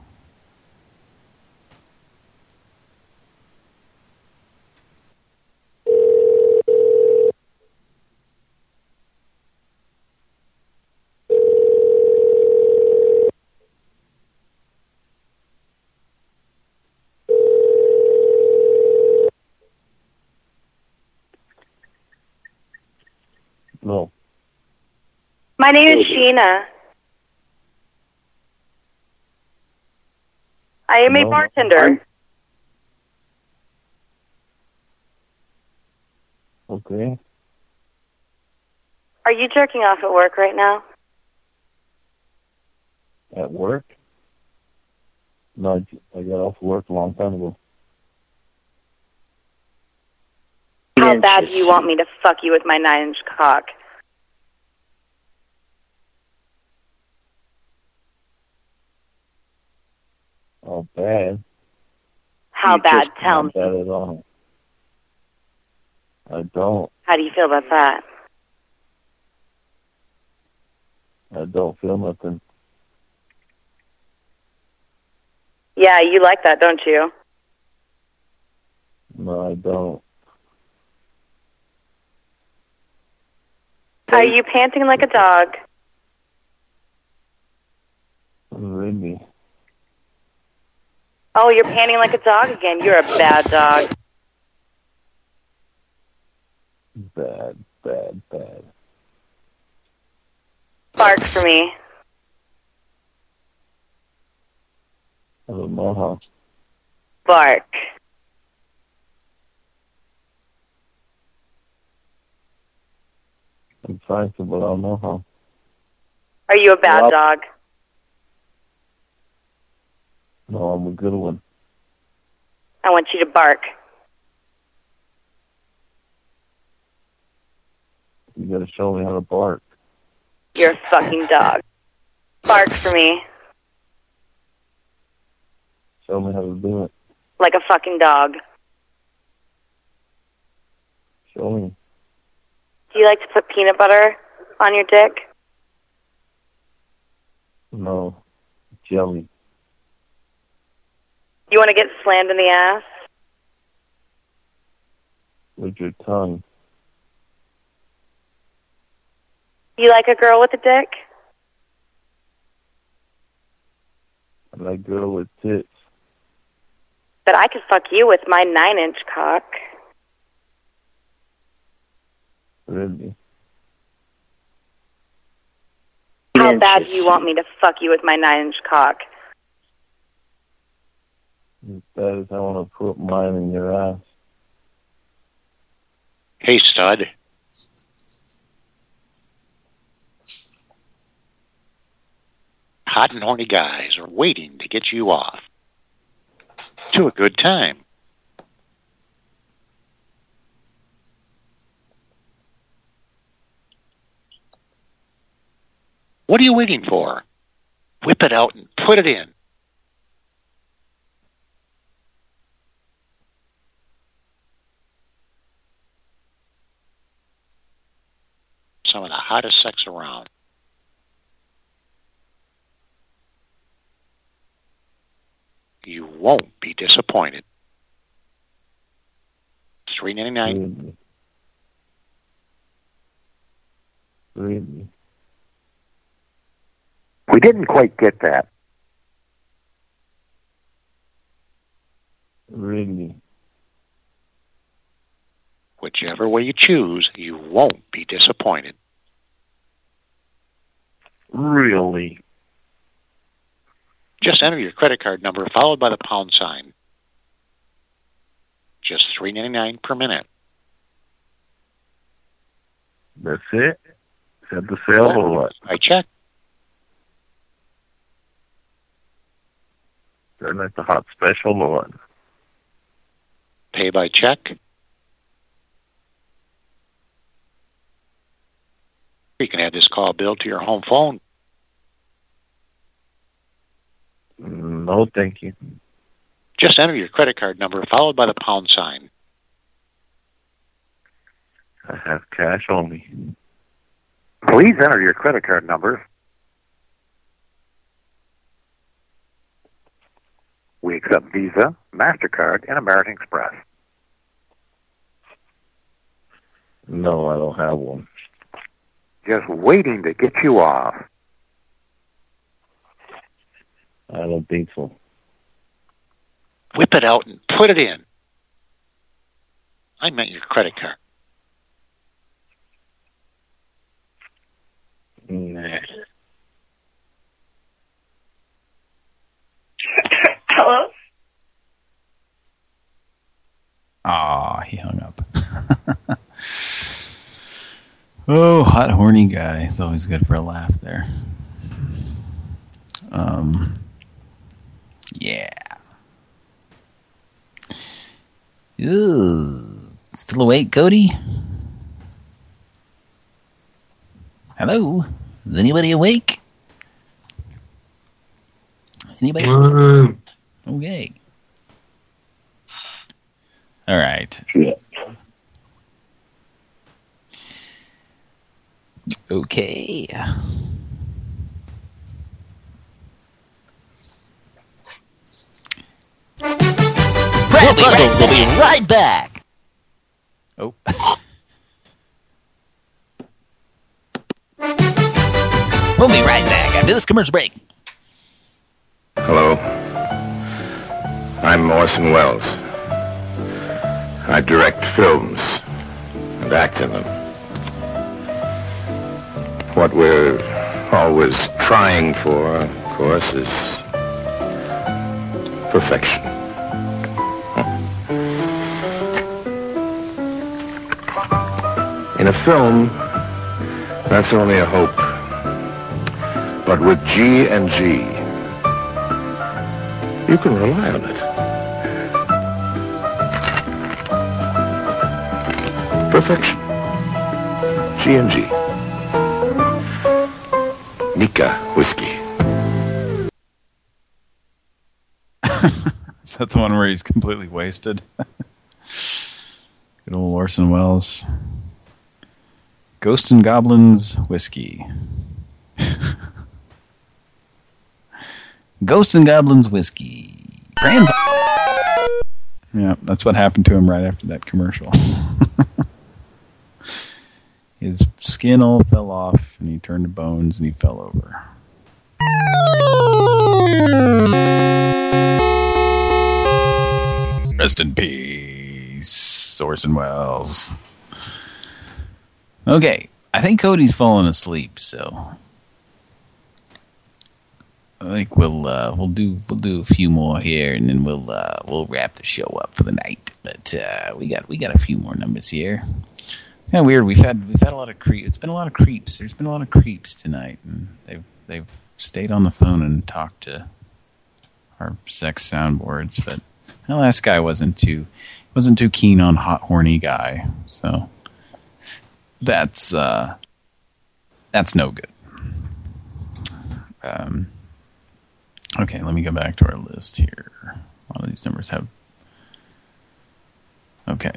No. My name is Sheena. I am a No. bartender. Okay. Are you jerking off at work right now? At work? No, I got off work a long time ago. How bad do you want me to fuck you with my nine inch cock? Oh, bad. How You bad? Tell me. Bad at all. I don't. How do you feel about that? I don't feel nothing. Yeah, you like that, don't you? No, I don't. Are you panting like a dog? Really? Oh, you're panting like a dog again. You're a bad dog. Bad, bad, bad. Bark for me. I don't know how. Bark. I'm trying to, but I don't know how. Are you a bad Well- dog? No, I'm a good one. I want you to bark. You gotta show me how to bark. You're a fucking dog. Bark for me Show me how to do it. like a fucking dog. Show me. Do you like to put peanut butter on your dick? No. Jelly. You want to get slammed in the ass? With your tongue. You like a girl with a dick? I like girl with tits. But I could fuck you with my nine inch cock. Really. How bad do you want me to fuck you with my nine inch cock? As bad as I want to put mine in your ass. Hey, stud. Hot and horny guys are waiting to get you off. To a good time. What are you waiting for? Whip it out and put it in. Some of the hottest sex around. You won't be disappointed. Three ninety nine. Really. Really. We didn't quite get that. Really. Whichever way you choose, you won't be disappointed. Really. Just enter your credit card number followed by the pound sign. Just three ninety nine per minute. That's it? Is that the sale or what? I check. Is that like the hot special or what? Pay by check. You can have this call billed to your home phone. No, thank you. Just enter your credit card number followed by the pound sign. I have cash only. Please enter your credit card number. We accept Visa, MasterCard, and American Express. No, I don't have one. Just waiting to get you off. I don't think so. Whip it out and put it in. I meant your credit card. Nah. Hello? Aw, he hung up. [laughs] oh, hot, horny guy. It's always good for a laugh there. Um, yeah. Ew. Still awake, Cody? Hello? Is anybody awake? Anybody? Okay. All right. Okay. Bradley Buckles will be right back. Oh. We'll be right back after this commercial break. Hello. I'm Orson Welles. I direct films and act in them. What we're always trying for, of course, is perfection. In a film, that's only a hope. But with G and G, you can rely on it. Perfection. G and G. Nikka whiskey. [laughs] Is that the one where he's completely wasted? [laughs] Good old Orson Welles. Ghost and Goblins Whiskey. [laughs] Ghosts and Goblins Whiskey. Grand Yeah, that's what happened to him right after that commercial. His skin all fell off, and he turned to bones, and he fell over. Rest in peace, Orson Welles. Okay, I think Cody's fallen asleep, so I think we'll uh, we'll do we'll do a few more here, and then we'll uh, we'll wrap the show up for the night. But uh, we got we got a few more numbers here. Kind of weird. We've had we've had a lot of creep. It's been a lot of creeps. There's been a lot of creeps tonight, and they've they've stayed on the phone and talked to our sex soundboards. But the last guy wasn't too wasn't too keen on hot horny guy, so that's uh, that's no good. Um, okay, let me go back to our list here. A lot of these numbers have. Okay.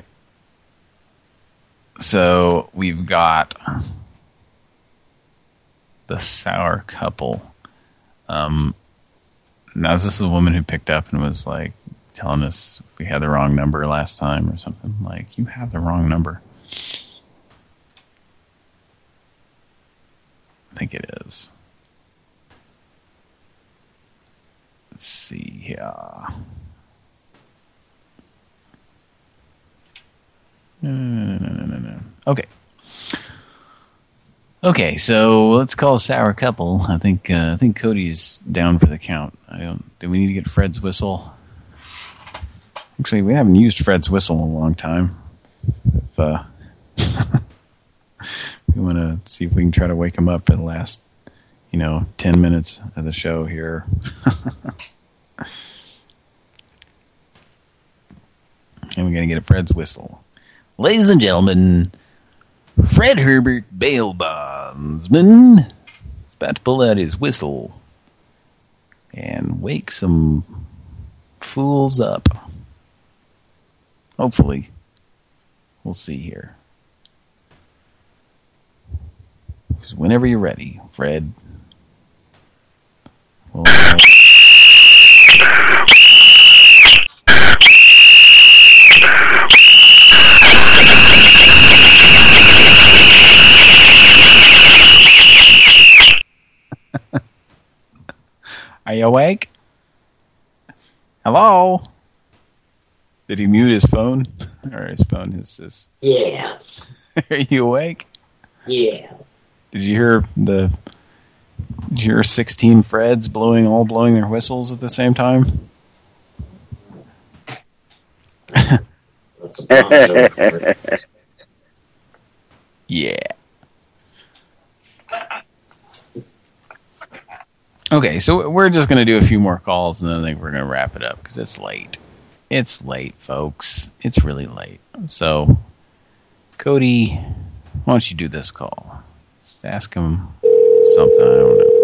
So we've got the sour couple. Um, now this is this the woman who picked up and was like telling us we had the wrong number last time or something? Like, you have the wrong number. I think it is. Let's see here. No, no, no, no. Okay. Okay, so let's call a sour couple. I think uh, I think Cody's down for the count. I don't. Do we need to get Fred's whistle? Actually, we haven't used Fred's whistle in a long time. If uh, [laughs] we want to see if we can try to wake him up in the last, you know, ten minutes of the show here. [laughs] and we're gonna get a Fred's whistle. Ladies and gentlemen, Fred Herbert bail bondsman is about to pull out his whistle and wake some fools up. Hopefully. We'll see here. Just whenever you're ready, Fred. We'll, Are you awake? Hello? Did he mute his phone? [laughs] or his phone is this? Yeah. [laughs] Are you awake? Yeah. Did you hear the did you hear 16 Freds blowing all blowing their whistles at the same time? [laughs] Yeah. Okay, so we're just going to do a few more calls and then I think we're going to wrap it up because it's late. It's late, folks. It's really late. So, Cody, why don't you do this call? Just ask him something. I don't know.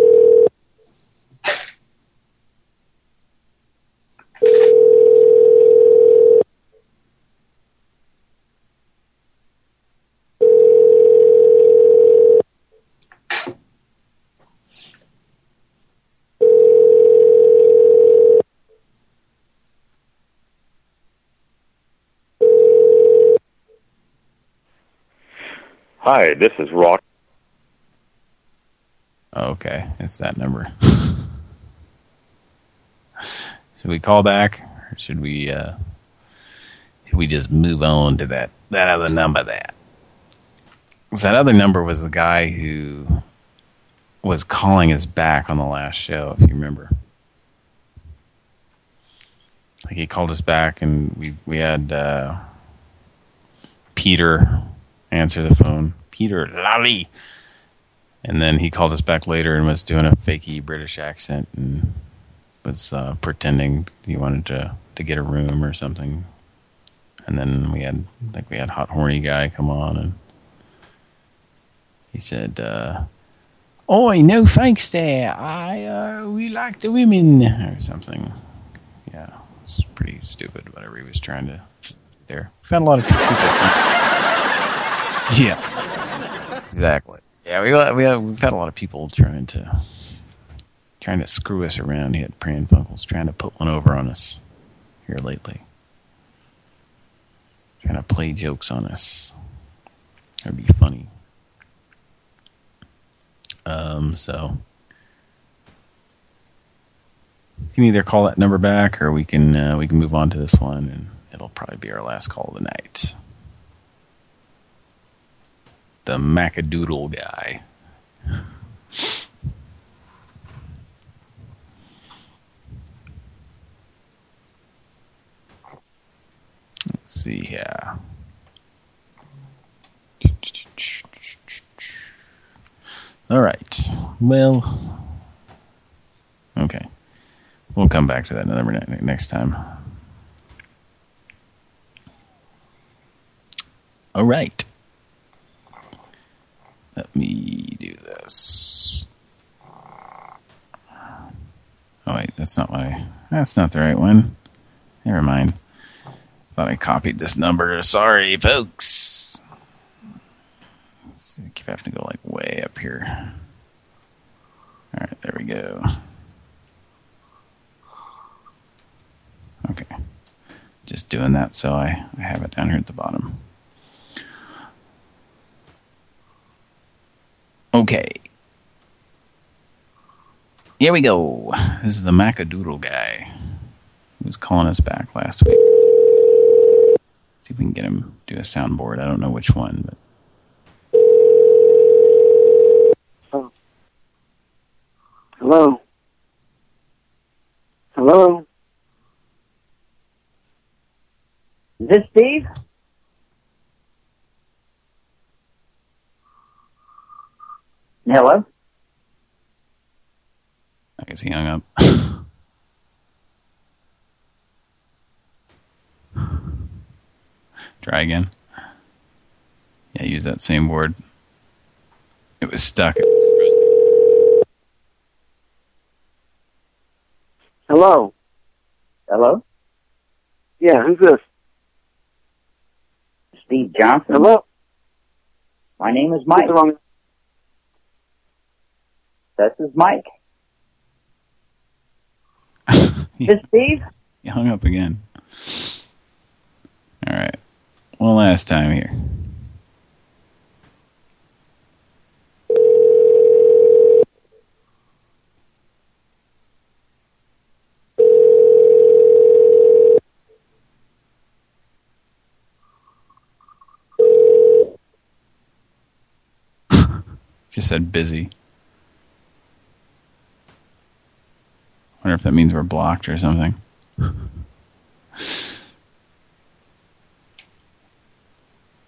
Hi, this is Rock. Okay, it's that number. [laughs] should we call back, or should we? Uh, should we just move on to that that other number? That that other number was the guy who was calling us back on the last show, if you remember. Like he called us back, and we we had uh, Peter answer the phone. Peter Lally. And then he called us back later and was doing a fakey British accent and was uh, pretending he wanted to to get a room or something. And then we had, I think we had hot horny guy come on and he said, uh, "Oh, no thanks there. I uh, we like the women or something." Yeah, it's pretty stupid. Whatever he was trying to there. Found a lot of. [laughs] Yeah, exactly. Yeah, we we have, we've had a lot of people trying to trying to screw us around. here had Pran Funkels trying to put one over on us here lately, trying to play jokes on us. That'd be funny. Um, so you can either call that number back, or we can uh, we can move on to this one, and it'll probably be our last call of the night. The Macadoodle guy. Let's see here. All right. Well, okay. We'll come back to that another next time. All right. Let me do this. Oh wait, that's not my. That's not the right one. Never mind. Thought I copied this number. Sorry, folks. Let's keep having to go like way up here. All right, there we go. Okay. Just doing that so I, I have it down here at the bottom. Okay. Here we go. This is the Macadoodle guy who was calling us back last week. Let's See if we can get him do a soundboard. I don't know which one, but oh. Hello? Hello? Is this Steve? Hello? I guess he hung up. [laughs] Try again. Yeah, use that same board. It was stuck. It was frozen. Hello? Hello? Yeah, who's this? Steve Johnson. Hello? My name is Mike. This is Mike. This [laughs] Steve? He hung up again. All right. One last time here. [laughs] Just said busy. I wonder if that means we're blocked or something.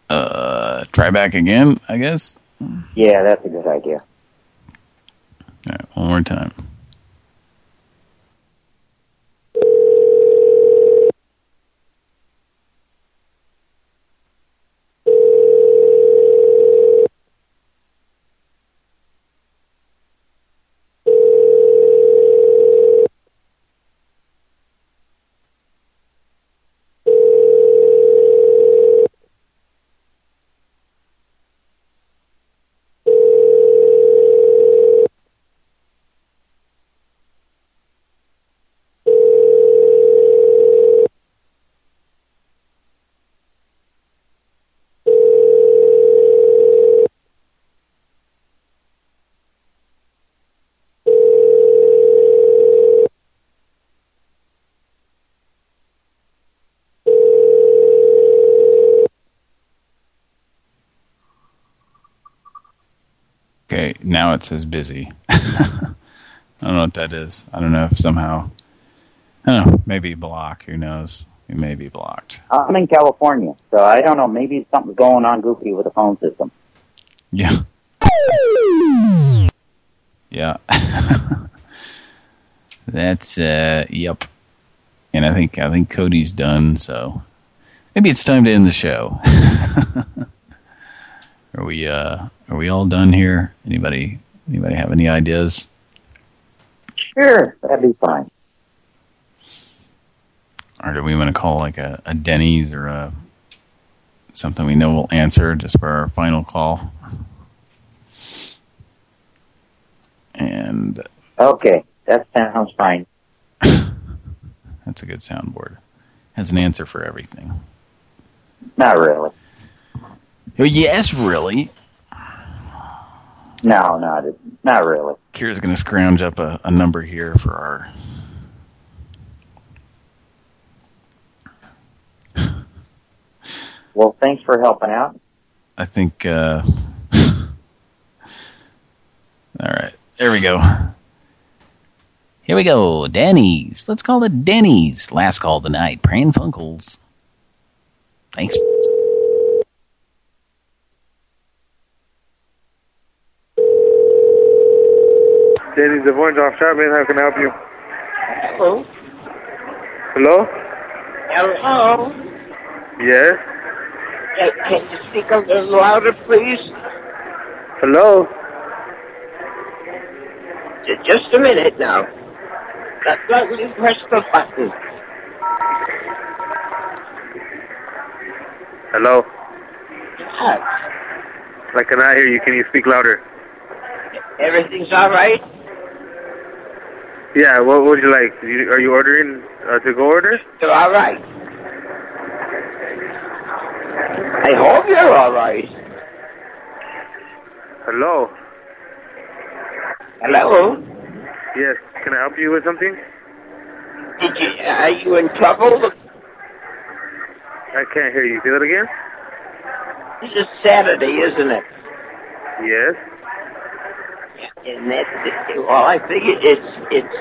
Uh, try back again, I guess. Yeah, that's a good idea. All right, one more time. It says busy. [laughs] I don't know what that is. I don't know if somehow... I don't know. Maybe block. Who knows? It may be blocked. I'm in California, so I don't know. Maybe something's going on goofy with the phone system. Yeah. Yeah. [laughs] That's uh yep. And I think I think Cody's done, so maybe it's time to end the show. [laughs] are we uh are we all done here? Anybody anybody have any ideas? Sure, that'd be fine. Or do we want to call like a, a Denny's or a something we know will answer just for our final call? And Okay, that sounds fine. [laughs] that's a good soundboard. Has an answer for everything. Not really. Oh, yes, really. No, not not really. Kira's going to scrounge up a, a number here for our... [laughs] Well, thanks for helping out. I think... Uh... [laughs] All right, there we go. Here we go, Denny's. Let's call it Denny's. Last call tonight, Pran Funkels. Thanks. Of Orange off Chapman, how can I help you? Hello? Hello? Hello? Yes? Can, can you speak a little louder, please? Hello? Just a minute now. Let, let me press the button. Hello? Yes. I cannot hear you. Can you speak louder? Everything's all right? Yeah, what would you like? Are you ordering uh, to go order? You're all right. I hope you're all right. Hello? Hello? Yes, can I help you with something? Did you, are you in trouble? I can't hear you. Say that again? This is Saturday, isn't it? Yes? And that, well, I figured it's, it's,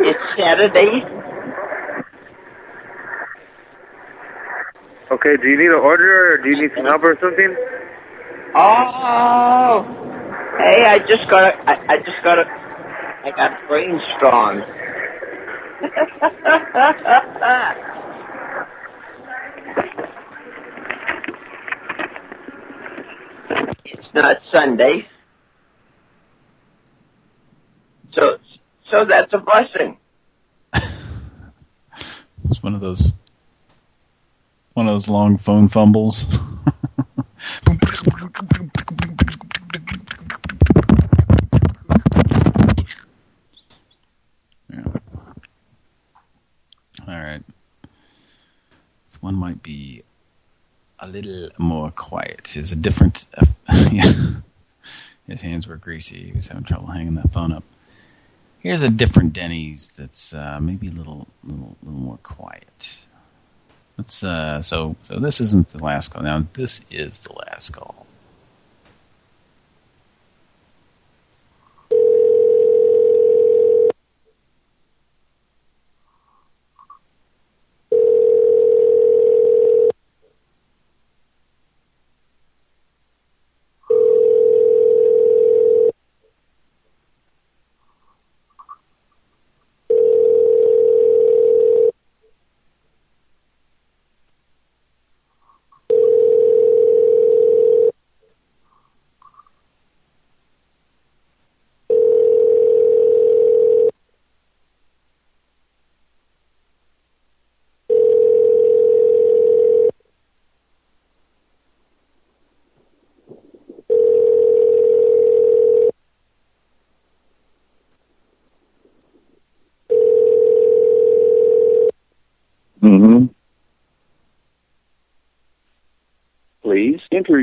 it's Saturday. Okay, do you need an order or do you need some help or something? Oh, hey, I just got a, I, I just got a, I got brainstorm. [laughs] it's not Sunday. So, so that's a blessing. It's one of those one of those long phone fumbles. yeah. All right. This one might be a little more quiet. Is a different. [laughs] yeah. His hands were greasy. He was having trouble hanging that phone up. Here's a different Denny's that's uh, maybe a little, little, little more quiet. Let's. Uh, so, so this isn't the last call. Now, this is the last call.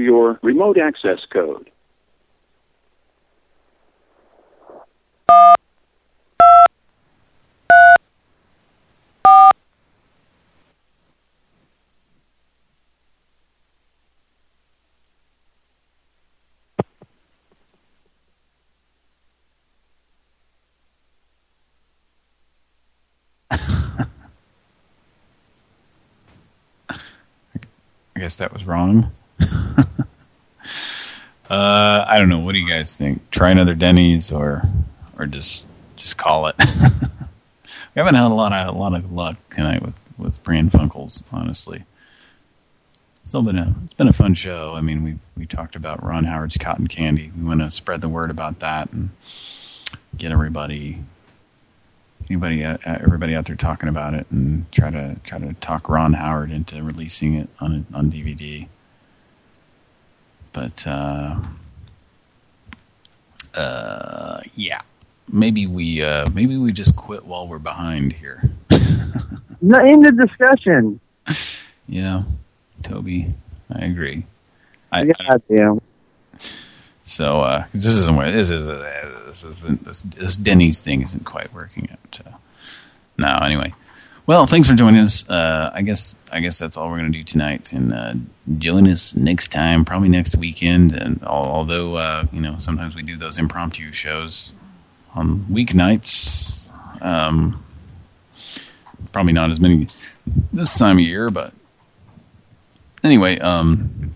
your remote access code. [laughs] I guess that was wrong. [laughs] uh, I don't know. What do you guys think? Try another Denny's or or just just call it. [laughs] we haven't had a lot of a lot of luck tonight with with Pran Funkels, honestly. Still been a it's been a fun show. I mean, we we talked about Ron Howard's cotton candy. We want to spread the word about that and get everybody anybody uh, everybody out there talking about it and try to try to talk Ron Howard into releasing it on on DVD. But uh, uh, yeah, maybe we uh, maybe we just quit while we're behind here. [laughs] Not in the discussion. Yeah, Toby, I agree. I, God damn. So uh, this isn't where this is. Uh, this, isn't, this this Denny's thing isn't quite working out. So. No, anyway. Well, thanks for joining us. Uh, I guess I guess that's all we're going to do tonight. And uh, join us next time, probably next weekend. And although uh, you know sometimes we do those impromptu shows on weeknights, um, probably not as many this time of year. But anyway, um,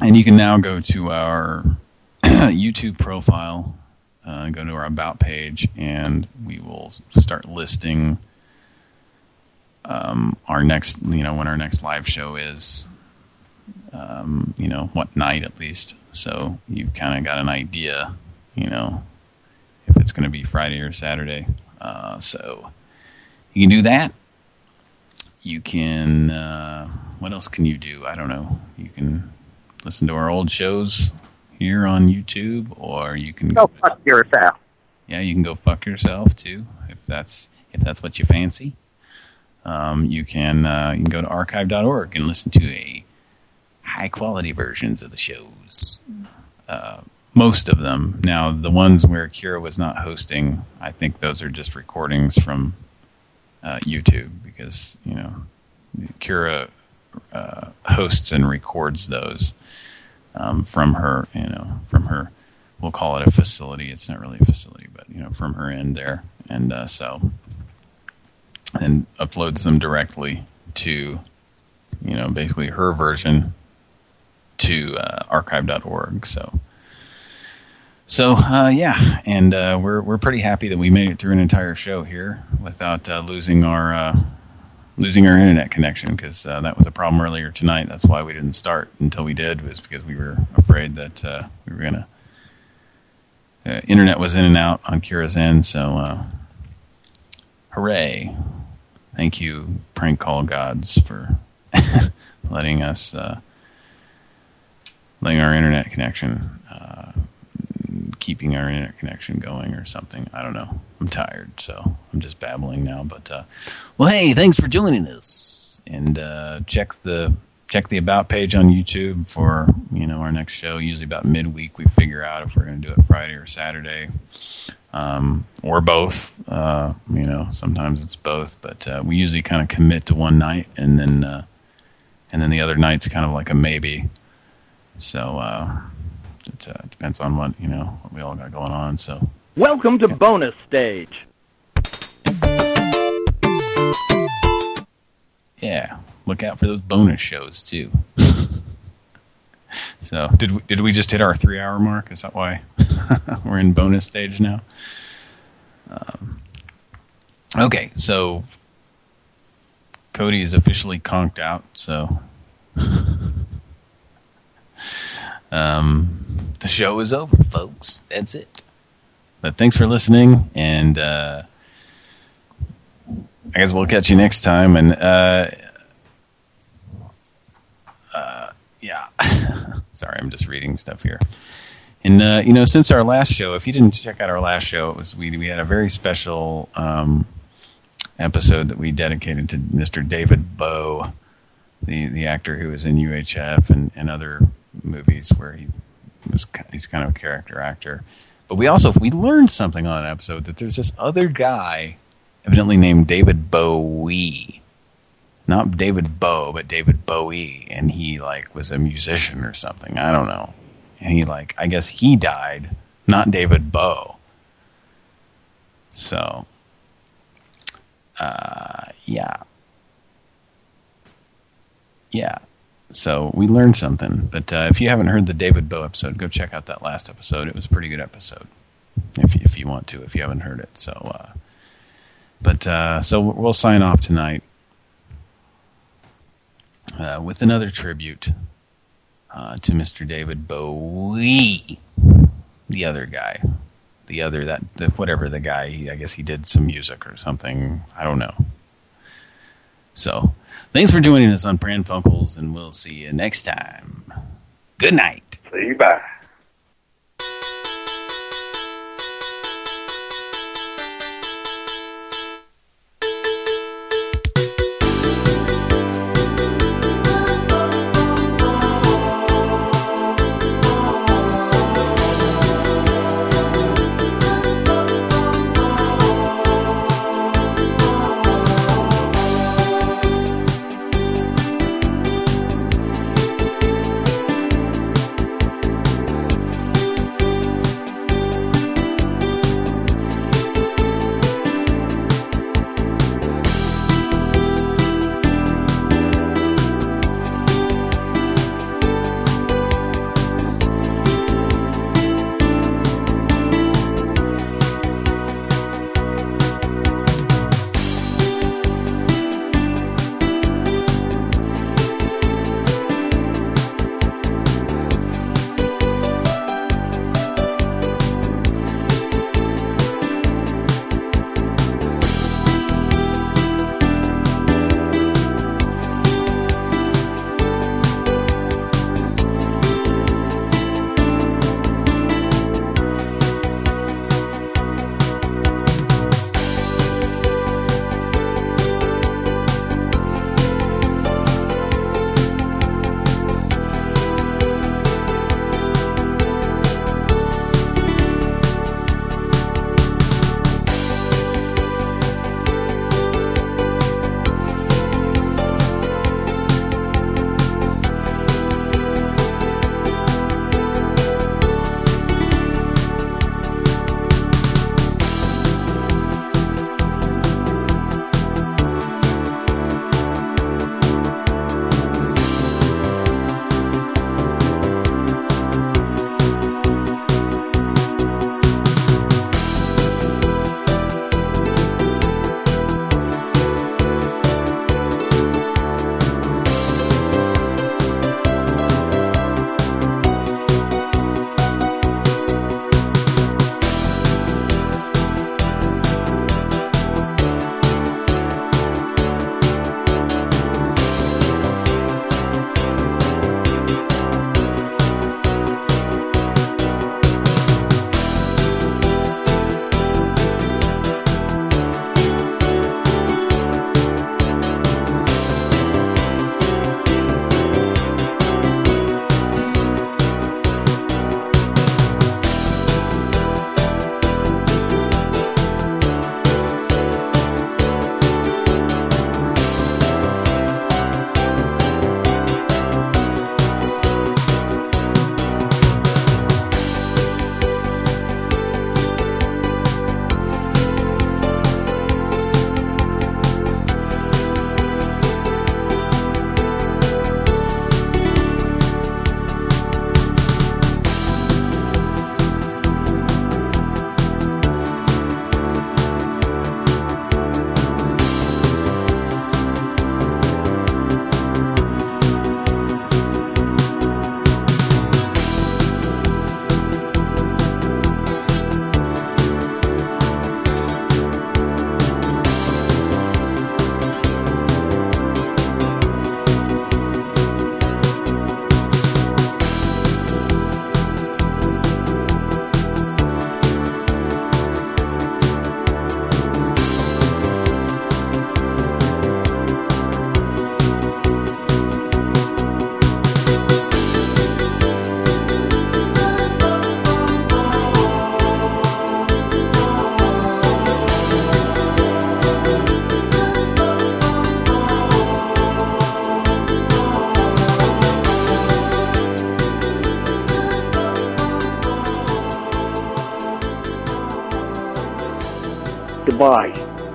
and you can now go to our [clears throat] YouTube profile uh, go to our About page, and we will start listing um, our next, you know, when our next live show is, um, you know, what night at least. So you've kind of got an idea, you know, if it's going to be Friday or Saturday. Uh, so you can do that. You can, uh, what else can you do? I don't know. You can listen to our old shows here on YouTube, or you can go, go fuck yourself. Yeah, you can go fuck yourself too, if that's if that's what you fancy. Um, you can uh, go to archive.org and listen to a high quality versions of the shows. Uh, most of them. Now, the ones where Kira was not hosting, I think those are just recordings from uh, YouTube because you know Kira uh, hosts and records those um, from her, you know, from her, we'll call it a facility. It's not really a facility, but, you know, from her end there. And uh, so, and uploads them directly to, you know, basically her version to uh, archive.org. So, so uh, yeah, and uh, we're we're pretty happy that we made it through an entire show here without uh, losing our uh, losing our internet connection because uh, that was a problem earlier tonight. That's why we didn't start until we did was because we were afraid that we were going to... Uh, internet was in and out on Kira's end, so hooray. Thank you, prank call gods, for [laughs] letting us... Uh, letting our internet connection... Uh, keeping our internet connection going or something. I don't know. I'm tired, so I'm just babbling now. But uh, well, hey, thanks for joining us, and uh, check the check the about page on YouTube for you know our next show. Usually about midweek, we figure out if we're going to do it Friday or Saturday, um, or both. Uh, you know, sometimes it's both, but uh, we usually kind of commit to one night, and then uh, and then the other night's kind of like a maybe. So uh, it uh, depends on what you know what we all got going on. So. Welcome to bonus stage. Yeah, look out for those bonus shows too. So, did we, did we just hit our three hour mark? Is that why [laughs] we're in bonus stage now? Um, okay, so Cody is officially conked out. So, [laughs] um, the show is over, folks. That's it. But thanks for listening, and uh, I guess we'll catch you next time. And uh, uh, yeah, [laughs] sorry, I'm just reading stuff here. And uh, you know, since our last show, if you didn't check out our last show, it was we we had a very special um, episode that we dedicated to Mr. David Bowe, the the actor who was in UHF and and other movies where he was he's kind of a character actor. But we also we learned something on an episode that there's this other guy, evidently named David Bowie, not David Bowe, but David Bowie, and he like was a musician or something. I don't know. And he like I guess he died, not David Bowe. So, uh, yeah, yeah. so we learned something. But uh, if you haven't heard the David Bowie episode, go check out that last episode. It was a pretty good episode. If if you want to, if you haven't heard it. So, uh, but uh, so we'll sign off tonight uh, with another tribute uh, to Mr. David Bowie, the other guy, the other that the, whatever the guy. He, I guess he did some music or something. I don't know. So, thanks for joining us on Pran Funkels, and we'll see you next time. Good night. See you. Bye.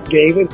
David?